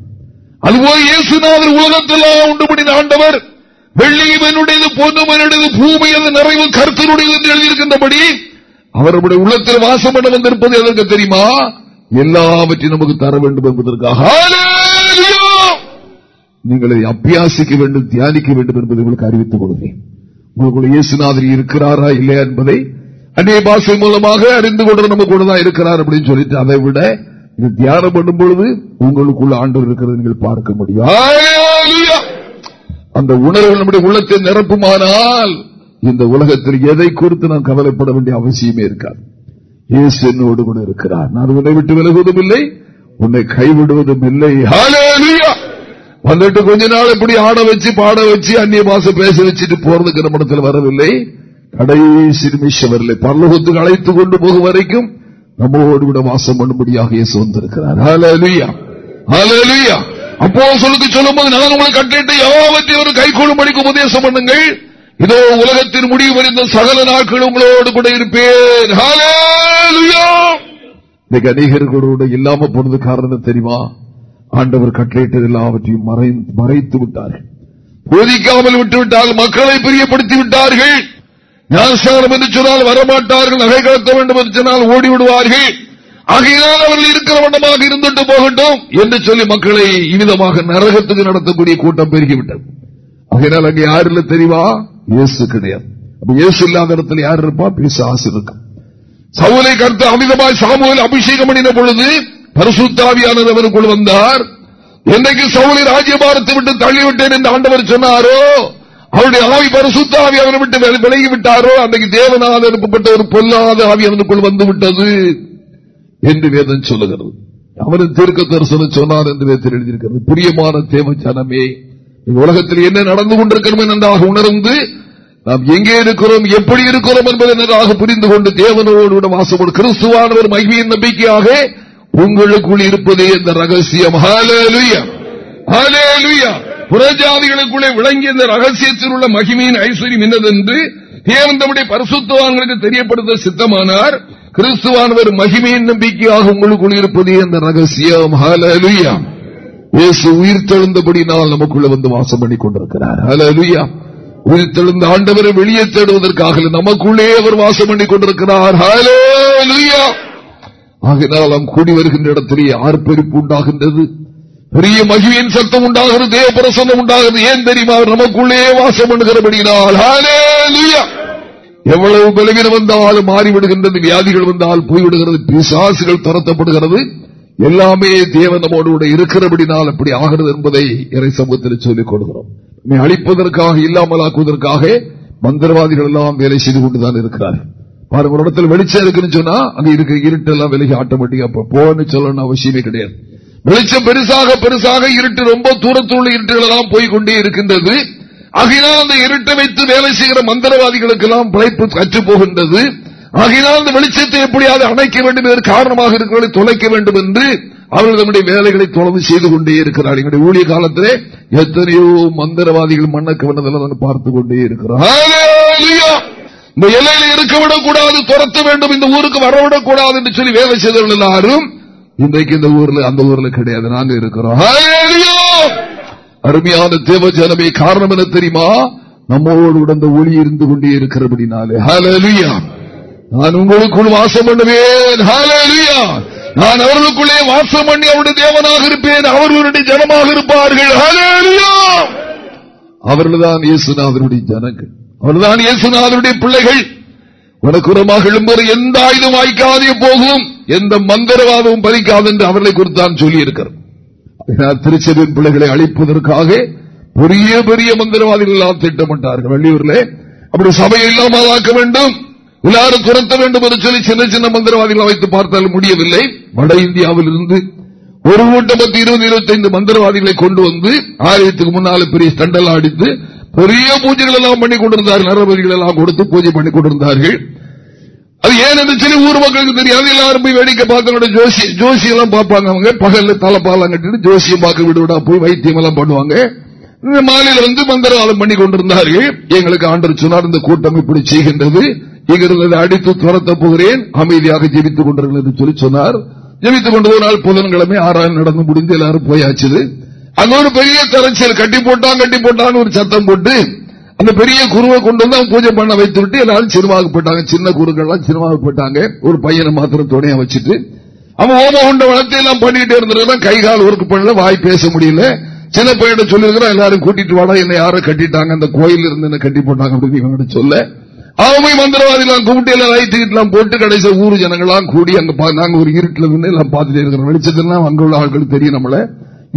அதுபோல் இயேசுநாதர் உலகத்தெல்லாம் உண்டுபடி ஆண்டவர் வெள்ளியும் என்னுடையது பொண்ணும் என்னுடையது பூமி அது நிறைவு கருத்தினுடையது என்று எழுதியிருக்கின்றபடி அவருடைய உள்ளத்தில் வாசம் பண்ண வந்திருப்பது எதற்கு தெரியுமா? எல்லாவற்றையும் நமக்கு தர வேண்டும் என்பதற்காக. நீங்கள் இதை அபியாசிக்க வேண்டும் தியானிக்க வேண்டும் என்பதை உங்களுக்கு அறிவித்துக் கொள்கிறேன். உங்களுக்கு இயேசுநாதர் இருக்கிறாரா இல்லையா என்பதை அந்நிய பாஷை மூலமாக அறிந்து கொண்டு நம்ம கூட தான் இருக்கிறார் அப்படின்னு சொல்லிட்டு அதை விட இது தியானம் பண்ணும் பொழுது உங்களுக்குள்ள ஆண்டு இருக்கிறது நீங்கள் பார்க்க முடியும். அந்த உணர்வு நம்முடைய உள்ளத்தை நிரப்புமானால் இந்த உலகத்தில் எதை குறித்து நான் கவலைப்பட வேண்டிய அவசியமே இருக்காது. இயேசு என்னோடு கூட இருக்கிறார். நான் உன்னை விட்டு விலகுவதும் இல்லை உன்னை கைவிடுவதும் இல்லை. ஹalleluya! வந்துட்டு கொஞ்ச நாள் இப்படி ஆட வச்சு பாட வச்சு அந்நிய பாச பேச வச்சுட்டு போறதுக்கு நம்மிடத்தில் வரவில்லை. கடைசி நிமிஷம் வரலை பரலோகத்துக்கு அழைத்து கொண்டு போகும் வரைக்கும் நம்மோடு கூட வாசம் பண்ணும்படியாக இயேசு வந்திருக்கிறார். அப்போ சொல்லுக்கு சொல்லும் போது நான் உங்களை கட்டிட்டு யாவற்றையும் ஒரு கை உபதேசம் பண்ணுங்கள். இதோ உலகத்தின் முடிவு வரைந்த சகல நாட்கள் உங்களோடு கூட இருப்பேன். ஹalleluya! இன்னைக்கு அநேகர்களோடு இல்லாம போனது காரணம் தெரியுமா? ஆண்டவர் கட்டளையிட்டது எல்லாவற்றையும் மறை- மறைத்து விட்டார்கள். போதிக்காமல் விட்டுவிட்டால் மக்களை பிரியப்படுத்தி விட்டார்கள். ஞானசாரம் என்று சொன்னால் வரமாட்டார்கள் நகை கலக்க வேண்டும் என்று சொன்னால் ஓடிவிடுவார்கள். ஆகையினால் அவர்கள் இருக்கிற வண்ணமாக இருந்துட்டு போகட்டும் என்று சொல்லி மக்களை இனிதமாக நரகத்துக்கு நடத்தக்கூடிய கூட்டம் பெருகிவிட்டது. ஆகையினால் அங்கே யார் இல்லை தெரியுமா? இயேசு கிடையாது. இயேசு இல்லாத இடத்துல யார் இருப்பா? பிசாசு இருக்கும். சவுலை கருத்து அமிதமாய் சாமுவில் அபிஷேகம் பண்ணின பொழுது பரிசுத்தாவியானவர் அவருக்குள் வந்தார். என்னைக்கு சவுலை ராஜ்யபாரத்தை விட்டு தள்ளிவிட்டேன் என்று ஆண்டவர் சொன்னாரோ அவருடைய ஆவி பரிசுத்தாவி அவரை விட்டு விலகி விட்டாரோ அன்றைக்கு தேவனால் அனுப்பப்பட்ட ஒரு பொல்லாத ஆவி அவனுக்குள் வந்து விட்டது என்று வேதம் சொல்லுகிறது. அவன் தீர்க்க தரிசனம் சொன்னார் என்று வேதத்தில் எழுதியிருக்கிறது. பிரியமான தேவ ஜனமே உலகத்தில் என்ன நடந்து கொண்டிருக்கிறோம் நன்றாக உணர்ந்து நாம் எங்கே இருக்கிறோம் எப்படி இருக்கிறோம் என்பதை நன்றாக புரிந்து கொண்டு தேவனோடு வாசப்படும். கிறிஸ்துவானவர் மகிமையின் நம்பிக்கையாக உங்களுக்குள் இருப்பதே இந்த ரகசியம். புறஜாதிகளுக்குள்ளே விளங்கிய இந்த ரகசியத்தில் உள்ள மகிமையின் ஐஸ்வர்யம் என்னதென்று பரிசுத்தவான்களுக்கு தெரியப்படுத்த சித்தமானார். கிறிஸ்துவானவர் மகிமையின் நம்பிக்கையாக உங்களுக்குள் இருப்பதே இந்த ரகசியம். ஹalleluya. இயேசு உயிர் தெழுந்தபடினால் நமக்குள்ள வந்து வாசம் பண்ணி கொண்டிருக்கிறார். ஹலலுயா உயிர் தெழுந்த ஆண்டவரை வெளியே தேடுவதற்காக நமக்குள்ளே அவர் வாசம் பண்ணி கொண்டிருக்கிறார். ஹalleluya. ஆகினால் நாம் கூடி வருகின்ற இடத்திலே ஆர்ப்பரிப்பு உண்டாகின்றது. பெரிய மகிழ்வியின் சத்தம் உண்டாகிறது தேவ பிரசனம் உண்டாகிறது. ஏன் தெரியுமா? அவர் நமக்குள்ளே வாசம் பண்ணுகிறபடினால் எவ்வளவு பலவீனம் வந்தாலும் மாறிவிடுகின்றது வியாதிகள் வந்தால் போய்விடுகிறது பிசாசுகள் துரத்தப்படுகிறது. எல்லாமே தேவன் நம்மோடு கூட இருக்கிறபடினால் அப்படி ஆகிறது என்பதை இறை சமூகத்தில் சொல்லிக் கொடுக்கிறோம் நம்மை அழிப்பதற்காக இல்லாமலாக்குவதற்காக மந்திரவாதிகள் எல்லாம் வேலை செய்து கொண்டுதான் இருக்கிறார்கள். பாருங்க ஒரு இடத்துல வெளிச்சம் இருக்குன்னு சொன்னா அங்க இருக்க இருட்டெல்லாம் விலகி ஆட்டோமேட்டிக்கா போன்னு சொல்லணும் அவசியமே கிடையாது. வெளிச்சம் பெருசாக பெருசாக இருட்டு ரொம்ப தூரத்தில் உள்ள இருட்டுகள் போய்கொண்டே இருக்கின்றது. ஆகையினால் அந்த இருட்டை வைத்து வேலை செய்கிற மந்திரவாதிகளுக்கு எல்லாம் பிழைப்பு கற்றுப் போகின்றது ஆகையினால் அந்த வெளிச்சத்தை எப்படியாவது அணைக்க வேண்டும் என்று காரணமாக இருக்கிறவர்களை தொலைக்க வேண்டும் என்று அவர்கள் நம்முடைய வேலைகளை தொடர்ந்து செய்து கொண்டே இருக்கிறார் எங்களுடைய ஊழிய காலத்திலே எத்தனையோ மந்திரவாதிகள் மண்ணக்கு வந்ததெல்லாம் பார்த்துக் கொண்டே இருக்கிறார் இந்த எல்லையில இருக்க விடக்கூடாது துரத்த வேண்டும் இந்த ஊருக்கு வரவிடக்கூடாது என்று சொல்லி வேலை செய்தவர்கள் எல்லாரும் இன்றைக்கு இந்த ஊர்ல அந்த ஊர்ல கிடையாது நாங்க இருக்கிறோம். அருமையான தேவ ஜனமே காரணம் என்ன தெரியுமா? நம்மோடு உடந்த ஒளி இருந்து கொண்டே இருக்கிறபடினாலே. நான் உங்களுக்குள் வாசம் பண்ணுவேன். ஹலலியா நான் அவர்களுக்குள்ளே வாசம் பண்ணி அவருடைய தேவனாக இருப்பேன். அவர்களுடைய ஜனமாக இருப்பார்கள். ஹalleluya. அவர்கள்தான் இயேசுநாதனுடைய ஜனங்கள். அவர்தான் இயேசுநாதனுடைய பிள்ளைகள். உனக்குறமாக எழும்புகிற எந்த ஆயுதம் வாய்க்காதே போகும். எந்த மந்திரவாதமும் பறிக்காது என்று அவர்களை குறித்தான் சொல்லியிருக்கிறார் திருச்செவின் பிள்ளைகளை அழிப்பதற்காக பெரிய பெரிய மந்திரவாதிகள் எல்லாம் திட்டமிட்டார்கள். வெளியூர்ல அப்படி சபையை இல்லாமலாக்க வேண்டும். எல்லாரும் துரத்த வேண்டும் என்று சொல்லி சின்ன சின்ன மந்திரவாதிகளை வைத்து பார்த்தால் முடியவில்லை. வட இந்தியாவில் இருந்து ஒரு கூட்டம் பத்து இருபது இருபத்தைந்து மந்திரவாதிகளை கொண்டு வந்து ஆலயத்துக்கு முன்னால பெரிய ஸ்டண்டெல்லாம் அடித்து பெரிய பூஜைகள் எல்லாம் பண்ணி கொண்டிருந்தார்கள் நரபதிகள் எல்லாம் கொடுத்து பூஜை பண்ணி கொண்டிருந்தார்கள் அது ஏன் என்று சொல்லி ஊர் மக்களுக்கு தெரியாது. எல்லாரும் போய் வேடிக்கை பார்க்க ஜோசி ஜோசி எல்லாம் பார்ப்பாங்க அவங்க. பகல்ல தலைப்பாலம் கட்டிட்டு ஜோசியம் பார்க்க விடுவிடா போய் வைத்தியம் எல்லாம் பண்ணுவாங்க. மாலையில வந்து மந்திரவாதம் பண்ணி கொண்டிருந்தார்கள். எங்களுக்கு ஆண்டர் சொன்னார் இந்த கூட்டம் இப்படி செய்கின்றது. இங்கிருந்து அடித்து துரத்த போகிறேன். அமைதியாக ஜெபித்துக் கொண்டிருங்கள் என்று சொல்லி சொன்னார். ஜெபித்துக் கொண்டு ஒரு நாள் புதன்கிழமை ஆறாயிரம் நடந்து முடிந்து எல்லாரும் போயாச்சு. அங்க ஒரு பெரிய தரச்சியல் கட்டி போட்டான் கட்டி போட்டான்னு ஒரு சத்தம் போட்டு அந்த பெரிய குருவை கொண்டு வந்து பூஜை பண்ண வைத்து விட்டு எல்லாரும் சினிமாவுக்கு போயிட்டாங்க. சின்ன குருக்கள்லாம் சினிமாவுக்கு போயிட்டாங்க. ஒரு பையனை மாத்திரம் துணையா வச்சுட்டு அவன் ஓம கொண்ட வளர்த்தி எல்லாம் பண்ணிட்டு இருந்திருக்கான் கை கால் ஒர்க் பண்ணல வாய் பேச முடியல. சின்ன பையன் சொல்லிருக்கிறான் எல்லாரும் கூட்டிட்டு வாடா என்ன யாரும் கட்டிட்டாங்க அந்த கோயில் இருந்து என்ன கட்டி போட்டாங்க அப்படின்னு சொல்ல. அவங்க மந்திரவாதி எல்லாம் கும்பிட்டு எல்லாம் லைட் எல்லாம் போட்டு கடைசி ஊர் ஜனங்கள்லாம் கூடி அங்க நாங்க ஒரு இருட்டுல இருந்து எல்லாம் பார்த்துட்டே இருக்கிறோம். வெளிச்சத்துல அங்க உள்ள ஆட்கள் தெரியும் நம்மள.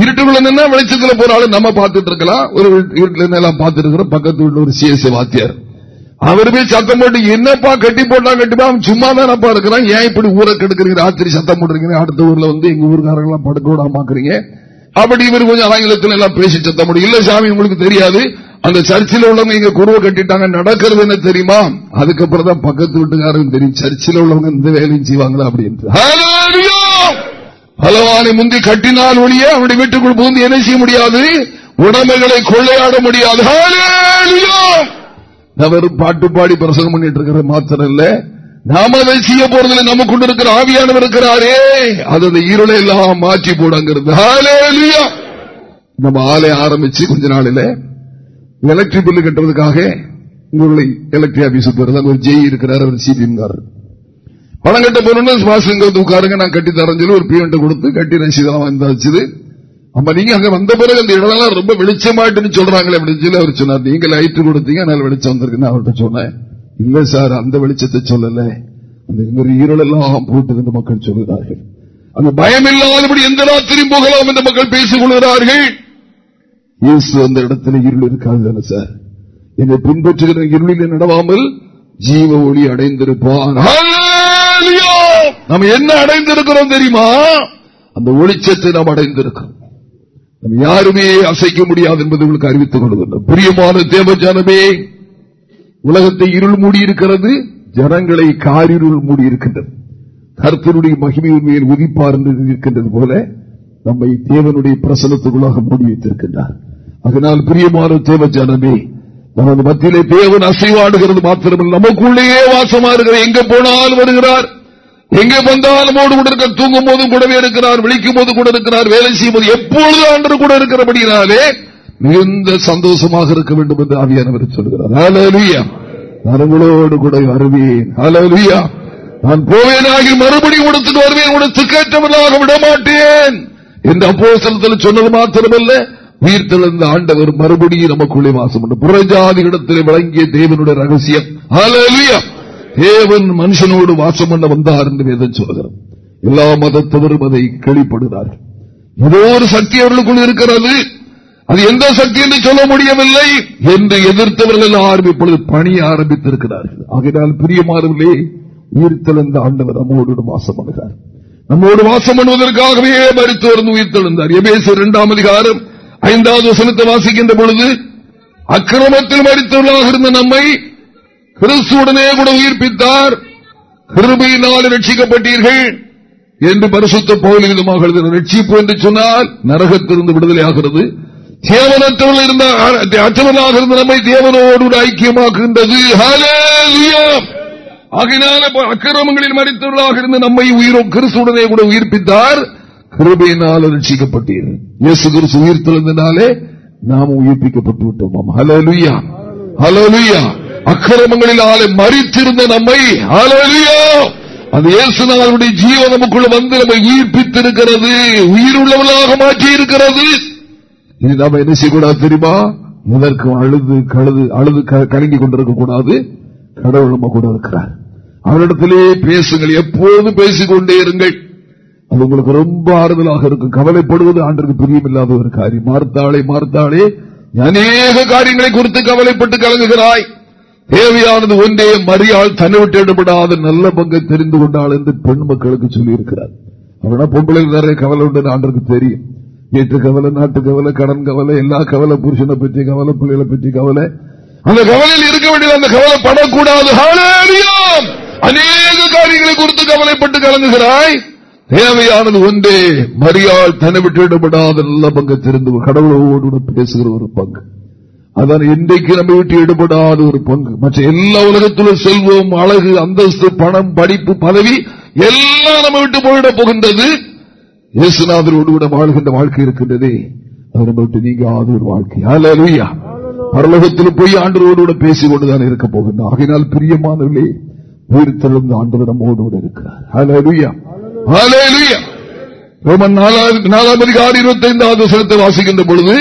இருட்டுக்குள்ள நின்னா வெளிச்சத்துல போற ஆளு நம்ம பார்த்துட்டு இருக்கலாம். ஒரு இருட்டுல எல்லாம் பார்த்துட்டு இருக்கிறோம். பக்கத்து வீட்டுல ஒரு சிஎஸ்சி வாத்தியார். அவர் போய் சத்தம் போட்டு என்னப்பா கட்டி போட்டா கட்டிப்பா அவன் சும்மா தானப்பா இருக்கிறான். ஏன் இப்படி ஊரை கெடுக்கிறீங்க? ராத்திரி சத்தம் போட்டுருக்கீங்க. அடுத்த ஊர்ல வந்து எங்க ஊருக்காரங்க எல்லாம் படுக்க விடாமக்கிறீங்க அப்படி இவர் கொஞ்சம் ஆங்கிலத்தில் எல்லாம் பேசி சத்தம் போடும் இல்ல சாமி உங்களுக்கு தெரியாது. அந்த சர்ச்சில் உள்ளவங்க இங்க குருவை கட்டிட்டாங்க. நடக்கிறது என்ன தெரியுமா? அதுக்கப்புறம் தான் பக்கத்து வீட்டுக்காரங்க தெரியும். சர்ச்சில் உள்ளவங்க இந்த வேலையும் செய்வாங்களா? அப்படின்னு பலவானை முந்தி கட்டினால் ஒழிய அவனுடைய வீட்டுக்குள் பூந்து என்ன செய்ய முடியாது? உடமைகளை கொள்ளையாட முடியாது. வெறும் பாட்டு பாடி பிரசங்கம் பண்ணிட்டு இருக்கிற மாத்திரம் இல்ல நாம அதை செய்ய போறதுல நம்ம கொண்டு இருக்கிற ஆவியானவர் இருக்கிறாரே. அது அந்த இருளை எல்லாம் மாற்றி போடுங்கிறது. நம்ம ஆலை ஆரம்பிச்சு கொஞ்ச நாளில எலக்ட்ரிக் பில்லு கட்டுறதுக்காக உங்களுடைய எலக்ட்ரிக் ஆபீஸ் போயிருந்தாங்க ஒரு ஜெய் இருக்கிறார். அவர் சிபிஎம் பணம் கட்ட போறோம்னு வந்து உட்காருங்க. நான் கட்டி தரேன் சொல்லி ஒரு பிஎன்ட் கொடுத்து கட்டி ரசீதெல்லாம் வந்தாச்சு அப்ப நீங்க அங்க வந்த பிறகு அந்த இடம்லாம் ரொம்ப வெளிச்சமாட்டுன்னு சொல்றாங்களே அப்படின்னு சொல்லி அவர் சொன்னார். நீங்க லைட் கொடுத்தீங்க அதனால வெளிச்சம் வந்திருக்குன்னு அவர்கிட்ட சொன்னேன். இல்ல சார் அந்த வெளிச்சத்தை சொல்லல. அந்த ஈரல் எல்லாம் போட்டு மக்கள் சொல்கிறார்கள் அந்த பயம் இல்லாதபடி எந்த ராத்திரியும் போகலாம் என்று மக்கள் பேசிக் கொள்கிறார்கள். இயேசு அந்த இடத்துல இருள் இருக்காது சார்? என்னை பின்பற்றுகிற இருளில் நடவாமல் ஜீவ ஒளி அடைந்திருப்பான் நம்ம என்ன அடைந்திருக்கிறோம் தெரியுமா? அந்த ஒளிச்சத்தை நாம் அடைந்திருக்கிறோம். நம்ம யாருமே அசைக்க முடியாது என்பதை உங்களுக்கு அறிவித்துக் கொள்கின்றோம். பிரியமான தேவஜானமே உலகத்தை இருள் மூடியிருக்கிறது ஜனங்களை காரிருள் மூடியிருக்கின்றது. கருத்தனுடைய மகிமை உண்மையில் உதிப்பார் என்று இருக்கின்றது போல நம்மை தேவனுடைய பிரசனத்துக்குள்ளாக மூடி வைத்திருக்கின்றார். அதனால் பிரியமான தேவ ஜனமே நமது மத்தியிலே தேவன் அசைவாடுகிறது மாத்திரமல்ல நமக்குள்ளேயே வாசமா இருக்கிற எங்க போனாலும் வருகிறார். எங்கே வந்தாலும் கூட இருக்க தூங்கும் போதும் கூடவே இருக்கிறார் விழிக்கும் போது கூட இருக்கிறார் வேலை செய்யும் போது எப்பொழுது ஆண்டு கூட இருக்கிறபடினாலே மிகுந்த சந்தோஷமாக இருக்க வேண்டும் என்று ஆவியானவர் சொல்கிறார். நான் உங்களோடு கூட வருவேன். நான் போவேனாகி மறுபடியும் கொடுத்துட்டு வருவேன். உனக்கு கேட்டவர்களாக விடமாட்டேன். என்று அப்போ சொன்னது மாத்திரமல்ல. உயிர்த்தெழுந்த ஆண்டவர் மறுபடியும் நமக்குள்ளே வாசம் இடத்திலே விளங்கிய தேவனுடைய ரகசியம். தேவன் மனுஷனோடு வாசம் பண்ண வந்தார் என்று வேதம் சொல்கிறார் எல்லா மதத்தவரும் அதை கேள்விப்படுகிறார்கள். ஏதோ ஒரு சக்தி அவர்களுக்குள் இருக்கிறது. அது எந்த சக்தி என்று சொல்ல முடியவில்லை என்று எதிர்த்தவர்கள் எல்லாரும் இப்பொழுது பணிய ஆரம்பித்திருக்கிறார்கள். ஆகையால் பிரியமானவர்களே உயிர்த்தெழுந்த ஆண்டவர் நம்மோடு வாசம் பண்ணுகிறார். நம்மோடு வாசம் பண்ணுவதற்காகவே மறித்து உயிர்த்தெழுந்தார் எபேசு இரண்டாம் அதிகாரம் ஐந்தாவது வசனத்தை வாசிக்கின்ற பொழுது அக்கிரமத்தில் மறித்தவர்களாக இருந்த நம்மை கிறிஸ்துடனே கூட உயிர்ப்பித்தார். கிருபையினால் ரட்சிக்கப்பட்டீர்கள் என்று பரிசுத்த பகுதி விதமாக ரட்சிப்பு என்று சொன்னால் நரகத்திலிருந்து விடுதலை ஆகிறது. தேவனற்றவர்கள் இருந்த அற்றவர்களாக இருந்த நம்மை தேவனோடு ஐக்கியமாக்குகின்றது. ஆகினால அக்கிரமங்களில் மறித்தவர்களாக இருந்த நம்மை உயிரோ கிறிஸ்துடனே கூட உயிர்ப்பித்தார். கிருபையினால் ரட்சிக்கப்பட்டீர்கள் இயேசு கிறிஸ்து உயிர் திறந்தனாலே நாம் உயிர்ப்பிக்கப்பட்டு விட்டோம் ஹலோலுயா அக்கிரமங்களில் அக்கிரமங்களினாலே மறித்திருந்த நம்மை. அந்த இயேசுநாதனுடைய ஜீவன் நமக்குள்ள வந்து நம்மை ஈர்ப்பித்திருக்கிறது. உயிர் மாற்றி இருக்கிறது இது நாம என்ன செய்யக்கூடாது தெரியுமா? இதற்கு அழுது கழுது அழுது கலங்கி கொண்டிருக்க கூடாது? கடவுள் நம்ம கூட இருக்கிறார். அவரிடத்திலே பேசுங்கள். எப்போது பேசிக்கொண்டே இருங்கள். அது உங்களுக்கு ரொம்ப ஆறுதலாக இருக்கும். கவலைப்படுவது ஆண்டுக்கு பிரியமில்லாத ஒரு காரியம். மார்த்தாளே மார்த்தாளே அநேக காரியங்களை குறித்து கவலைப்பட்டு கலங்குகிறாய். தேவையானது ஒன்றே மரியாள் தன்னை விட்டு இடப்படாத நல்ல பங்கை தெரிந்து கொண்டாள் என்று பெண் மக்களுக்கு சொல்லியிருக்கிறார். அவனா பொம்பளை நிறைய கவலை உண்டு ஆண்டருக்கு தெரியும். வீட்டு கவலை நாட்டு கவலை கடன் கவலை எல்லா கவலை புருஷனை பற்றி கவலை பிள்ளைகளை பற்றி கவலை. அந்த கவலையில் இருக்க வேண்டியது அந்த கவலை படக்கூடாது. அநேக காரியங்களை குறித்து கவலைப்பட்டு கலங்குகிறாய். தேவையானது ஒன்றே மரியாள் தன்னை விட்டு ஈடுபடாத நல்ல பங்கு தெரிந்து கடவுளோடு பேசுகிற ஒரு பங்கு. அதான் இன்றைக்கு நம்ம விட்டு ஈடுபடாத ஒரு பங்கு. மற்ற எல்லா உலகத்திலும் செல்வம் அழகு அந்தஸ்து பணம் படிப்பு பதவி எல்லாம் நம்ம விட்டு போயிட போகின்றது. இயேசுநாதரோடு கூட வாழ்கின்ற வாழ்க்கை இருக்கின்றதே. அது நம்ம விட்டு நீங்காத ஒரு வாழ்க்கை. அலலுயா பரலோகத்தில் போய் ஆண்டரோடு கூட பேசிக் கொண்டுதான் இருக்க போகின்றோம் ஆகினால் பிரியமானவர்களே உயிர் தெழுந்த ஆண்டவர் நம்மோடு கூட இருக்கிறார். அலலுயா அலலுயா ரோமன் நாலாம் அதிகாரி இருபத்தி ஐந்தாவது வசனத்தை வாசிக்கின்ற பொழுது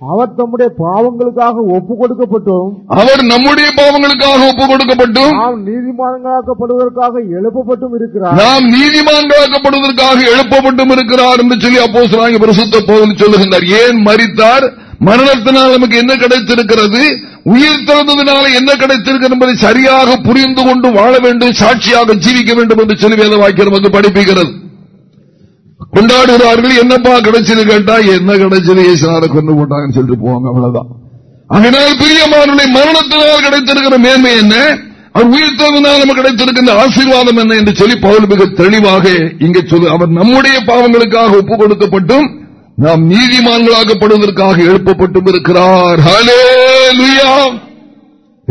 அவர் தம்முடைய பாவங்களுக்காக ஒப்பு கொடுக்கப்பட்டும் அவர் நம்முடைய பாவங்களுக்காக ஒப்பு கொடுக்கப்பட்டும் நாம் நீதிமான்களாக்கப்படுவதற்காக எழுப்பப்பட்டும் இருக்கிறார். நாம் நீதிமான்களாக்கப்படுவதற்காக எழுப்பப்பட்டும் இருக்கிறார் என்று சொல்லி அப்போ பரிசுத்த போதில் சொல்லுகின்றார். ஏன் மறித்தார் மரணத்தினால் நமக்கு என்ன கிடைத்திருக்கிறது? உயிர் திறந்ததுனால என்ன கிடைத்திருக்கிறது என்பதை சரியாக புரிந்து கொண்டு வாழ வேண்டும் சாட்சியாக ஜீவிக்க வேண்டும் என்று சொல்லி வேத வாக்கியம் நமக்கு படிப்புகிறது கொண்டாடுகிறார்கள். என்னப்பா கிடைச்சது கேட்டா என்ன கிடைச்சது? ஏசுனார கொண்டு போட்டாங்கன்னு சொல்லிட்டு போவாங்க. அவ்வளவுதான். அதனால் பிரியமானுடைய மரணத்தினால் கிடைத்திருக்கிற மேன்மை என்ன? அவர் உயிர்த்ததனால் நமக்கு கிடைத்திருக்கின்ற ஆசீர்வாதம் என்ன என்று சொல்லி பவுல் மிக தெளிவாக இங்கே சொல்லு. அவர் நம்முடைய பாவங்களுக்காக ஒப்புக் கொடுக்கப்பட்டும் நாம் நீதிமான்களாகப்படுவதற்காக எழுப்பப்பட்டும் இருக்கிறார்.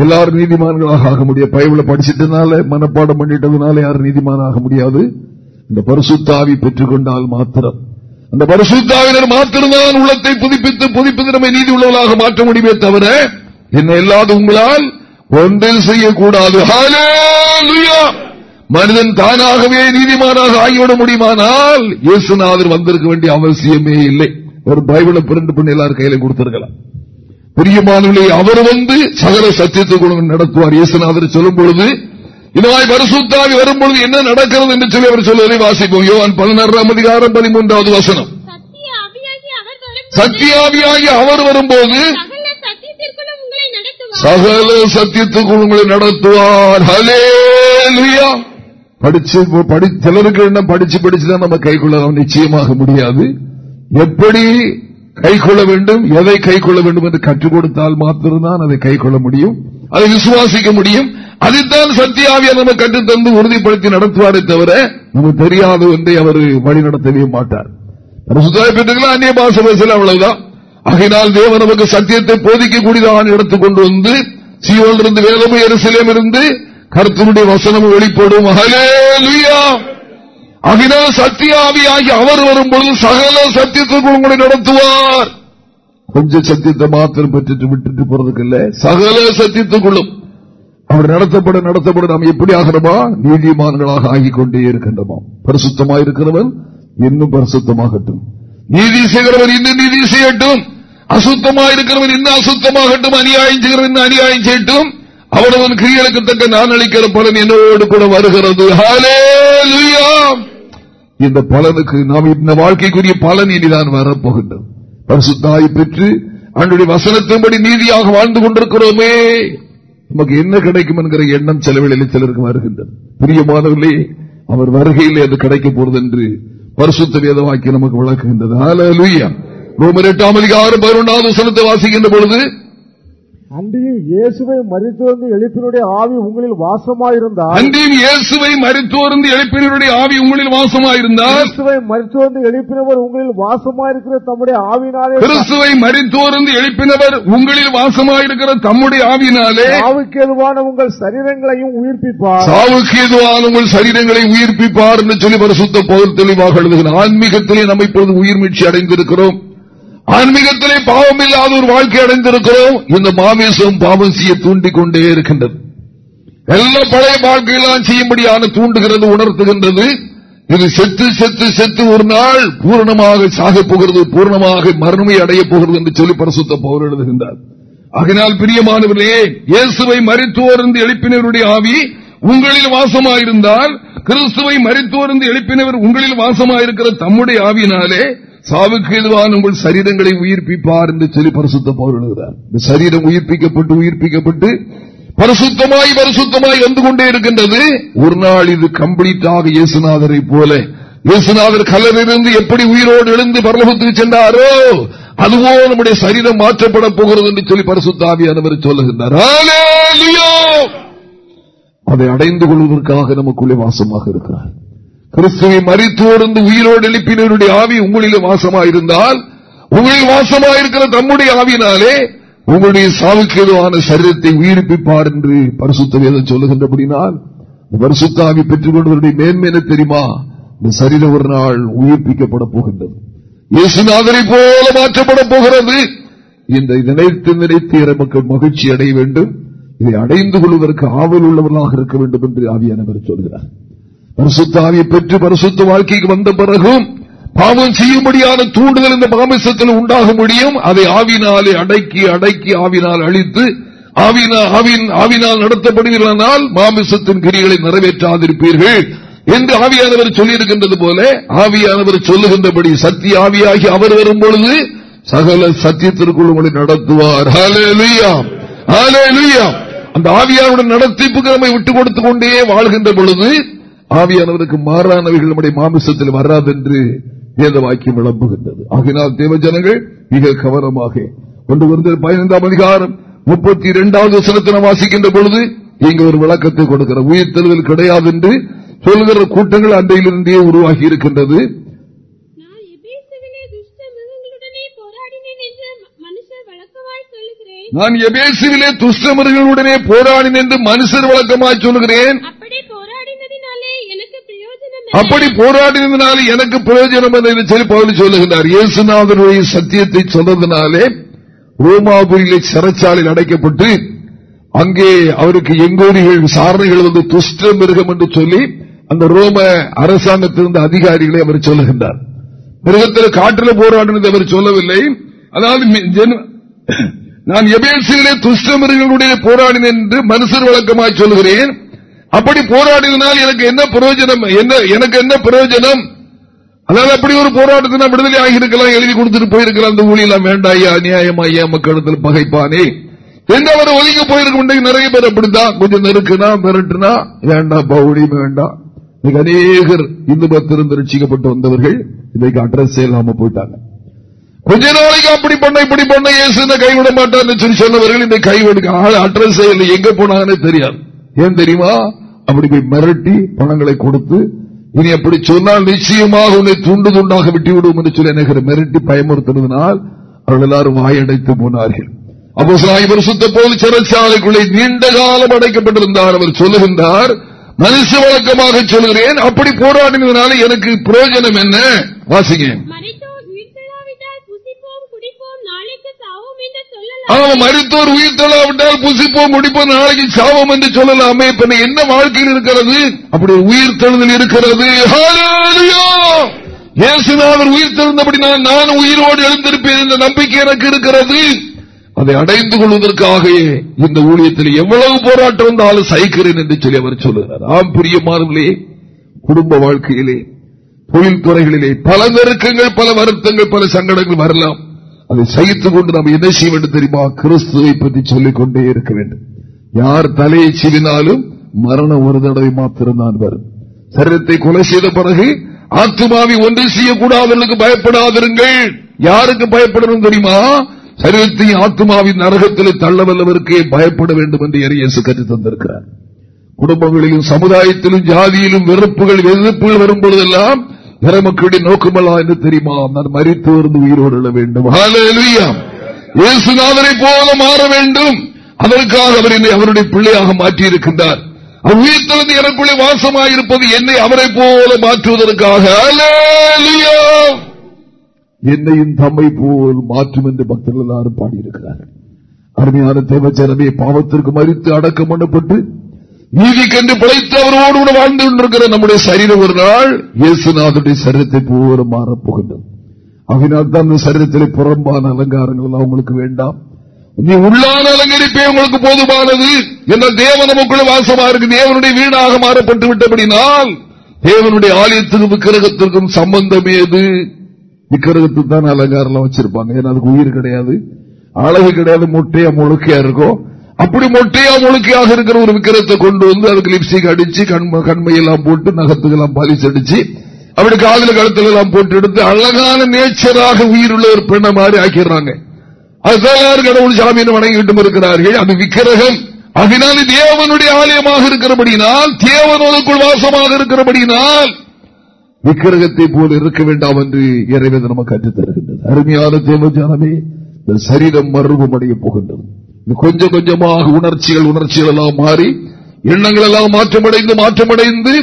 எல்லாரும் நீதிமான்களாக ஆக முடியும். பயவுல படிச்சிட்டதுனால மனப்பாடம் பண்ணிட்டதுனால யாரும் நீதிமானாக முடியாது. இந்த பரிசுத்தாவி பெற்றுக்கொண்டால் மாத்திரம். அந்த பரிசுத்தாவினர் மாத்திரம்தான் உள்ளத்தை புதுப்பித்து புதுப்பித்து நம்மை நீதி உள்ளவர்களாக மாற்ற முடியுமே தவிர என்ன இல்லாத உங்களால் ஒன்றில் செய்யக்கூடாது. மனிதன் தானாகவே நீதிமானாக ஆகிவிட முடியுமானால் இயேசுநாதர் வந்திருக்க வேண்டிய அவசியமே இல்லை. ஒரு பைபிளை பிறண்டு பண்ணி எல்லாரும் கையில கொடுத்திருக்கலாம். பிரியமானவர்களை அவர் வந்து சகல சத்தியத்தை நடத்துவார். இயேசுநாதர் சொல்லும் பொழுது இதுவாய் பரிசுத்தாவி வரும்பொழுது என்ன நடக்கிறது என்று சொல்லி அவர் சொல்வதை வாசிப்போம். யோவான் பதினாறாம் அதிகாரம் பதிமூன்றாவது வசனம். சத்தியாவியாகி அவர் வரும்போது சகல சத்தியத்துக்குள் உங்களை நடத்துவார். படிச்சு சிலருக்கு என்ன படிச்சு படிச்சுதான் நம்ம கை கொள்ள நிச்சயமாக முடியாது. எப்படி கை கொள்ள வேண்டும்? எதை கை கொள்ள வேண்டும் என்று கற்றுக் கொடுத்தால் மாத்திரம்தான் அதை கை கொள்ள முடியும். அதை விசுவாசிக்க முடியும். அதைத்தான் சத்தியாவிய நம்ம கற்றுத்தந்து உறுதிப்படுத்தி நடத்துவாரே தவிர நமக்கு தெரியாத ஒன்றை அவர் வழி நடத்தவே மாட்டார் அந்நிய பாச பேசல அவ்வளவுதான். ஆகையினால் தேவன் நமக்கு சத்தியத்தை போதிக்கக்கூடியதான் எடுத்துக் கொண்டு வந்து சீவோல் இருந்து வேதமும் எரிசிலம் இருந்து கருத்தினுடைய வசனமும் வெளிப்படும். ஆகினால் சத்தியாவியாகி அவர் வரும்பொழுது சகல சத்தியத்திற்குள் உங்களை நடத்துவார். கொஞ்சம் சத்தியத்தை மாத்திரம் பெற்றுட்டு விட்டுட்டு போறதுக்கு இல்ல. சகல சத்தியத்துக்குள்ளும். அவர் நடத்தப்பட நடத்தப்பட நாம் எப்படி ஆகிறோமா? நீதிமான்களாக ஆகிக் கொண்டே இருக்கின்றோமா? பரிசுத்தமாக இருக்கிறவன் இன்னும் பரிசுத்தமாகட்டும். நீதி செய்கிறவன் இன்னும் நீதி செய்யட்டும். அசுத்தமாக இருக்கிறவன் இன்னும் அசுத்தமாகட்டும். அநியாயம் செய்கிறவன் இன்னும் அநியாயம் செய்யட்டும். அவனவன் கிரியலுக்கு தக்க நான் அளிக்கிற பலன் என்னோடு கூட வருகிறது. இந்த பலனுக்கு நாம் இந்த வாழ்க்கைக்குரிய பலன் இனிதான் வரப்போகின்றது. பரிசுத்தாய் பெற்று அன்றைய வசனத்தின்படி நீதியாக வாழ்ந்து கொண்டிருக்கிறோமே. நமக்கு என்ன கிடைக்கும் என்கிற எண்ணம் செலவிலில் சிலருக்கு வருகின்றது. பிரியமானவர்களே அவர் வருகையில் அது கிடைக்க போறது என்று பரிசுத்த வேதமாக்கி நமக்கு விளக்குகின்றது. ரோமர் எட்டாம் அதிகாரம் பதினொன்றாவது வசனத்தை வாசிக்கின்ற பொழுது அன்றியும் இயேசுவை மறித்தோர்ந்து எழுப்பினுடைய ஆவி உங்களில் வாசமாயிருந்தால் அன்றியும் இயேசுவை மறித்தோர்ந்து எழுப்பினுடைய ஆவி உங்களில் வாசமாயிருந்தால் கிறிஸ்துவை மறித்தோர்ந்து எழுப்பினவர் உங்களில் வாசமாயிருக்கிற தம்முடைய ஆவினாலே கிறிஸ்துவை மறித்தோர்ந்து எழுப்பினவர் உங்களில் வாசமாயிருக்கிற தம்முடைய ஆவினாலே சாவுக்கு எதுவான உங்கள் சரீரங்களையும் உயிர்ப்பிப்பார். சாவுக்கு எதுவான உங்கள் சரீரங்களை உயிர்ப்பிப்பார் என்று சொல்லி பரிசுத்த போர் தெளிவாக எழுதுகிறார். ஆன்மீகத்திலே நம்ம இப்பொழுது உயிர்மீழ்ச்சி அடைந்திருக்கிறோம். ஆன்மீகத்திலே பாவம் இல்லாத ஒரு வாழ்க்கை அடைந்திருக்கிறோம். இந்த மாமிசம் பாவம் செய்ய தூண்டிக் கொண்டே இருக்கின்றது. எல்லா பழைய வாழ்க்கையெல்லாம் செய்யும்படியான தூண்டுகிறது உணர்த்துகின்றது. இது செத்து செத்து செத்து ஒரு நாள் பூர்ணமாக சாக போகிறது பூர்ணமாக மரணமை அடைய போகிறது என்று சொல்லி பரிசுத்த பவர் எழுதுகின்றார். அதனால் பிரியமானவர்களே இயேசுவை மறித்தோர்ந்து எழுப்பினருடைய ஆவி உங்களில் வாசமாயிருந்தால் கிறிஸ்துவை மறித்தோர்ந்து எழுப்பினவர் உங்களில் வாசமாயிருக்கிற தம்முடைய ஆவினாலே சாவுக்கு எதுவான உங்கள் சரீரங்களை உயிர்ப்பிப்பார் என்று சொல்லி பரிசுத்த பவுல் எழுதுகிறார். இந்த சரீரம் உயிர்ப்பிக்கப்பட்டு உயிர்ப்பிக்கப்பட்டு பரிசுத்தமாய் பரிசுத்தமாய் வந்து கொண்டே இருக்கின்றது. ஒரு நாள் இது கம்ப்ளீட்டாக இயேசுநாதரை போல. இயேசுநாதர் கலரிலிருந்து எப்படி உயிரோடு எழுந்து பரலோகத்துக்கு சென்றாரோ அதுவோ நம்முடைய சரீரம் மாற்றப்பட போகிறது என்று சொல்லி பரிசுத்தாவியானவர் சொல்லுகின்றார். அதை அடைந்து கொள்வதற்காக நமக்குள்ளே வாசமாக இருக்கிறார். கிறிஸ்துவை மறித்தோர்ந்து உயிரோடு எழுப்பினருடைய ஆவி உங்களிலும் வாசமாயிருந்தால் உங்களில் வாசமாயிருக்கிற தம்முடைய ஆவினாலே உங்களுடைய சாவுக்கு எதுவான சரீரத்தை உயிர்ப்பிப்பார் என்று பரிசுத்த வேதம் சொல்லுகின்றபடினால் இந்த பரிசுத்த ஆவி பெற்றுக் கொண்டவருடைய மேன்மை என்ன தெரியுமா? இந்த சரீரம் ஒரு நாள் உயிர்ப்பிக்கப்பட போகின்றது. இயேசுநாதரை போல மாற்றப்பட போகிறது. இந்த நினைத்து நினைத்து மக்கள் மகிழ்ச்சி அடைய வேண்டும். இதை அடைந்து கொள்வதற்கு ஆவல் உள்ளவர்களாக இருக்க வேண்டும் என்று ஆவியானவர் சொல்கிறார். பரிசுத்த ஆவியை பெற்று பரிசுத்த வாழ்க்கைக்கு வந்த பிறகும் பாவம் செய்யும்படியான தூண்டுதல் இந்த மாமிசத்தில் உண்டாக முடியும் அதை ஆவினாலே அடக்கி அடக்கி ஆவினால் அழித்து ஆவினால் நடத்தப்படுவீர்களானால் மாமிசத்தின் கிரிகளை நிறைவேற்றாதிருப்பீர்கள் என்று ஆவியானவர் சொல்லியிருக்கின்றது போல ஆவியானவர் சொல்லுகின்றபடி சத்திய ஆவியாகி அவர் வரும்பொழுது சகல சத்தியத்திற்குள் உங்களை நடத்துவார். அந்த ஆவியாருடன் நடத்திப்புக்கு நம்மை விட்டுக் கொடுத்துக் கொண்டே வாழ்கின்ற பொழுது ஆவியானவருக்கு மாறானவைகள் நம்முடைய மாமிசத்தில் வராது என்று வேத வாக்கியம் விளம்புகின்றது. ஆகினால் தேவ ஜனங்கள் மிக கவனமாக. ஒன்று வந்து பதினைந்தாம் அதிகாரம் முப்பத்தி இரண்டாவது வசனத்தின வாசிக்கின்ற பொழுது இங்கு ஒரு விளக்கத்தை கொடுக்கிற உயிர் தெளிதல் கிடையாது என்று சொல்லுகிற கூட்டங்கள் அன்றையிலிருந்தே உருவாகி இருக்கின்றது. நான் எபேசுவிலே துஷ்டமர்களுடனே போராடினேன் என்று மனுஷர் வழக்கமாய் சொல்லுகிறேன் அப்படி போராடினதினாலே எனக்கு பிரயோஜனம் அப்படி போராடினதுனால எனக்கு பிரயோஜனம் என்று சொல்லி பவுல் சொல்லுகிறார் இயேசுநாதனுடைய சத்தியத்தை சொன்னதுனாலே ரோமாபுரியிலே சிறைச்சாலையில் அடைக்கப்பட்டு அங்கே அவருக்கு எங்கோடிகள் விசாரணைகள் வந்து துஷ்ட மிருகம் என்று சொல்லி அந்த ரோம அரசாங்கத்திலிருந்து அதிகாரிகளை அவர் சொல்லுகின்றார். மிருகத்தில் காற்றில் போராடினது அவர் சொல்லவில்லை. அதாவது நான் எபேசிலே துஷ்ட மிருகங்களுடைய போராடினேன் என்று மனுஷர் வழக்கமாக சொல்கிறேன் அப்படி போராடினால் எனக்கு என்ன பிரயோஜனம்? என்ன எனக்கு என்ன பிரயோஜனம்? அதாவது அப்படி ஒரு போராட்டத்தினா விடுதலை ஆகியிருக்கலாம் எழுதி கொடுத்துட்டு போயிருக்கலாம். அந்த ஊழியெல்லாம் வேண்டாம் ஐயா அநியாயம் மக்களிடத்தில் பகைப்பானே. எந்த அவர் ஒதுங்க போயிருக்க முடியும் நிறைய பேர் அப்படித்தான். கொஞ்சம் நெருக்குனா மிரட்டுனா வேண்டாம் பவுடியும் வேண்டாம். இன்னைக்கு அநேகர் இந்து பத்திருந்து ரட்சிக்கப்பட்டு வந்தவர்கள் இன்றைக்கு அட்ரஸ் இல்லாம போயிட்டாங்க. கொஞ்ச நாளைக்கு அப்படி பண்ண இப்படி பண்ண ஏசு கைவிட மாட்டான்னு சொல்லி சொன்னவர்கள் இந்த கைவிடுக்க ஆள் அட்ரஸ் இல்லை. எங்க போனாங்கன்னு தெரியாது. ஏன் தெரியுமா? அப்படி போய் மிரட்டி பணங்களை கொடுத்து இனி அப்படி சொன்னால் நிச்சயமாக உன்னை துண்டு துண்டாக விட்டு விடுவோம் என்று சொல்லி எனக்கு மிரட்டி பயமுறுத்தினால் அவர்கள் எல்லாரும் வாயடைத்து போனார்கள். அப்போ சாய்வர் சுத்த போது சிறைச்சாலைக்குள்ளே நீண்ட காலம் அடைக்கப்பட்டிருந்தார். அவர் சொல்லுகின்றார் மனுஷ வழக்கமாக சொல்கிறேன் அப்படி போராடினதுனால எனக்கு பிரயோஜனம் என்ன? வாசிங்க. அவன் ஆமா மருத்துவர் உயிர் தள்ளாவிட்டால் புசிப்போம் முடிப்போம் நாளைக்கு சாவம் என்று சொல்லலாமே. இப்ப என்ன வாழ்க்கையில் இருக்கிறது? அப்படி உயிர் தெழுதல் இருக்கிறது. இயேசுநாதர் உயிர் தெழுந்தபடி நான் உயிரோடு எழுந்திருப்பேன் என்ற நம்பிக்கை எனக்கு இருக்கிறது. அதை அடைந்து கொள்வதற்காக இந்த ஊழியத்தில் எவ்வளவு போராட்டம் வந்தாலும் சகிக்கிறேன் என்று சொல்லி அவர் சொல்லுகிறார். ஆம் பிரியமானவர்களே குடும்ப வாழ்க்கையிலே தொழில் துறைகளிலே பல நெருக்கங்கள் பல வருத்தங்கள் பல சங்கடங்கள் வரலாம். அதை சகித்துக் கொண்டு நாம் என்ன செய்ய வேண்டும் தெரியுமா? கிறிஸ்துவை பற்றி சொல்லிக் கொண்டே இருக்க வேண்டும். யார் தலையை சீவினாலும் மரணம் ஒரு தடவை மாத்திரம்தான் வரும். சரீரத்தை கொலை செய்த பிறகு ஆத்மாவை ஒன்று செய்யக்கூடாதவர்களுக்கு பயப்படாதிருங்கள். யாருக்கு பயப்படணும் தெரியுமா? சரீரத்தையும் ஆத்மாவின் நரகத்தில் தள்ள வல்லவருக்கே பயப்பட வேண்டும் என்று இயேசு கற்று தந்திருக்கிறார். குடும்பங்களிலும் சமுதாயத்திலும் ஜாதியிலும் வெறுப்புகள் எதிர்ப்புகள் வரும் பரமக்களுடைய பிறமக்களுடைய நோக்கமல்லா என்று தெரியுமா? நான் மறித்து வந்து உயிரோடு எழ வேண்டும். இயேசுநாதரை போல மாற வேண்டும். அதற்காக அவர் என்னை அவருடைய பிள்ளையாக மாற்றியிருக்கின்றார். அவர் உயிர்த்தெழுந்து எனக்குள்ளே வாசமாயிருப்பது என்னை அவரை போல மாற்றுவதற்காக. என்னையும் தம்மை போல் மாற்றும் என்று பக்தர்கள் எல்லாரும் பாடியிருக்கிறார்கள். அருமையான தேவச்சரமே பாவத்திற்கு மறித்து அடக்கம் பண்ணப்பட்டு நீதிக்கென்று பிழைத்து அவரோடு கூட வாழ்ந்து கொண்டிருக்கிற நம்முடைய சரீரம் ஒரு நாள் இயேசுநாதனுடைய சரீரத்தை பூர மாறப்போகின்றது அதனால் தான் அந்த சரீரத்தில் புறம்பான அலங்காரங்கள் எல்லாம் வேண்டாம். நீ உள்ளான அலங்கரிப்பே உங்களுக்கு போதுமானது. என்ற தேவ நமக்குள்ள வாசமா இருக்கு. தேவனுடைய வீடாக மாறப்பட்டு விட்டபடினால் தேவனுடைய ஆலயத்துக்கும் விக்கிரகத்திற்கும் சம்பந்தம் அது விக்கிரகத்துக்கு தான் அலங்காரம் வச்சிருப்பாங்க. ஏன்னா அதுக்கு உயிர் கிடையாது. அழகு கிடையாது. முட்டையா முழுக்கையா இருக்கும் அப்படி மொட்டையா முழுக்கையாக இருக்கிற ஒரு விக்கிரத்தை கொண்டு வந்து அதுக்கு லிப்ஸ்டிக் அடிச்சு கண்மையெல்லாம் போட்டு நகத்துக்கெல்லாம் பாலிஸ் அடிச்சு அப்படி காதல கழுத்துல எல்லாம் போட்டு எடுத்து அழகான நேச்சராக உயிருள்ள ஒரு பெண்ணை மாதிரி ஆக்கிடுறாங்க. அதுதான் கடவுள் சாமியை வணங்கிட்டும் இருக்கிறார்கள்? அது விக்கிரகம். அதனால் தேவனுடைய ஆலயமாக இருக்கிறபடினால் தேவனுக்குள் வாசமாக இருக்கிறபடினால் விக்கிரகத்தை போல இருக்க வேண்டாம் என்று இறைவன் நமக்கு கற்றுத் தருகின்றது. அருமையான தேவஜானமே இந்த சரீரம் மருவம் போகின்றது. கொஞ்சம் கொஞ்சமாக உணர்ச்சிகள் உணர்ச்சிகள் எல்லாம் மாறி எண்ணங்கள் எல்லாம் மாற்றமடைந்து மாற்றமடைந்து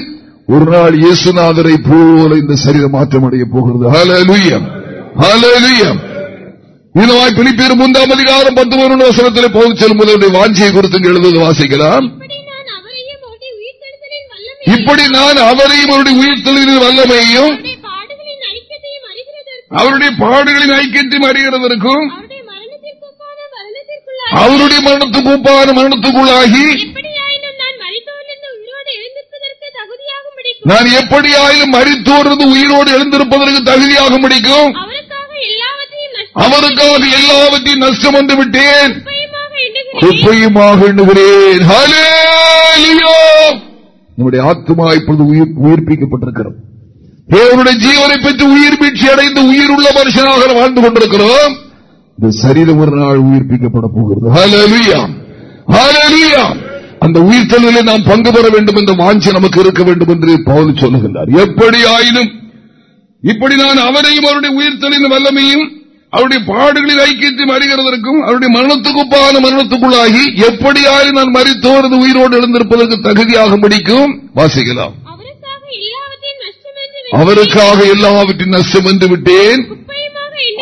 ஒரு நாள் இயேசுநாதரை போல இந்த சரீரம் மாற்றமடைய போகிறது. இதனாய் பிலிப்பேர் மூன்றாம் அதிகாரம் பத்து ஒரு வசனத்தில் போது செல்லும் முதலுடைய வாஞ்சியை குறித்து எழுதுவது வாசிக்கலாம். இப்படி நான் அவரையும் அவருடைய உயிர்த்தலின் வல்லமையும் அவருடைய பாடுகளின் ஐக்கியத்தையும் அறிகிறதற்கும் அவருடைய மரணத்துக்கு ஒப்பான மரணத்துக்குள்ளாகி நான் எப்படி ஆயிலும் மறித்தோர்ந்து உயிரோடு எழுந்திருப்பதற்கு தகுதியாக முடிக்கும் அவருக்காக எல்லாவற்றையும் நஷ்டம் வந்து விட்டேன். குப்பையுமாக எண்ணுகிறேன். நம்முடைய ஆத்மா இப்பொழுது உயிர்ப்பிக்கப்பட்டிருக்கிறோம் தேவனுடைய ஜீவனை பெற்று உயிர் மீட்சி அடைந்து உயிர் உள்ள மனுஷனாக வாழ்ந்து கொண்டிருக்கிறோம். இந்த சரீரம் ஒரு நாள் உயிர்ப்பிக்கப்பட போகிறது. அந்த உயிர்த்தலிலே நாம் பங்கு பெற வேண்டும் என்ற வாஞ்சி நமக்கு இருக்க வேண்டும் என்று பவுல் சொல்லுகின்றார். எப்படி ஆயினும் இப்படி நான் அவரையும் அவருடைய உயிர்த்தலின் வல்லமையும் அவருடைய பாடுகளில் ஐக்கியத்தையும் அறிகிறதற்கும் அவருடைய மரணத்துக்கு ஒப்பான மரணத்துக்குள்ளாகி எப்படியாயும் நான் மறித்தோரது உயிரோடு எழுந்திருப்பதற்கு தகுதியாக முடிக்கும் வாசிக்கலாம். அவருக்காக எல்லாவற்றின் நஷ்டம் என்று விட்டேன்.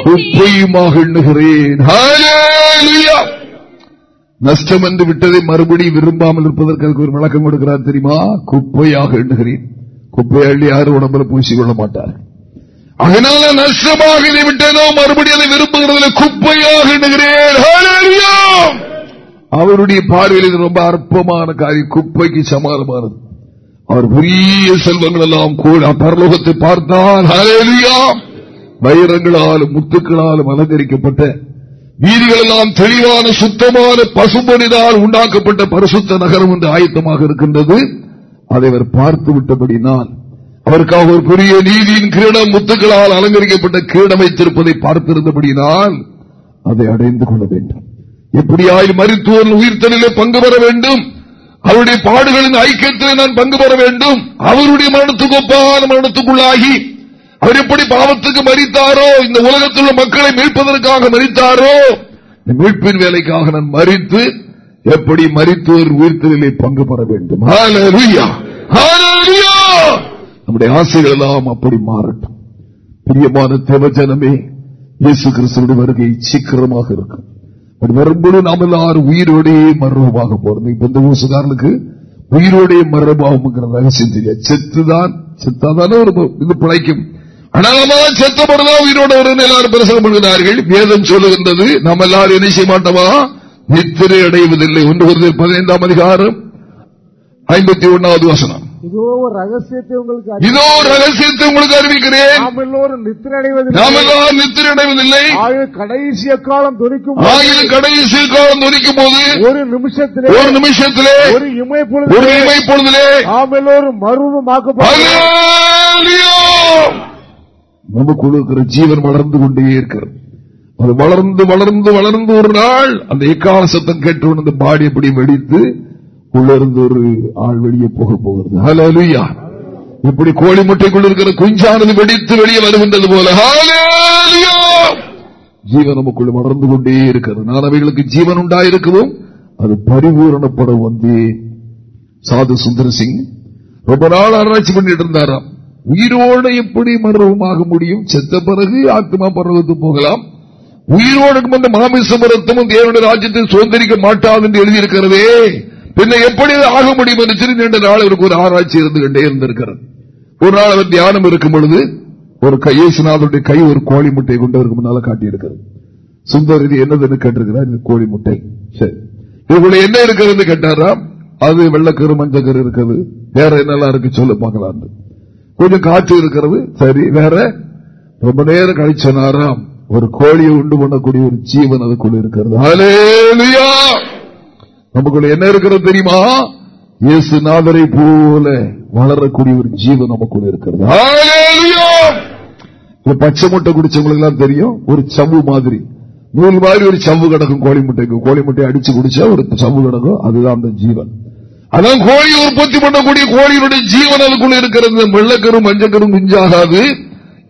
குப்பையுமாக எண்ணுகிறேன். நஷ்டம் வந்து விட்டதை மறுபடியும் விரும்பாமல் இருப்பதற்கு ஒரு விளக்கம் கொடுக்கிறார் தெரியுமா? குப்பையாக எண்ணுகிறேன். குப்பை அள்ளி யாரும் உடம்புல பூசிக்கொள்ள மாட்டார். அதனால நஷ்டமாக விட்டதோ மறுபடியும் அதை விரும்புகிறதுல குப்பையாக எண்ணுகிறேன். அவருடைய பார்வையில் இது ரொம்ப அற்பமான காரியம். குப்பைக்கு சமாதமானது அவர் பெரிய செல்வங்கள் எல்லாம் கூட பரலோகத்தை பார்த்தால். வைரங்களாலும் முத்துக்களாலும் அலங்கரிக்கப்பட்ட வீதிகள் எல்லாம் தெளிவான சுத்தமான பசும்பொனிதால் உண்டாக்கப்பட்ட பரிசுத்த நகரம் என்று ஆயத்தமாக இருக்கின்றது. அதை அவர் பார்த்து விட்டபடினால் அவருக்காக ஒரு பெரிய நீதியின் கிரீடம் முத்துக்களால் அலங்கரிக்கப்பட்ட கிரீடம் வைத்திருப்பதை பார்த்திருந்தபடினால் அதை அடைந்து கொள்ள வேண்டும். எப்படியாய் மருத்துவர் உயிர்த்தலிலே பங்கு பெற வேண்டும். அவருடைய பாடுகளின் ஐக்கியத்தில் நான் பங்கு பெற வேண்டும். அவருடைய மரணத்துக்கு ஒப்பான மரணத்துக்குள்ளாகி அவர் எப்படி பாவத்துக்கு மறித்தாரோ இந்த உலகத்தில் உள்ள மக்களை மீட்பதற்காக மறித்தாரோ மீட்பின் வேலைக்காக நான் மறித்து எப்படி மறித்தோர் உயிர்த்தலிலே பங்கு பெற வேண்டும். நம்முடைய ஆசைகள் எல்லாம் அப்படி மாறட்டும். பிரியமான தேவஜனமே இயேசு கிறிஸ்துடைய வருகை சீக்கிரமாக இருக்கும். அப்படி வரும்போது நாம் எல்லாரும் உயிரோடையே மர்மமாக போறோம். இப்ப இந்த ஊசுகாரனுக்கு உயிரோடைய மரபாவம்ங்கிற ரகசியம் தெரியாது. செத்துதான் செத்தாதானே ஒரு இது பிழைக்கும். ஆனால் செத்த போறதான் உயிரோட ஒரு எல்லாரும் பிரசனம் பண்ணுகிறார்கள். வேதம் சொல்லுகின்றது நம்ம எல்லாரும் என்ன செய்ய மாட்டோமா? நித்திரை அடைவதில்லை. ஒன்று பதினைந்தாம் அதிகாரம் ஐம்பத்தி ஒன்னாவது வசனம். இதோ ஒரு ரகசியத்தை உங்களுக்கு இதோ ஒரு ரகசியத்தை உங்களுக்கு அறிவிக்கிறேன். நாம் எல்லோரும் நித்திரடைவதில்லை நாம் எல்லாம் நித்திரடைவதில்லை கடைசி காலம் துணிக்கும் ஆயிரம் கடைசி காலம் துணிக்கும் போது ஒரு நிமிஷத்திலே ஒரு நிமிஷத்திலே ஒரு இமை பொழுது ஒரு இமை பொழுதிலே நாம் எல்லோரும் மறுரூபமாக்கப்படும் நமக்கு இருக்கிற ஜீவன் வளர்ந்து கொண்டே இருக்கிறது. அது வளர்ந்து வளர்ந்து வளர்ந்து ஒரு நாள் அந்த எக்கால சத்தம் கேட்டு அந்த பாடி எப்படி வெடித்து உள்ளிருந்து ஒரு ஆள் வெளியே போக போகிறது. ஹலோலுயா இப்படி கோழி முட்டைக்குள் இருக்கிற குஞ்சானது வெடித்து வெளியே வருகின்றது போல. ஜீவன் நமக்குள்ள வளர்ந்து கொண்டே இருக்கிறது. நான் அவைகளுக்கு ஜீவன் உண்டாயிருக்கவும் அது பரிபூரணப்பட வந்து. சாது சுந்தர் சிங் ரொம்ப நாள் ஆராய்ச்சி பண்ணிட்டு இருந்தாராம். உயிரோடு எப்படி மர்வமாக முடியும்? செத்த பிறகு ஆத்மா பரவத்து போகலாம். உயிரோடு வந்த மாமிசம் ரத்தமும் தேவனுடைய ராஜ்யத்தை சுதந்திரிக்க மாட்டாது என்று எழுதியிருக்கிறதே. பின்ன எப்படி ஆக முடியும் என்று சொல்லி நீண்ட நாள் அவருக்கு ஒரு ஆராய்ச்சி இருந்து கொண்டே இருந்திருக்கிறது. ஒரு நாள் அவர் தியானம் இருக்கும் பொழுது ஒரு கையேசுநாதனுடைய கை ஒரு கோழி முட்டையை கொண்டு அவருக்கு முன்னால காட்டியிருக்கிறது. சுந்தர் இது என்னதுன்னு கேட்டிருக்கிறார்? இந்த கோழி முட்டை. சரி. இதுக்குள்ள என்ன இருக்கிறது கேட்டாரா? அது வெள்ளக்கரு மஞ்சக்கரு இருக்கிறது வேற என்னெல்லாம் இருக்கு? சொல்ல பார்க்கலாம் கொஞ்சம் காற்று இருக்கிறது. சரி வேற? ரொம்ப நேரம் கழிச்சனாராம் ஒரு கோழியை உண்டு பண்ணக்கூடிய ஒரு ஜீவன் அதுக்குள்ள இருக்கிறது. நமக்குள்ள என்ன இருக்கிறது தெரியுமா? இயேசு நாதரை போல வளரக்கூடிய ஒரு ஜீவன் நமக்குள்ள இருக்கிறது. பச்சை முட்டை குடிச்சவங்களுக்கு எல்லாம் தெரியும். ஒரு சம்பு மாதிரி. நூல் மாதிரி ஒரு சம்பு கிடக்கும். கோழி முட்டைக்கு. கோழி முட்டையை அடிச்சு குடிச்சா ஒரு சம்பு கிடக்கும். அதுதான் அந்த ஜீவன். ஆனால் கோழி உற்பத்தி பண்ணக்கூடிய கோழியினுடைய ஜீவன் அதுக்குள்ள இருக்கிறது. வெள்ளக்கரும் மஞ்சக்கரும் குஞ்சாகாது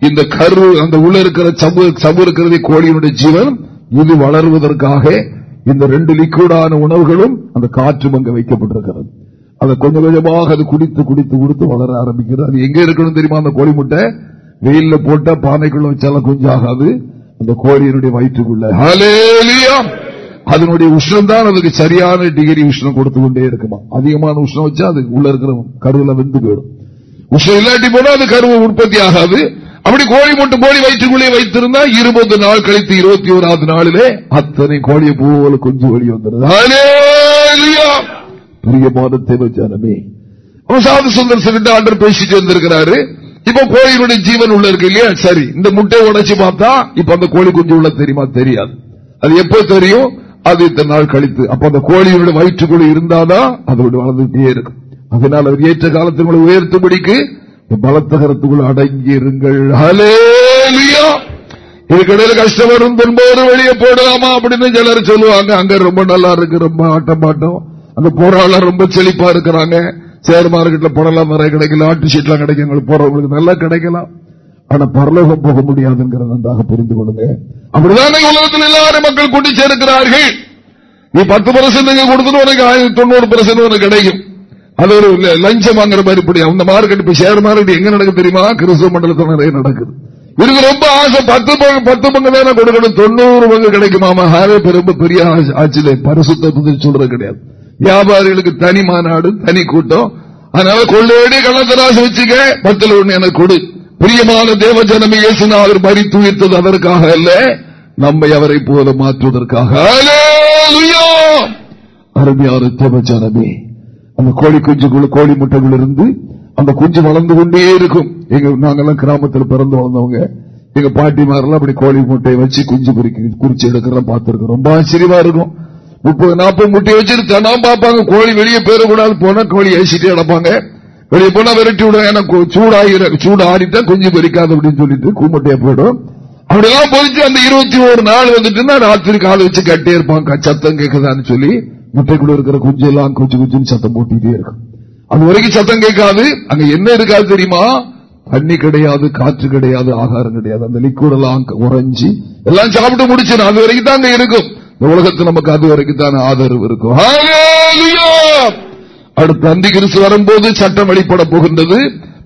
இந்த கரு அந்த உள்ள இருக்கிற சவ்வு சவ்வு இருக்கிறது கோழியினுடைய ஜீவன். இது வளருவதற்காக இந்த ரெண்டு லிக்விடான உணவுகளும் அந்த காற்றும் அங்க வைக்கப்பட்டிருக்கிறது. அதை கொஞ்சம் கொஞ்சமாக அது குடித்து குடித்து குடித்து வளர ஆரம்பிக்கிறது. அது எங்க இருக்கணும் தெரியுமா? அந்த கோழி முட்டை. வெயில்ல போட்டா பானைக்குள்ள வச்சாலும் குஞ்சாகாது. அந்த கோழியினுடைய வயிற்றுக்குள்ள. அதனுடைய உஷ்ணம் தான் அதுக்கு சரியான டிகிரி உஷ்ணம் கொடுத்து கொண்டே இருக்குமா? அதிகமான உஷ்ணம் வச்சா அது உள்ள இருக்கிற கருவில வெந்து போயிடும். உஷ்ணம் இல்லாட்டி போனா அது கருவு உற்பத்தி ஆகாது. அப்படி கோழி மட்டும் கோழி வயிற்றுக்குள்ளே வைத்திருந்தா இருபது நாள் கழித்து இருபத்தி ஓராவது நாளிலே அத்தனை கோழியை போல குஞ்சு வெளி வந்துருது தேவஜானமே சாது சுந்தர் கிட்ட ஆண்டர் பேசிட்டு வந்திருக்கிறாரு. இப்ப கோழியினுடைய ஜீவன் உள்ள இருக்கு இல்லையா? சரி இந்த முட்டையை உடைச்சு பார்த்தா இப்ப அந்த கோழி குஞ்சு உள்ள தெரியுமா? தெரியாது. அது எப்போ தெரியும்? அது இத்தனை நாள் கழித்து. அப்ப அந்த கோழியினுடைய வயிற்றுக்குள்ள இருந்தாதான் அதோட வளர்ந்துட்டே இருக்கும். அதனால் அவர் ஏற்ற காலத்தில் உங்களை உயர்த்தும்படிக்கு இந்த பலத்தகரத்துக்குள் அடங்கி இருங்கள் ஹalleluya கஷ்டம் வரும் துன்பம் வெளியே போடலாமா அப்படின்னு சிலர் சொல்லுவாங்க. அங்க ரொம்ப நல்லா இருக்கு ரொம்ப ஆட்டம் பாட்டம் அந்த போராளம் ரொம்ப செழிப்பா இருக்கிறாங்க. சேர் மார்க்கெட்ல பணம்லாம் நிறைய கிடைக்கல. ஆட்டு ஷீட்லாம் கிடைக்கும். எங்களுக்கு போறவங்களுக்கு நல்லா கிடைக்கலாம். ஆனா பரலோகம் போக முடியாதுங்கிறத நன்றாக புரிந்து கொள்ளுங்க. அப்படிதான் உலகத்தில் எல்லாரும் மக்கள் கூட்டி சேர்க்கிறார்கள். நீ பத்து பர்சன்ட் கொடுத்துட்டு உனக்கு ஆயிரத்தி தொண்ணூறு பர்சன்ட் உனக்கு கிடைக்கும். அது ஒரு லஞ்சம் வாங்குற மாதிரி இப்படி அந்த மார்க்கெட் இப்ப ஷேர் மார்க்கெட் எங்க நடக்கு தெரியுமா? கிறிஸ்தவ மண்டலத்தில் நிறைய நடக்குது. இதுக்கு ரொம்ப ஆசை பத்து பங்கு பத்து பங்கு தானே கொடுக்கணும். தொண்ணூறு பங்கு கிடைக்குமாமா ஹாரே ரொம்ப பெரிய ஆட்சியில பரிசுத்தி சொல்றது கிடையாது. வியாபாரிகளுக்கு தனி மாநாடு தனி கூட்டம். அதனால கொள்ளையடி கள்ளத்தராசு வச்சுக்க பத்துல ஒண்ணு எனக்கு கொடு. பிரியமான தேவ ஜனமே இயேசுனா அவர் மறித்து உயிர்த்தது அதற்காக அல்ல நம்மை அவரை போல மாற்றுவதற்காக. அருமையான தேவ ஜனமே அந்த கோழி குஞ்சுக்குள்ள கோழி முட்டைகள் இருந்து அந்த குஞ்சு வளர்ந்து கொண்டே இருக்கும். எங்க நாங்கெல்லாம் கிராமத்தில் பிறந்து வளர்ந்தவங்க. எங்க பாட்டிமாரெல்லாம் அப்படி கோழி முட்டையை வச்சு குஞ்சு குறிக்க குறிச்சு எடுக்கிறத பார்த்துருக்கோம் ரொம்ப ஆச்சரியமா இருக்கும். முப்பது நாற்பது முட்டையை வச்சுட்டு தினம் பார்ப்பாங்க கோழி வெளியே போயிடக்கூடாது போனா கோழி ஏசிட்டே நடப்பாங்க வெளியே போனா விரட்டி விடும் ஏன்னா கு- சூடாகிற சூடு ஆடிட்டா குஞ்சு பொறிக்காது அப்படின்னு சொல்லிட்டு கூமட்டையா போயிடும். அப்படிலாம் பொறிச்சு அந்த இருபத்தி ஒரு நாள் வந்துட்டுன்னா ராத்திரி காலை வச்சு கட்டே இருப்பாங்க சத்தம் கேட்குதான்னு சொல்லி முட்டைக்குள்ள இருக்கிற குஞ்சு எல்லாம் குஞ்சு குஞ்சுன்னு சத்தம் போட்டுக்கிட்டே இருக்கும். அது வரைக்கும் சத்தம் கேட்காது. அங்க என்ன இருக்காது தெரியுமா? தண்ணி கிடையாது காற்று கிடையாது ஆகாரம் கிடையாது. அந்த லிக்விட் எல்லாம் உறைஞ்சி எல்லாம் சாப்பிட்டு முடிச்சிடும். அது வரைக்கும் தான் அங்க இருக்கும். இந்த உலகத்தில் நமக்கு அது வரைக்கும் தான் ஆதரவு இருக்கும். Hallelujah! அடுத்து அந்தி கிறிஸ்து வரும்போது சட்டம் வெளிப்பட போகின்றது.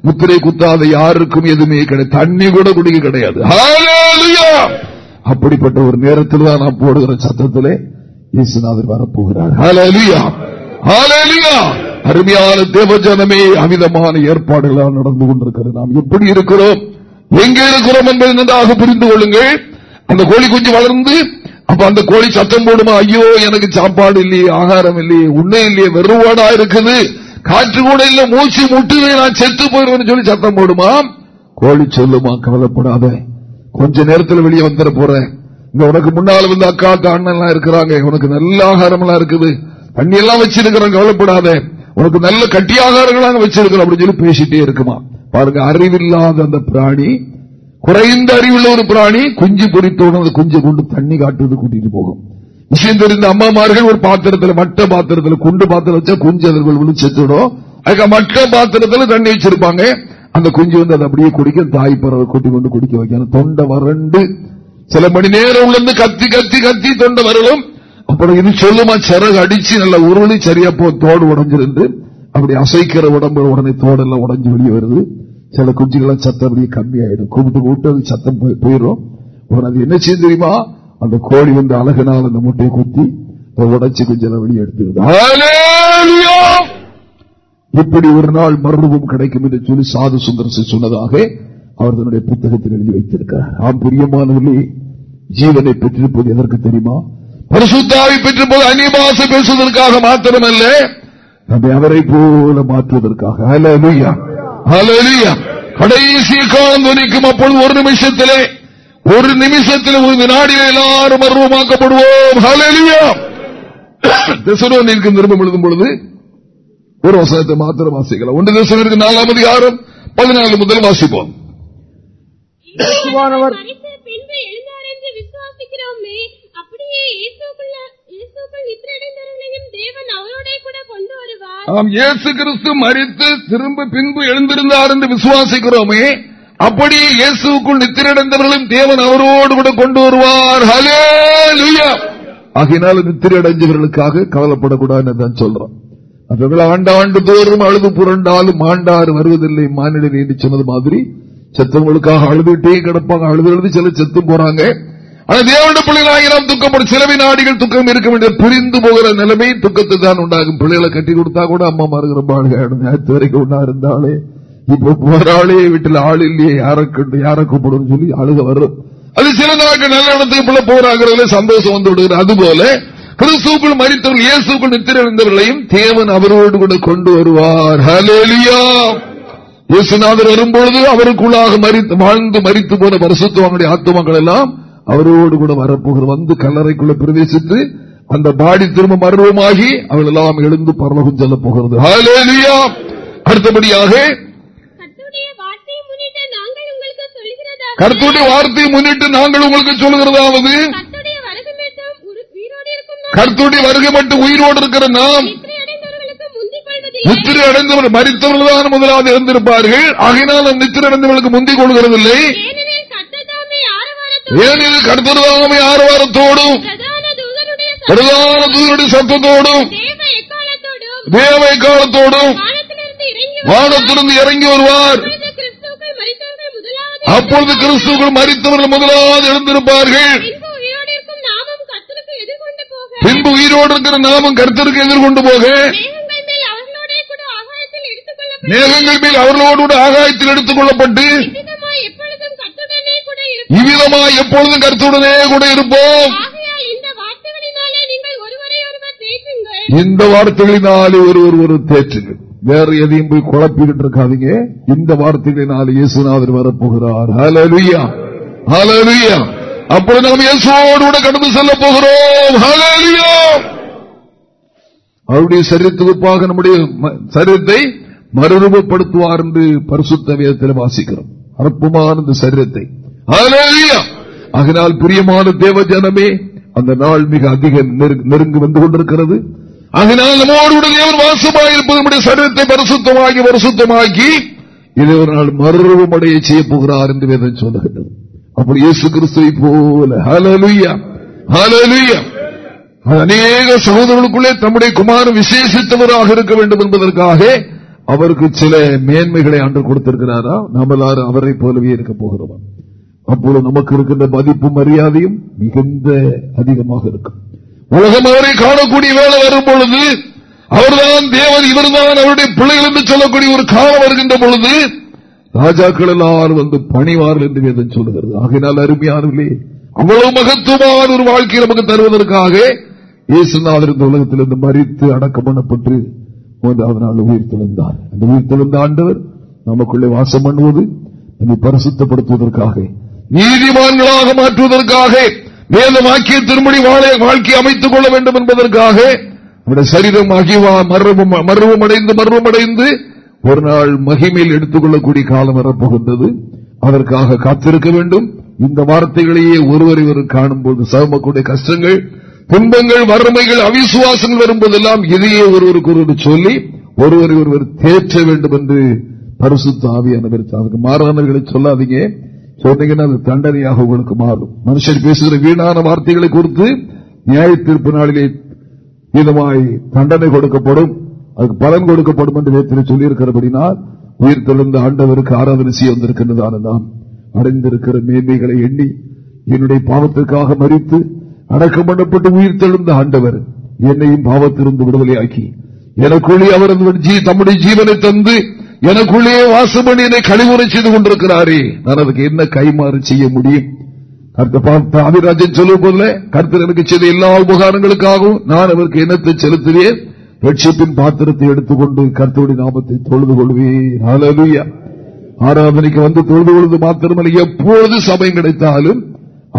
முத்திரை குத்தாத யாருக்கும் எதுவுமே கிடையாது. தண்ணி கூட குடிக்க கிடையாது. அப்படிப்பட்ட ஒரு நேரத்தில் தான் நான் போடுகிற சத்தத்திலே இயேசுநாதர் வரப்போகிறார். அருமையான தேவஜனமே அமிதமான ஏற்பாடுகளால் நடந்து கொண்டிருக்கிறது. நாம் எப்படி இருக்கிறோம்? எங்கே இருக்கிறோம் என்பதை நன்றாக புரிந்து கொள்ளுங்கள். அந்த கோழி குஞ்சு வளர்ந்து அப்ப அந்த கோழி சத்தம் போடுமா? ஐயோ எனக்கு சாப்பாடு இல்லையே ஆகாரம் இல்லையே உண்மை இல்லையே வெறுவாடா இருக்குது. காற்று கூட இல்ல மூச்சு முட்டுவே நான் செத்து போயிருவேன் சொல்லி சத்தம் போடுமா? கோழி சொல்லுமா கவலைப்படாத. கொஞ்ச நேரத்தில் வெளியே வந்துட போறேன். இங்க உனக்கு முன்னால வந்து அக்கா அண்ணன்லாம் இருக்கிறாங்க. உனக்கு நல்ல ஆகாரம் எல்லாம் இருக்குது. தண்ணி எல்லாம் வச்சிருக்கிறேன் கவலைப்படாத. உனக்கு நல்ல கட்டி ஆகாரங்களாக வச்சிருக்கிறோம் அப்படின்னு சொல்லி பேசிட்டே இருக்குமா? பாருங்க அறிவில்லாத அந்த பிராணி குறைந்த அறிவுள்ள ஒரு பிராணி குஞ்சு பொறித்தோடு அந்த குஞ்சை கொண்டு தண்ணி காட்டுவது கூட்டிட்டு போகும். விஷயம் தெரிந்த அம்மாமார்கள் ஒரு பாத்திரத்துல மட்ட பாத்திரத்துல குண்டு பாத்திரம் வச்சா குஞ்சு அதற்குள் செத்துடும் அதுக்கு மட்ட பாத்திரத்துல தண்ணி வச்சிருப்பாங்க. அந்த குஞ்சு வந்து அதை அப்படியே குடிக்க தாய் பறவை கூட்டி கொண்டு குடிக்க வைக்கணும் தொண்டை வறண்டு சில மணி நேரம் உள்ள கத்தி கத்தி கத்தி தொண்டை வரலும். அப்புறம் இது சொல்லுமா சிறகு அடிச்சு நல்லா உருளி சரியா போ தோடு உடஞ்சிருந்து அப்படி அசைக்கிற உடம்பு உடனே தோடெல்லாம் உடஞ்சு வெளியே வருது. சில குஞ்சுகளாம் சத்தம் அப்படியே கம்மியாயிடும். கூப்பிட்டு கூப்பிட்டு அது சத்தம் போய்- போயிடும். அது என்ன செய்யும் தெரியுமா? அந்த கோழி வந்து அழகுனால் அந்த முட்டையை குத்தி உடைச்சு கொஞ்சம் வெளியே எடுத்துருது இப்படி ஒரு நாள் மறுரூபம் கிடைக்கும் என்று சொல்லி சாது சுந்தரசு சொன்னதாக அவர் தன்னுடைய புத்தகத்தில் எழுதி வைத்திருக்கிறார். ஆம் பிரியமானவர்களே ஜீவனை பெற்றிருப்பது எதற்கு தெரியுமா? பரிசுத்தாவை பெற்றிருப்பது அந்நிய பாசை பேசுவதற்காக மாத்திரமல்ல. நம்மை அவரை போல மாற்றுவதற்காக. ஹalleluya. கடைசி காலம் துணிக்கும் அப்பொழுது ஒரு நிமிஷத்திலே ஒரு நிமிஷத்தில் ஒரு வினாடியில் எல்லாரும் மர்வமாக்கப்படுவோம் திசைக்கு திரும்ப எழுதும் பொழுது ஒரு வசனத்தை மாத்திரம் வாசிக்கலாம். ஒன்று திசைக்கு நாலாம் அதிகாரம் பதினாலு முதல் வாசிப்போம். இயேசுவானவர் மரித்து பின்பு எழுந்தார் என்று விசுவாசிக்கிறோமே அப்படியே இயேசுக்குள்ள தேவன் அவரோட கூட கொண்டு வருவார் இயேசு கிறிஸ்து மறித்து திரும்ப பின்பு எழுந்திருந்தார் என்று விசுவாசிக்கிறோமே அப்படியே இயேசுக்குள் நித்திரடைந்தவர்களும் தேவன் அவரோடு கூட கொண்டு வருவார் ஹalleluya ஆகினால நித்திரடைஞ்சவர்களுக்காக கவலைப்படக்கூடாதுன்னு தான் சொல்றோம். அவர்கள் ஆண்டாண்டு தோறும் அழுது புரண்டாலும் ஆண்டாறு வருவதில்லை மானிடன் என்று சொன்னது மாதிரி செத்தவங்களுக்காக அழுதுட்டே கிடப்பாங்க. அழுது அழுது சில செத்து போறாங்க. ஆனா தேவனுடைய பிள்ளைகளாகி நாம் துக்கப்படும் சில வினாடிகள் துக்கம் இருக்க வேண்டிய பிரிந்து போகிற நிலைமை துக்கத்தை தான் உண்டாகும். பிள்ளைகளை கட்டி கொடுத்தா கூட அம்மா மாறுகிற பாடுகாடும் நேற்று வரைக்கும் ஒன்னா இருந்தாலே. இப்போ போராளே வீட்டில் ஆள் இல்லையே யாரை கண்டு யாரை கூப்பிடும் சொல்லி அழுக வரும். அது சில நாட்கள் நல்ல இடத்துக்கு பிள்ளை போறாங்கிறதுல சந்தோஷம் வந்து விடுகிறது. அதுபோல கிறிஸ்துக்குள் மறித்தவர்கள் இயேசுக்குள் நித்திருந்தவர்களையும் தேவன் அவரோடு கூட கொண்டு வருவார். ஹலேலியா இயேசுநாதர் வரும்பொழுது அவருக்குள்ளாக மறித்து வாழ்ந்து மறித்து போன பரிசுத்துவங்களுடைய ஆத்துமங்கள் எல்லாம் அவரோடு கூட வரப்போகிற வந்து கல்லறைக்குள்ள பிரவேசித்து அந்த பாடி திரும்ப மர்வமாகி அவள் எல்லாம் எழுந்து பரலகம் செல்ல போகிறது. அடுத்தபடியாக கர்த்தருடைய வார்த்தையை முன்னிட்டு நாங்கள் உங்களுக்கு சொல்கிறதா கர்த்தருடைய வார்த்தையை முன்னிட்டு நாங்கள் உங்களுக்கு சொல்லுகிறதாவது. கர்த்தருடைய வருகமேட்டும் உயிரோடு இருக்கும் நாம். கர்த்தருடைய வருகை மட்டும் உயிரோடு இருக்கிற நாம். நித்திரை அடைந்தவர் மறித்தவர்கள் தான் முதலாவது இருந்திருப்பார்கள் ஆகினால் நித்திரை அடைந்தவர்களுக்கு முந்திக் கொள்கிறதில்லை ஏனெனில் கர்த்தர் தாமே ஆரவாரத்தோடு ஏனெனில் கர்த்தருதாமே ஆரவாரத்தோடும் பிரதான தூதருடைய சத்தத்தோடும் தேவ காலத்தோடும் வானத்திலிருந்து இறங்கி வருவார். அப்பொழுது கிறிஸ்துக்கள் மறித்தவர்கள் முதலாவது எழுந்திருப்பார்கள். பின்பு உயிரோடு இருக்கிற நாமும் கர்த்தருக்கு எதிர்கொண்டு போக. மேகங்கள் மேல் அவர்களோடே ஆகாயத்தில் எடுத்துக் கொள்ளப்பட்டு இவ்விதமாய் எப்பொழுதும் கர்த்தருடனே கூட இருப்போம் இவ்விதமாய் எப்பொழுதும் கருத்துடனே கூட இருப்போம். இந்த வார்த்தைகளினாலே ஒருவரை ஒரு தேற்றுங்கள். வேற எதையும் போய் குழப்பிக்கிட்டு இருக்காதீங்க. இந்த வார்த்தைகளினாலே இயேசுநாதர் வரப்போகிறார். ஹalleluya ஹalleluya அப்பொழுது நாம் இயேசுவோடு கூட கடந்து செல்ல போகிறோம். ஹalleluya அவருடைய சரீரத்துவப்பாக நம்முடைய சரீரத்தை மறுரூபப்படுத்துவார் என்று பரிசுத்த வேதத்தில் வாசிக்கிறோம். அற்புமான இந்த சரீரத்தை. அதனால் பிரியமான தேவ ஜனமே அந்த நாள் மிக அதிக நெருங்கி வந்து கொண்டிருக்கிறது. அதனால் நம்மோடு தேவன் வாசமாக இருப்பது நம்முடைய சரீரத்தை பரிசுத்தமாக்கி பரிசுத்தமாக்கி இதை ஒரு நாள் மறுரூபமடைய செய்ய போகிறார் என்று வேதம் சொல்லுகின்றது. அப்படி இயேசு கிறிஸ்துவை போல. ஹலலுயா ஹalleluya. அநேக சகோதரர்களுக்குள்ளே தம்முடைய குமாரன் விசேஷித்தவராக இருக்க வேண்டும் என்பதற்காக அவருக்கு சில மேன்மைகளை ஆண்டு கொடுத்திருக்கிறாரா? நம்மளாறு அவரை போலவே இருக்க போகிறோம்? அப்பொழுது நமக்கு இருக்கின்ற மதிப்பு மரியாதையும் மிகுந்த அதிகமாக இருக்கும். உலகம் அவரை காணக்கூடிய வேலை வரும் பொழுது அவர்தான் தேவன் இவர்தான் அவருடைய பிள்ளைகள் என்று சொல்லக்கூடிய ஒரு காலம் வருகின்ற பொழுது ராஜாக்கள் எல்லாரும் வந்து பணிவார்கள் என்று வேதம் சொல்லுகிறது. ஆகையினால் அருமையானவர்களே அவ்வளவு மகத்துவமான ஒரு வாழ்க்கையை நமக்கு தருவதற்காக இயேசுநாதர் இந்த உலகத்திலிருந்து மறித்து அடக்கம் பண்ணப்பட்டு மூன்றாவது நாள் உயிர் தெழுந்தார் அந்த உயிர் தெழுந்த ஆண்டவர் நமக்குள்ளே வாசம் பண்ணுவது நம்மை பரிசுத்தப்படுத்துவதற்காக நீதிமான்களாக மாற்றுவதற்காக வேதமாக்கிய திருமணி வாழ்க்கை அமைத்துக் கொள்ள வேண்டும் என்பதற்காக நம்முடைய சரீரம் அகிவா மர்வம் அடைந்து மர்வம் அடைந்து ஒரு நாள் மகிமையில் எடுத்துக் கொள்ளக்கூடிய காலம் வரப்போகின்றது. அதற்காக காத்திருக்க வேண்டும். இந்த வார்த்தைகளையே ஒருவரை ஒரு காணும்போது சமக்கூடிய கஷ்டங்கள் துன்பங்கள் வறுமைகள் அவிசுவாசங்கள் வரும்போதெல்லாம் இதையே ஒருவருக்கு ஒருவர் சொல்லி ஒருவரை ஒருவர் தேற்ற வேண்டும் என்று பரிசுத்த ஆவியானவர் அதுக்கு மாறானவர்களை சொல்லாதீங்க. சொன்னீங்கன்னா அது தண்டனையாக உங்களுக்கு மாறும். மனுஷன் பேசுகிற வீணான வார்த்தைகளை குறித்து நியாய தீர்ப்பு நாளிலே விதமாய் தண்டனை கொடுக்கப்படும். அதுக்கு பலன் கொடுக்கப்படும் என்று வேத்தில் சொல்லியிருக்கிறபடினால் உயிர் தெழுந்த ஆண்டவருக்கு ஆராதனை செய்ய வந்திருக்கின்றதான நாம் அடைந்திருக்கிற மேன்மைகளை எண்ணி என்னுடைய பாவத்திற்காக மறித்து அடக்கம் பண்ணப்பட்டு உயிர் தெழுந்த ஆண்டவர் என்னையும் பாவத்திலிருந்து விடுதலையாக்கி எனக்குள்ளே அவர் தம்முடைய ஜீவனை தந்து எனக்குள்ளே வாசம் பண்ணி என்னை கழிவுரை செய்து கொண்டிருக்கிறாரே. நான் அதுக்கு என்ன கைமாறு செய்ய முடியும்? ஆதிராஜன் சொல்லும் போல கருத்து எனக்கு செய்த எல்லா உபகாரங்களுக்காகவும் நான் அவருக்கு என்னத்தை செலுத்துவேன்? லட்சியத்தின் பாத்திரத்தை எடுத்துக்கொண்டு கர்த்தருடைய நாமத்தை தொழுது கொள்வேன். ஆராதனைக்கு வந்து தொழுது கொள்வது மாத்திரமல்ல. எப்பொழுது சமயம் கிடைத்தாலும்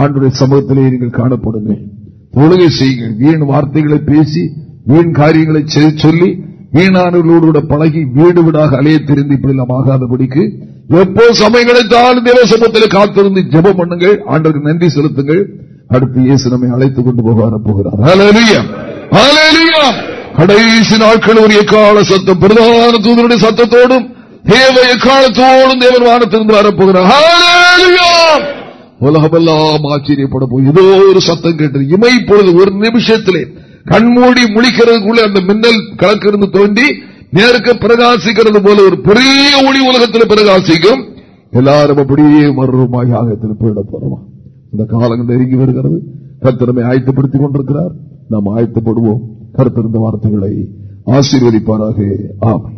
ஆண்டுடைய சமூகத்திலே நீங்கள் காணப்படுமே தொழுகை செய்யுங்கள். வீண் வார்த்தைகளை பேசி வீண் காரியங்களை சொல்லி வீணானவர்களோடு கூட பழகி வீடு வீடாக அலைய தெரிந்து இப்படி நாம் ஆகாதபடிக்கு எப்போ சமயம் கிடைத்தாலும் தேவ காத்திருந்து ஜெபம் பண்ணுங்கள் ஆண்டருக்கு நன்றி செலுத்துங்கள். அடுத்து இயேசு நம்மை அழைத்துக் கொண்டு போக வரப்போகிறார் கடைசி நாட்கள் ஒரு எக்கால சத்தம் பிரதான தூதருடைய சத்தத்தோடும் தேவ எக்காலத்தோடும் தேவன் வானத்திலிருந்து வரப்போகிறார் உலகமெல்லாம் ஆச்சரியப்பட போய் ஏதோ ஒரு சத்தம் கேட்டது. இமை பொழுது ஒரு நிமிஷத்திலே கண்மூடி முழிக்கிறதுக்குள்ள அந்த மின்னல் கலக்கிருந்து தோண்டி நேருக்கு பிரகாசிக்கிறது போல ஒரு பெரிய ஒளி உலகத்தில் பிரகாசிக்கும். எல்லாரும் அப்படியே மறுரூபாய் ஆகத்தில் போயிட போறோம்? இந்த காலங்கள் நெருங்கி வருகிறது. கத்திரமை ஆயத்தப்படுத்திக் கொண்டிருக்கிறார். நாம் ஆயத்தப்படுவோம். கருத்திருந்த வார்த்தைகளை ஆசீர்வதிப்பாராக. ஆமை